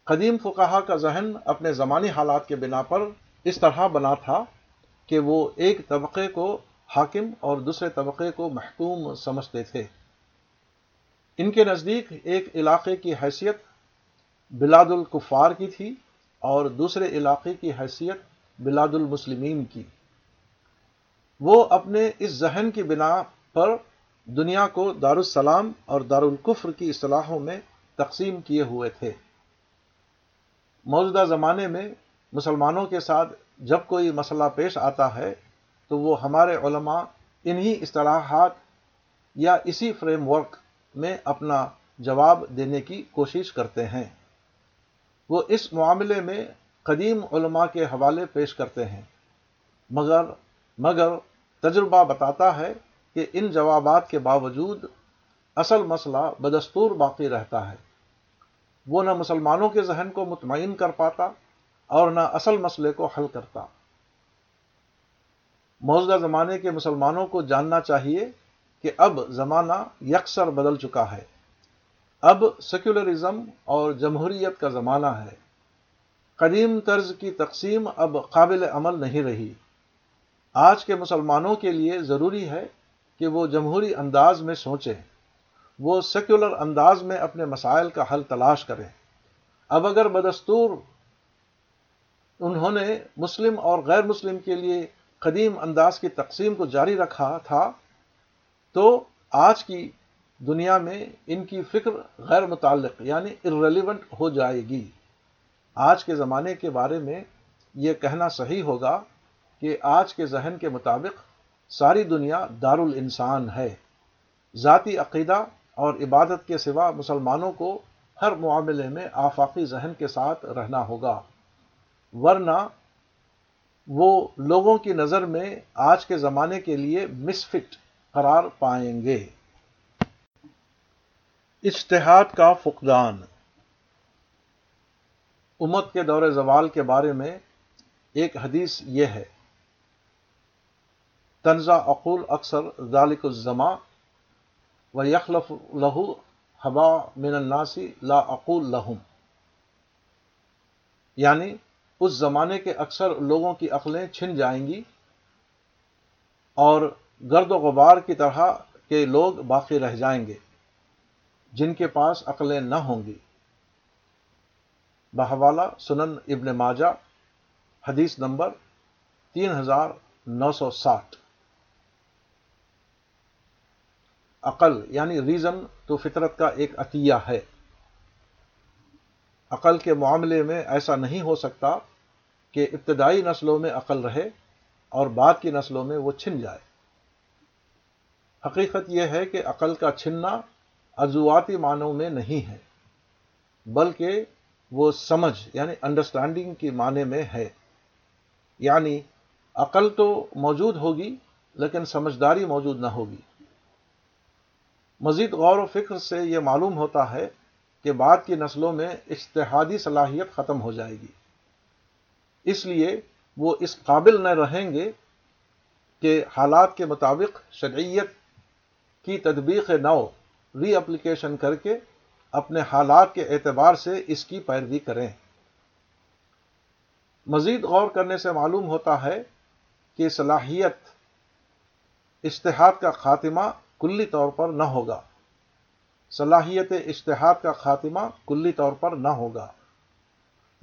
قدیم فقہا کا ذہن اپنے زمانی حالات کے بنا پر اس طرح بنا تھا کہ وہ ایک طبقے کو حاکم اور دوسرے طبقے کو محکوم سمجھتے تھے۔ ان کے نزدیک ایک علاقے کی حیثیت بلاد الکفار کی تھی۔ اور دوسرے علاقے کی حیثیت بلاد المسلمین کی۔ وہ اپنے اس ذہن کی بنا پر دنیا کو دارالسلام اور دارالکفر کی اصطلاحوں میں تقسیم کیے ہوئے تھے۔ موجودہ زمانے میں مسلمانوں کے ساتھ جب کوئی مسئلہ پیش آتا ہے تو وہ ہمارے علماء انہی اصطلاحات یا اسی فریم ورک میں اپنا جواب دینے کی کوشش کرتے ہیں۔ وہ اس معاملے میں قدیم علماء کے حوالے پیش کرتے ہیں۔ مگر مگر تجربہ بتاتا ہے کہ ان جوابات کے باوجود اصل مسئلہ بدستور باقی رہتا ہے۔ وہ نہ مسلمانوں کے ذہن کو مطمئن کر پاتا اور نہ اصل مسئلے کو حل کرتا۔ موجودہ زمانے کے مسلمانوں کو جاننا چاہیے کہ اب زمانہ یکسر بدل چکا ہے۔ اب سیکولرزم اور جمہوریت کا زمانہ ہے۔ قدیم طرز کی تقسیم اب قابل عمل نہیں رہی۔ آج کے مسلمانوں کے لیے ضروری ہے کہ وہ جمہوری انداز میں سوچیں۔ وہ سیکولر انداز میں اپنے مسائل کا حل تلاش کریں۔ اب اگر بدستور انہوں نے مسلم اور غیر مسلم کے لیے قدیم انداز کی تقسیم کو جاری رکھا تھا، تو آج کی دنیا میں ان کی فکر غیر متعلق یعنی ارریلیونٹ ہو جائے گی۔ آج کے زمانے کے بارے میں یہ کہنا صحیح ہوگا کہ آج کے ذہن کے مطابق ساری دنیا دار الانسان ہے۔ ذاتی عقیدہ اور عبادت کے سوا مسلمانوں کو ہر معاملے میں آفاقی ذہن کے ساتھ رہنا ہوگا۔ ورنہ وہ لوگوں کی نظر میں آج کے زمانے کے لیے مسفٹ قرار پائیں گے۔ اشتہاد کا فقدان۔ امت کے دور زوال کے بارے میں ایک حدیث یہ ہے۔ تنزا اقول اکثر ذالک الزما و یخلف لہو حبا من الناسی لا اقول لہم۔ یعنی اس زمانے کے اکثر لوگوں کی عقلیں چھن جائیں گی اور گرد و غبار کی طرح کے لوگ باقی رہ جائیں گے۔ جن کے پاس عقلیں نہ ہوں گی۔ بہوالا سنن ابن ماجہ، حدیث نمبر تین ہزار نو سو ساٹھ۔ عقل یعنی ریزن تو فطرت کا ایک عطیہ ہے۔ عقل کے معاملے میں ایسا نہیں ہو سکتا کہ ابتدائی نسلوں میں عقل رہے اور بعد کی نسلوں میں وہ چھن جائے۔ حقیقت یہ ہے کہ عقل کا چھننا عضواتی معنوں میں نہیں ہے، بلکہ وہ سمجھ یعنی انڈرسٹینڈنگ کی معنی میں ہے۔ یعنی عقل تو موجود ہوگی لیکن سمجھداری موجود نہ ہوگی۔ مزید غور و فکر سے یہ معلوم ہوتا ہے کہ بعد کی نسلوں میں اشتہادی صلاحیت ختم ہو جائے گی۔ اس لیے وہ اس قابل نہ رہیں گے کہ حالات کے مطابق شرعیت کی تدبیق نو ری اپلیکیشن کر کے اپنے حالات کے اعتبار سے اس کی پیروی کریں۔ مزید غور کرنے سے معلوم ہوتا ہے کہ صلاحیت اشتہاد کا خاتمہ کلی طور پر نہ ہوگا۔ صلاحیت اشتہاد کا خاتمہ کلی طور پر نہ ہوگا۔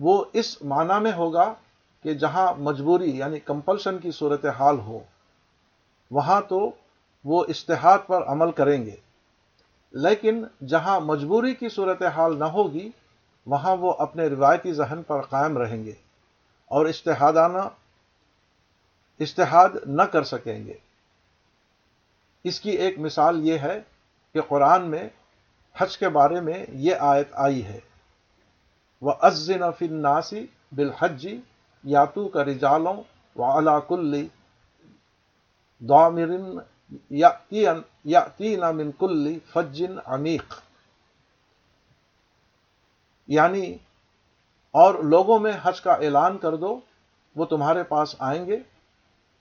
وہ اس معنی میں ہوگا کہ جہاں مجبوری یعنی کمپلشن کی صورت حال ہو، وہاں تو وہ اشتہاد پر عمل کریں گے۔ لیکن جہاں مجبوری کی صورت حال نہ ہوگی، وہاں وہ اپنے روایتی ذہن پر قائم رہیں گے اور اشتہادانہ، اشتہاد نہ کر سکیں گے۔ اس کی ایک مثال یہ ہے کہ قرآن میں حج کے بارے میں یہ آیت آئی ہے۔ وہ ازن فن ناسی بالحجی یاتو کا رجالوں و علا کلی دامرن یا من کلی فجن عمیق. یعنی اور لوگوں میں حج کا اعلان کر دو، وہ تمہارے پاس آئیں گے،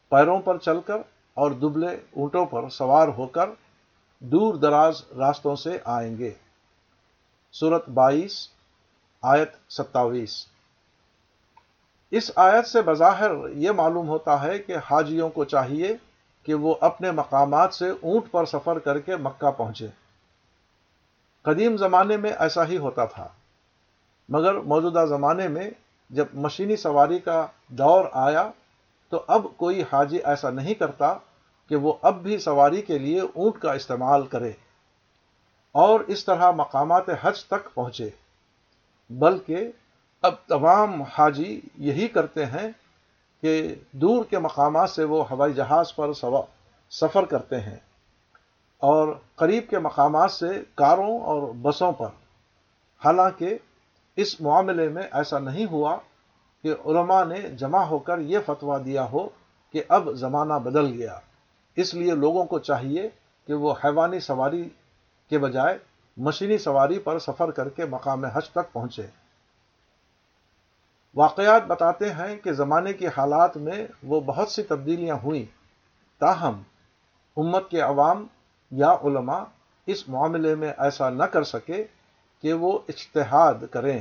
پیروں پر چل کر اور دبلے اونٹوں پر سوار ہو کر دور دراز راستوں سے آئیں گے۔ سورت بائیس، آیت ستاویس۔ اس آیت سے بظاہر یہ معلوم ہوتا ہے کہ حاجیوں کو چاہیے کہ وہ اپنے مقامات سے اونٹ پر سفر کر کے مکہ پہنچے۔ قدیم زمانے میں ایسا ہی ہوتا تھا، مگر موجودہ زمانے میں جب مشینی سواری کا دور آیا تو اب کوئی حاجی ایسا نہیں کرتا کہ وہ اب بھی سواری کے لیے اونٹ کا استعمال کرے اور اس طرح مقامات حج تک پہنچے۔ بلکہ اب تمام حاجی یہی کرتے ہیں کہ دور کے مقامات سے وہ ہوائی جہاز پر سفر کرتے ہیں اور قریب کے مقامات سے کاروں اور بسوں پر۔ حالانکہ اس معاملے میں ایسا نہیں ہوا کہ علماء نے جمع ہو کر یہ فتویٰ دیا ہو کہ اب زمانہ بدل گیا۔ اس لیے لوگوں کو چاہیے کہ وہ حیوانی سواری کے بجائے مشینی سواری پر سفر کر کے مقام حج تک پہنچے۔ واقعات بتاتے ہیں کہ زمانے کے حالات میں وہ بہت سی تبدیلیاں ہوئیں۔ تاہم، امت کے عوام یا علماء اس معاملے میں ایسا نہ کر سکے کہ وہ اجتہاد کریں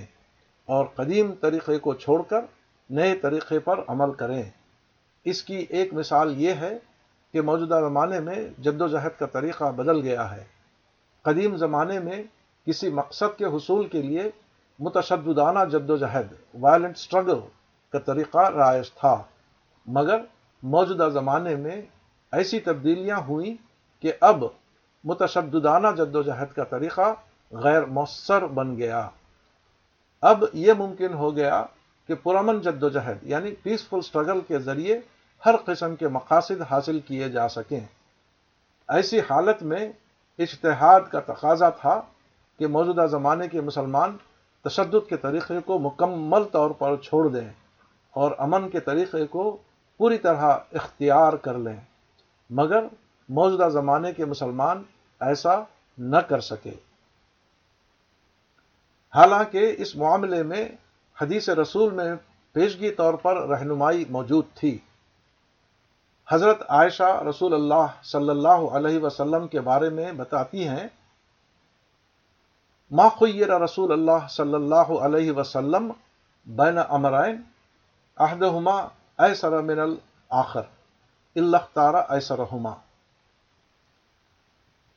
اور قدیم طریقے کو چھوڑ کر نئے طریقے پر عمل کریں۔ اس کی ایک مثال یہ ہے کہ موجودہ زمانے میں جد و جہد کا طریقہ بدل گیا ہے۔ قدیم زمانے میں کسی مقصد کے حصول کے لیے متشددانہ جد و جہد وائلنٹ اسٹرگل کا طریقہ رائج تھا، مگر موجودہ زمانے میں ایسی تبدیلیاں ہوئیں کہ اب متشددانہ جد و جہد کا طریقہ غیر مؤثر بن گیا۔ اب یہ ممکن ہو گیا کہ پرامن جد و جہد یعنی پیسفل سٹرگل کے ذریعے ہر قسم کے مقاصد حاصل کیے جا سکیں۔ ایسی حالت میں اشتہاد کا تقاضا تھا کہ موجودہ زمانے کے مسلمان تشدد کے طریقے کو مکمل طور پر چھوڑ دیں اور امن کے طریقے کو پوری طرح اختیار کر لیں۔ مگر موجودہ زمانے کے مسلمان ایسا نہ کر سکے۔ حالانکہ اس معاملے میں حدیث رسول میں پیشگی طور پر رہنمائی موجود تھی۔ حضرت عائشہ رسول اللہ صلی اللہ علیہ وسلم کے بارے میں بتاتی ہیں ما خیر رسول اللہ صلی اللہ علیہ وسلم بین امرائن عہدہما ایسر من الاخر اللہ تارا ایسرہما۔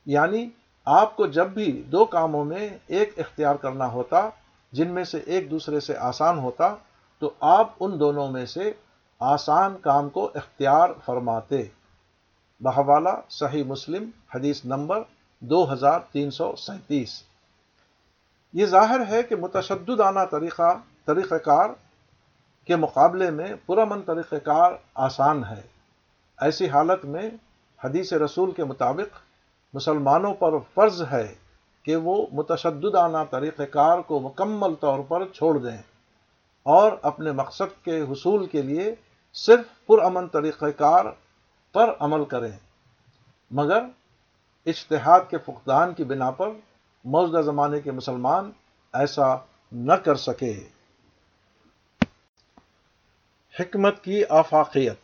یعنی آپ کو جب بھی دو کاموں میں ایک اختیار کرنا ہوتا، جن میں سے ایک دوسرے سے آسان ہوتا، تو آپ ان دونوں میں سے آسان کام کو اختیار فرماتے۔ بحوالہ صحیح مسلم، حدیث نمبر دو ہزار تین سو سینتیس۔ یہ ظاہر ہے کہ متشددانہ طریقہ طریقہ کار کے مقابلے میں پرامن طریقہ کار آسان ہے۔ ایسی حالت میں حدیث رسول کے مطابق مسلمانوں پر فرض ہے کہ وہ متشددانہ طریقہ کار کو مکمل طور پر چھوڑ دیں اور اپنے مقصد کے حصول کے لیے صرف پرامن طریقہ کار پر عمل کریں۔ مگر اشتہاد کے فقدان کی بنا پر موجودہ زمانے کے مسلمان ایسا نہ کر سکے۔ حکمت کی آفاقیت۔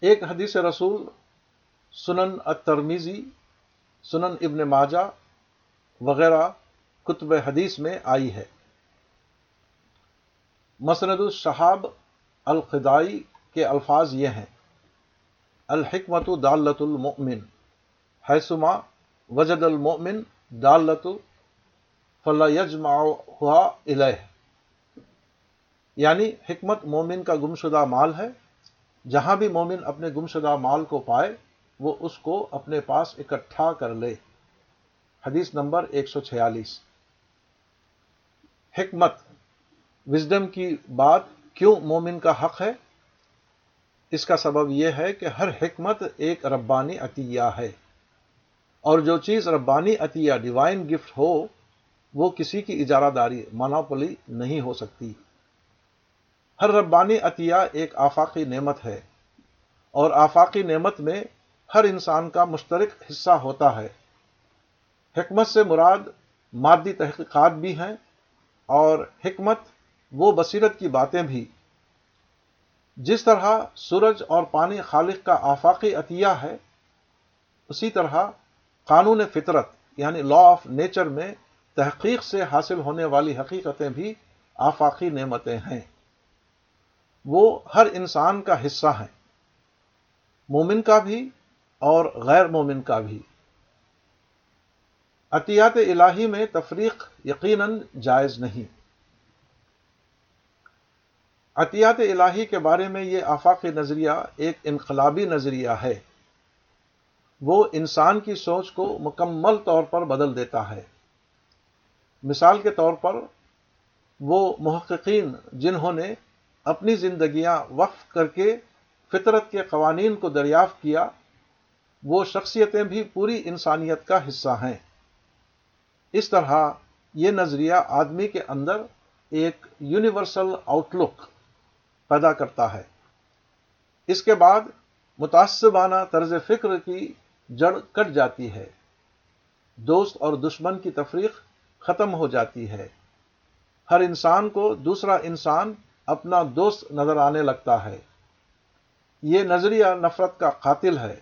ایک حدیث رسول سنن الترمیزی سنن ابن ماجہ وغیرہ کتب حدیث میں آئی ہے۔ مسند الشہاب الخدائی کے الفاظ یہ ہیں۔ الحکمت دالت المؤمن۔ حیثما وجد المؤمن دالت فلا یجمع ہوا الہ یعنی حکمت مومن کا گمشدہ مال ہے، جہاں بھی مومن اپنے گمشدہ مال کو پائے، وہ اس کو اپنے پاس اکٹھا کر لے۔ حدیث نمبر ایک سو چھیالیس۔ حکمت، وزڈم کی بات کیوں مومن کا حق ہے؟ اس کا سبب یہ ہے کہ ہر حکمت ایک ربانی عطیہ ہے۔ اور جو چیز ربانی عطیہ ڈیوائن گفٹ ہو، وہ کسی کی اجارہ داری مناپلی نہیں ہو سکتی۔ ہر ربانی عطیہ ایک آفاقی نعمت ہے اور آفاقی نعمت میں ہر انسان کا مشترک حصہ ہوتا ہے۔ حکمت سے مراد مادی تحقیقات بھی ہیں اور حکمت وہ بصیرت کی باتیں بھی۔ جس طرح سورج اور پانی خالق کا آفاقی عطیہ ہے، اسی طرح قانون فطرت یعنی لا آف نیچر میں تحقیق سے حاصل ہونے والی حقیقتیں بھی آفاقی نعمتیں ہیں۔ وہ ہر انسان کا حصہ ہیں۔ مومن کا بھی اور غیر مومن کا بھی۔ عطیات الہی میں تفریق یقیناً جائز نہیں۔ عطیات الہی کے بارے میں یہ آفاقی نظریہ ایک انقلابی نظریہ ہے۔ وہ انسان کی سوچ کو مکمل طور پر بدل دیتا ہے۔ مثال کے طور پر وہ محققین جنہوں نے اپنی زندگیاں وقف کر کے فطرت کے قوانین کو دریافت کیا، وہ شخصیتیں بھی پوری انسانیت کا حصہ ہیں۔ اس طرح یہ نظریہ آدمی کے اندر ایک یونیورسل آؤٹ لک پیدا کرتا ہے۔ اس کے بعد متعصبانہ طرز فکر کی جڑ کٹ جاتی ہے۔ دوست اور دشمن کی تفریق ختم ہو جاتی ہے۔ ہر انسان کو دوسرا انسان اپنا دوست نظر آنے لگتا ہے۔ یہ نظریہ نفرت کا قاتل ہے۔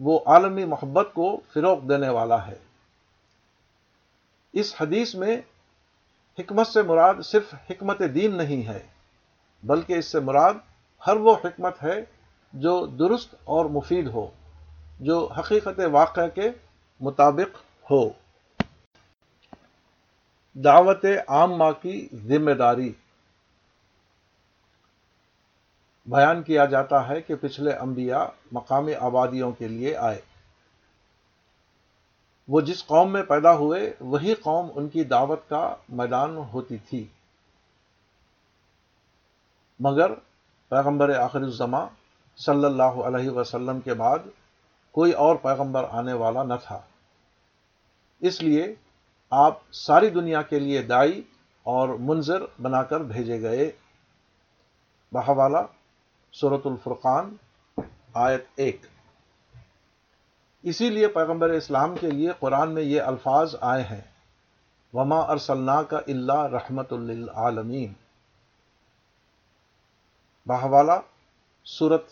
وہ عالمی محبت کو فروغ دینے والا ہے۔ اس حدیث میں حکمت سے مراد صرف حکمت دین نہیں ہے، بلکہ اس سے مراد ہر وہ حکمت ہے جو درست اور مفید ہو۔ جو حقیقت واقع کے مطابق ہو۔ دعوت عام ماں کی ذمہ داری۔ بیان کیا جاتا ہے کہ پچھلے انبیاء مقامی آبادیوں کے لیے آئے۔ وہ جس قوم میں پیدا ہوئے، وہی قوم ان کی دعوت کا میدان ہوتی تھی۔ مگر پیغمبر آخر الزما صلی اللہ علیہ وسلم کے بعد کوئی اور پیغمبر آنے والا نہ تھا۔ اس لیے آپ ساری دنیا کے لیے دائی اور منظر بنا کر بھیجے گئے۔ بحوالہ صورت الفرقان، آیت ایک۔ اسی لیے پیغمبر اسلام کے لیے قرآن میں یہ الفاظ آئے ہیں۔ وما ارسلنا کا اللہ رحمت للعالمین بہوالا صورت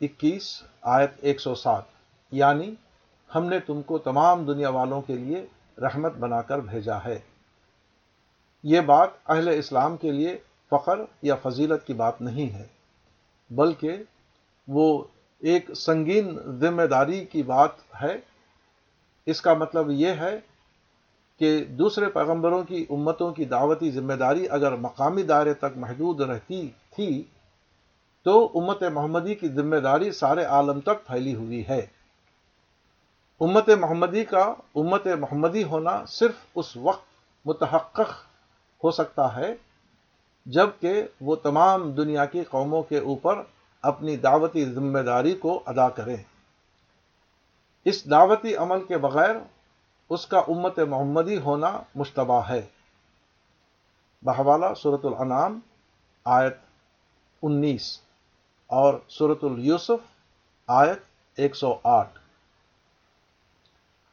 اکیس، آیت ایک سو سات۔ یعنی ہم نے تم کو تمام دنیا والوں کے لیے رحمت بنا کر بھیجا ہے۔ یہ بات اہل اسلام کے لیے فخر یا فضیلت کی بات نہیں ہے، بلکہ وہ ایک سنگین ذمہ داری کی بات ہے۔ اس کا مطلب یہ ہے کہ دوسرے پیغمبروں کی، امتوں کی دعوتی ذمہ داری اگر مقامی دائرے تک محدود رہتی تھی، تو امت محمدی کی ذمہ داری سارے عالم تک پھیلی ہوئی ہے۔ امت محمدی کا امت محمدی ہونا صرف اس وقت متحقق ہو سکتا ہے جبکہ وہ تمام دنیا کی قوموں کے اوپر اپنی دعوتی ذمہ داری کو ادا کریں۔ اس دعوتی عمل کے بغیر اس کا امت محمدی ہونا مشتبہ ہے۔ بحوالہ صورت الانام آیت انیس اور صورت الوسف آیت ایک سو آٹھ۔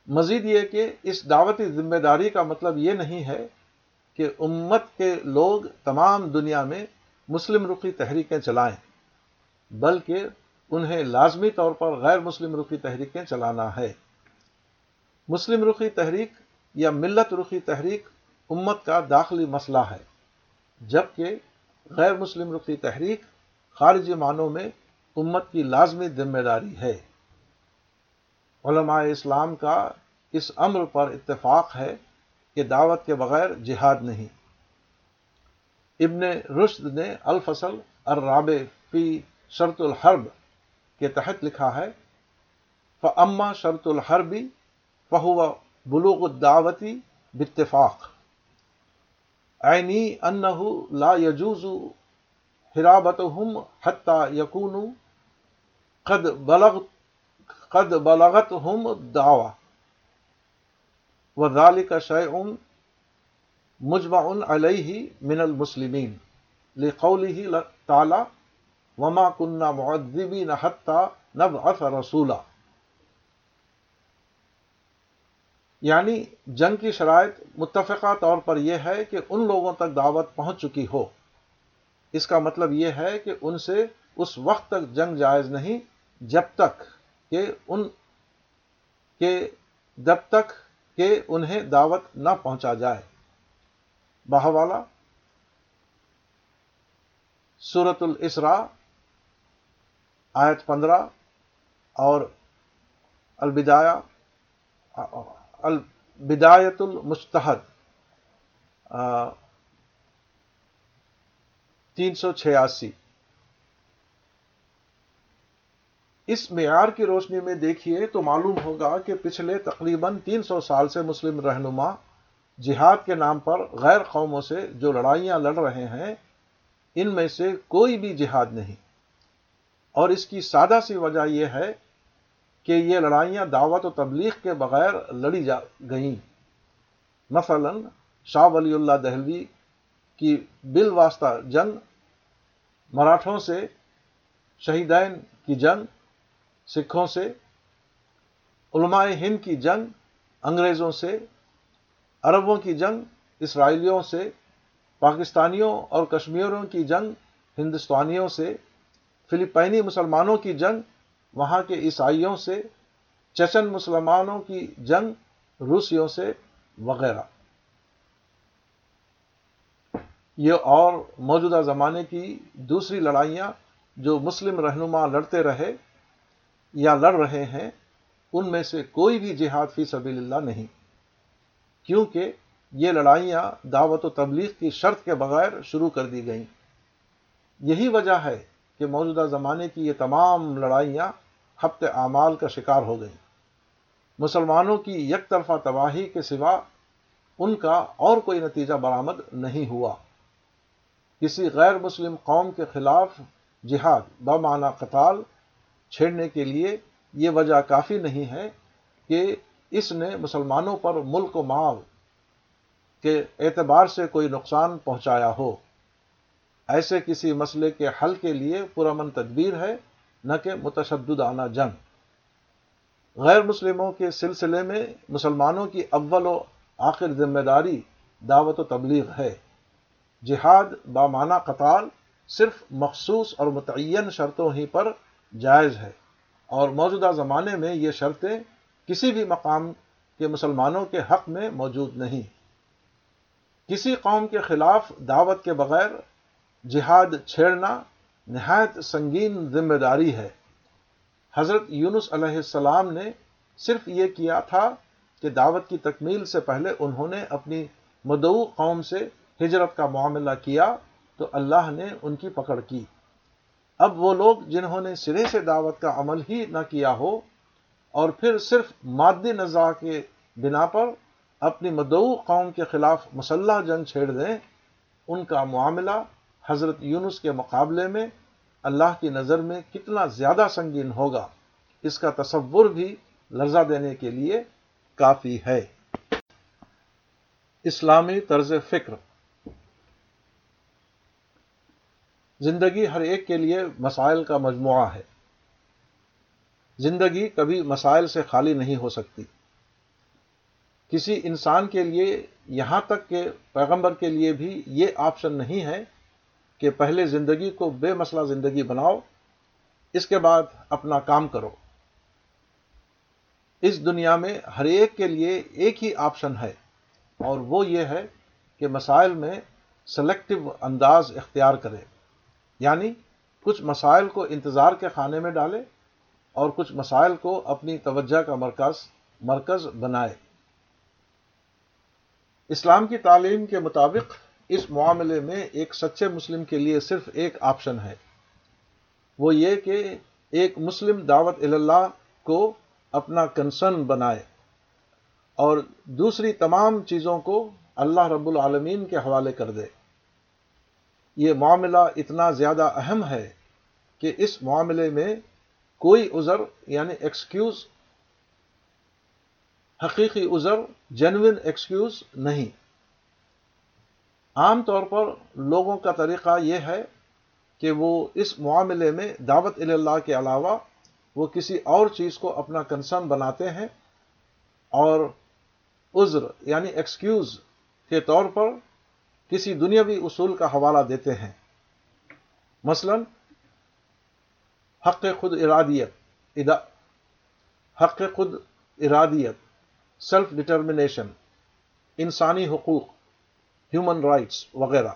مزید یہ کہ اس دعوتی ذمہ داری کا مطلب یہ نہیں ہے کہ امت کے لوگ تمام دنیا میں مسلم رخی تحریکیں چلائیں، بلکہ انہیں لازمی طور پر غیر مسلم رخی تحریکیں چلانا ہے۔ مسلم رخی تحریک یا ملت رخی تحریک امت کا داخلی مسئلہ ہے، جبکہ غیر مسلم رخی تحریک خارجی معنوں میں امت کی لازمی ذمہ داری ہے۔ علماء اسلام کا اس امر پر اتفاق ہے کہ دعوت کے بغیر جہاد نہیں۔ ابن رشد نے الفصل الراب فی شرط الحرب کے تحت لکھا ہے فما شرط الحربی فہو بلوغ الدعوتی باتفاق۔ عینی انہ لا یجوز حرابتہم حتی یکونو قد بلغت قد بلغت ہم دعوی و ذالک کا شعم مجمع علیہ من المسلمین لقوله تعالی وما كنا معذبین حتى نبعث رسولا. یعنی جنگ کی شرائط متفقہ طور پر یہ ہے کہ ان لوگوں تک دعوت پہنچ چکی ہو۔ اس کا مطلب یہ ہے کہ ان سے اس وقت تک جنگ جائز نہیں، جب تک کہ ان کے جب تک کہ انہیں دعوت نہ پہنچا جائے۔ باہوالا سورت الاسرا آیت پندرہ، اور البدایا البدایت المستحد تین سو چھیاسی۔ اس معیار کی روشنی میں دیکھیے تو معلوم ہوگا کہ پچھلے تقریباً تین سو سال سے مسلم رہنما جہاد کے نام پر غیر قوموں سے جو لڑائیاں لڑ رہے ہیں، ان میں سے کوئی بھی جہاد نہیں۔ اور اس کی سادہ سی وجہ یہ ہے کہ یہ لڑائیاں دعوت و تبلیغ کے بغیر لڑی جا گئیں۔ مثلا شاہ ولی اللہ دہلوی کی بال واسطہ جنگ، مراٹھوں سے شہیدین کی جنگ سکھوں سے، علماء ہند کی جنگ، انگریزوں سے، عربوں کی جنگ، اسرائیلیوں سے، پاکستانیوں اور کشمیروں کی جنگ، ہندوستانیوں سے، فلپائنی مسلمانوں کی جنگ، وہاں کے عیسائیوں سے، چچن مسلمانوں کی جنگ، روسیوں سے، وغیرہ۔ یہ اور موجودہ زمانے کی دوسری لڑائیاں جو مسلم رہنما لڑتے رہے یا لڑ رہے ہیں، ان میں سے کوئی بھی جہاد فی سبیل اللہ نہیں۔ کیونکہ یہ لڑائیاں دعوت و تبلیغ کی شرط کے بغیر شروع کر دی گئیں۔ یہی وجہ ہے کہ موجودہ زمانے کی یہ تمام لڑائیاں ہفت اعمال کا شکار ہو گئیں۔ مسلمانوں کی یک طرفہ تباہی کے سوا ان کا اور کوئی نتیجہ برآمد نہیں ہوا۔ کسی غیر مسلم قوم کے خلاف جہاد بمانہ قتال چھیڑنے کے لیے یہ وجہ کافی نہیں ہے کہ اس نے مسلمانوں پر ملک و ماو کے اعتبار سے کوئی نقصان پہنچایا ہو۔ ایسے کسی مسئلے کے حل کے لیے پرامن تدبیر ہے، نہ کہ متشددانہ جنگ۔ غیر مسلموں کے سلسلے میں مسلمانوں کی اول و آخر ذمہ داری دعوت و تبلیغ ہے۔ جہاد بامانہ قطال صرف مخصوص اور متعین شرطوں ہی پر جائز ہے۔ اور موجودہ زمانے میں یہ شرطیں کسی بھی مقام کے مسلمانوں کے حق میں موجود نہیں۔ کسی قوم کے خلاف دعوت کے بغیر جہاد چھیڑنا نہایت سنگین ذمہ داری ہے۔ حضرت یونس علیہ السلام نے صرف یہ کیا تھا کہ دعوت کی تکمیل سے پہلے انہوں نے اپنی مدعو قوم سے ہجرت کا معاملہ کیا تو اللہ نے ان کی پکڑ کی۔ اب وہ لوگ جنہوں نے سرے سے دعوت کا عمل ہی نہ کیا ہو اور پھر صرف مادی نزا کے بنا پر اپنی مدعو قوم کے خلاف مسلح جنگ چھیڑ دیں، ان کا معاملہ حضرت یونس کے مقابلے میں اللہ کی نظر میں کتنا زیادہ سنگین ہوگا۔ اس کا تصور بھی لرزہ دینے کے لیے کافی ہے۔ اسلامی طرز فکر زندگی ہر ایک کے لیے مسائل کا مجموعہ ہے۔ زندگی کبھی مسائل سے خالی نہیں ہو سکتی۔ کسی انسان کے لیے یہاں تک کہ پیغمبر کے لیے بھی یہ آپشن نہیں ہے کہ پہلے زندگی کو بے مسئلہ زندگی بناؤ، اس کے بعد اپنا کام کرو۔ اس دنیا میں ہر ایک کے لیے ایک ہی آپشن ہے اور وہ یہ ہے کہ مسائل میں سلیکٹو انداز اختیار کرے یعنی کچھ مسائل کو انتظار کے خانے میں ڈالے اور کچھ مسائل کو اپنی توجہ کا مرکز مرکز بنائے۔ اسلام کی تعلیم کے مطابق اس معاملے میں ایک سچے مسلم کے لیے صرف ایک آپشن ہے۔ وہ یہ کہ ایک مسلم دعوت اللہ کو اپنا کنسرن بنائے اور دوسری تمام چیزوں کو اللہ رب العالمین کے حوالے کر دے۔ یہ معاملہ اتنا زیادہ اہم ہے کہ اس معاملے میں کوئی عذر یعنی ایکسکیوز حقیقی عذر جینوئن ایکسکیوز نہیں۔ عام طور پر لوگوں کا طریقہ یہ ہے کہ وہ اس معاملے میں دعوت اللہ کے علاوہ وہ کسی اور چیز کو اپنا کنسرن بناتے ہیں اور عذر یعنی ایکسکیوز کے طور پر کسی دنیاوی اصول کا حوالہ دیتے ہیں۔ مثلا، حق خود ارادیت حق خود ارادیت سیلف ڈٹرمنیشن انسانی حقوق ہیومن رائٹس وغیرہ۔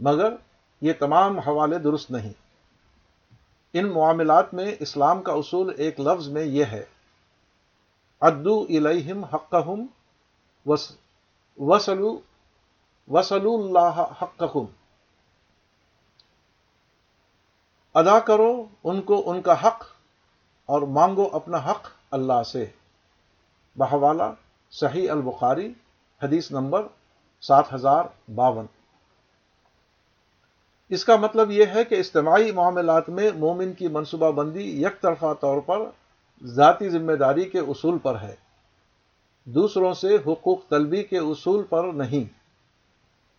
مگر یہ تمام حوالے درست نہیں۔ ان معاملات میں اسلام کا اصول ایک لفظ میں یہ ہے۔ ادو الہم حقہم وسلو وسل اللہ حق ادا کرو ان کو ان کا حق اور مانگو اپنا حق اللہ سے۔ بحوالہ صحیح البخاری حدیث نمبر سات ہزار باون۔ اس کا مطلب یہ ہے کہ اجتماعی معاملات میں مومن کی منصوبہ بندی یک طرفہ طور پر ذاتی ذمہ داری کے اصول پر ہے۔ دوسروں سے حقوق طلبی کے اصول پر نہیں۔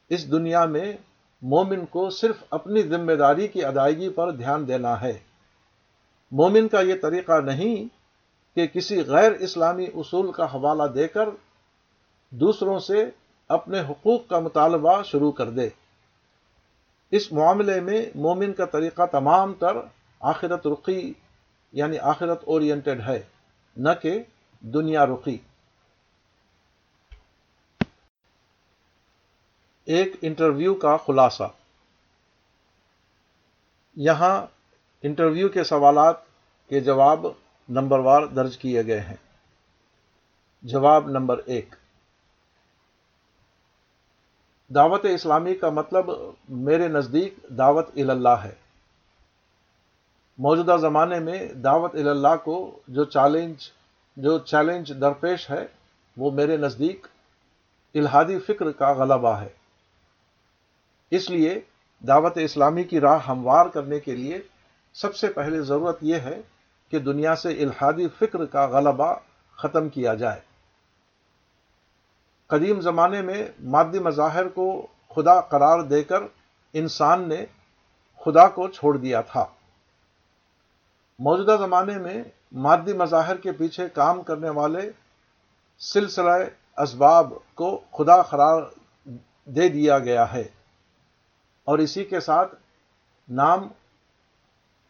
اس دنیا میں مومن کو صرف اپنی ذمہ داری کی ادائیگی پر دھیان دینا ہے۔ مومن کا یہ طریقہ نہیں کہ کسی غیر اسلامی اصول کا حوالہ دے کر دوسروں سے اپنے حقوق کا مطالبہ شروع کر دے۔ اس معاملے میں مومن کا طریقہ تمام تر آخرت رقی یعنی آخرت اورینٹڈ ہے، نہ کہ دنیا رقی۔ ایک انٹرویو کا خلاصہ۔ یہاں انٹرویو کے سوالات کے جواب نمبر وار درج کیے گئے ہیں۔ جواب نمبر ایک۔ دعوت اسلامی کا مطلب میرے نزدیک دعوت اللہ ہے۔ موجودہ زمانے میں دعوت اللہ کو جو چیلنج جو چیلنج درپیش ہے، وہ میرے نزدیک الہادی فکر کا غلبہ ہے۔ اس لیے دعوت اسلامی کی راہ ہموار کرنے کے لیے سب سے پہلے ضرورت یہ ہے کہ دنیا سے الہادی فکر کا غلبہ ختم کیا جائے۔ قدیم زمانے میں مادی مظاہر کو خدا قرار دے کر انسان نے خدا کو چھوڑ دیا تھا۔ موجودہ زمانے میں مادی مظاہر کے پیچھے کام کرنے والے سلسلہ اسباب کو خدا قرار دے دیا گیا ہے۔ اور اسی کے ساتھ نام،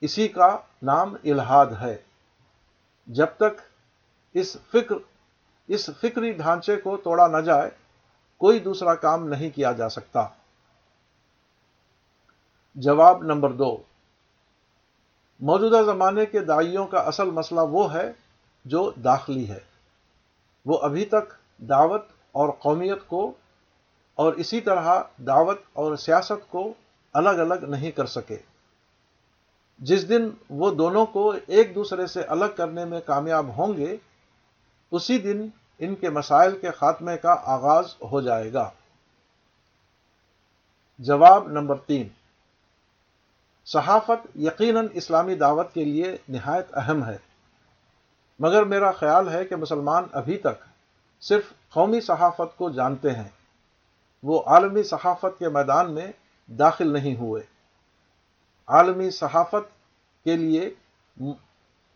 اسی کا نام الہاد ہے۔ جب تک اس فکر، اس فکری ڈھانچے کو توڑا نہ جائے، کوئی دوسرا کام نہیں کیا جا سکتا۔ جواب نمبر دو۔ موجودہ زمانے کے دائیوں کا اصل مسئلہ وہ ہے جو داخلی ہے۔ وہ ابھی تک دعوت اور قومیت کو اور اسی طرح دعوت اور سیاست کو الگ الگ نہیں کر سکے۔ جس دن وہ دونوں کو ایک دوسرے سے الگ کرنے میں کامیاب ہوں گے، اسی دن ان کے مسائل کے خاتمے کا آغاز ہو جائے گا۔ جواب نمبر تین۔ صحافت یقیناً اسلامی دعوت کے لیے نہایت اہم ہے۔ مگر میرا خیال ہے کہ مسلمان ابھی تک صرف قومی صحافت کو جانتے ہیں۔ وہ عالمی صحافت کے میدان میں داخل نہیں ہوئے۔ عالمی صحافت کے لیے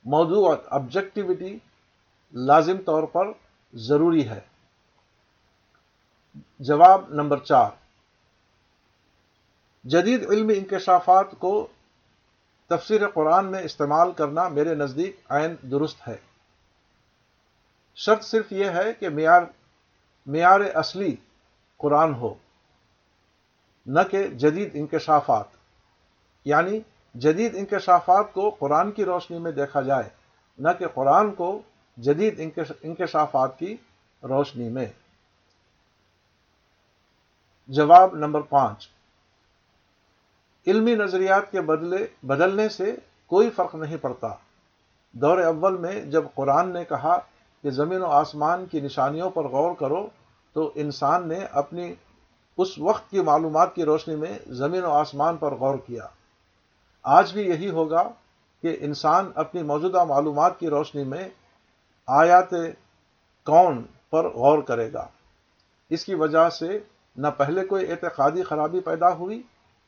موضوع آبجیکٹیوٹی لازم طور پر ضروری ہے۔ جواب نمبر چار۔ جدید علمی انکشافات کو تفسیر قرآن میں استعمال کرنا میرے نزدیک عین درست ہے۔ شرط صرف یہ ہے کہ معیار معیار اصلی قرآن ہو۔ نہ کہ جدید انکشافات۔ یعنی جدید انکشافات کو قرآن کی روشنی میں دیکھا جائے، نہ کہ قرآن کو جدید انکشافات کی روشنی میں۔ جواب نمبر پانچ۔ علمی نظریات کے بدلے، بدلنے سے کوئی فرق نہیں پڑتا۔ دور اول میں جب قرآن نے کہا کہ زمین و آسمان کی نشانیوں پر غور کرو تو انسان نے اپنی اس وقت کی معلومات کی روشنی میں زمین و آسمان پر غور کیا۔ آج بھی یہی ہوگا کہ انسان اپنی موجودہ معلومات کی روشنی میں آیات کون پر غور کرے گا۔ اس کی وجہ سے نہ پہلے کوئی اعتقادی خرابی پیدا ہوئی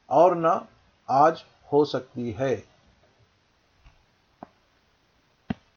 اور نہ آج ہو سکتی ہے۔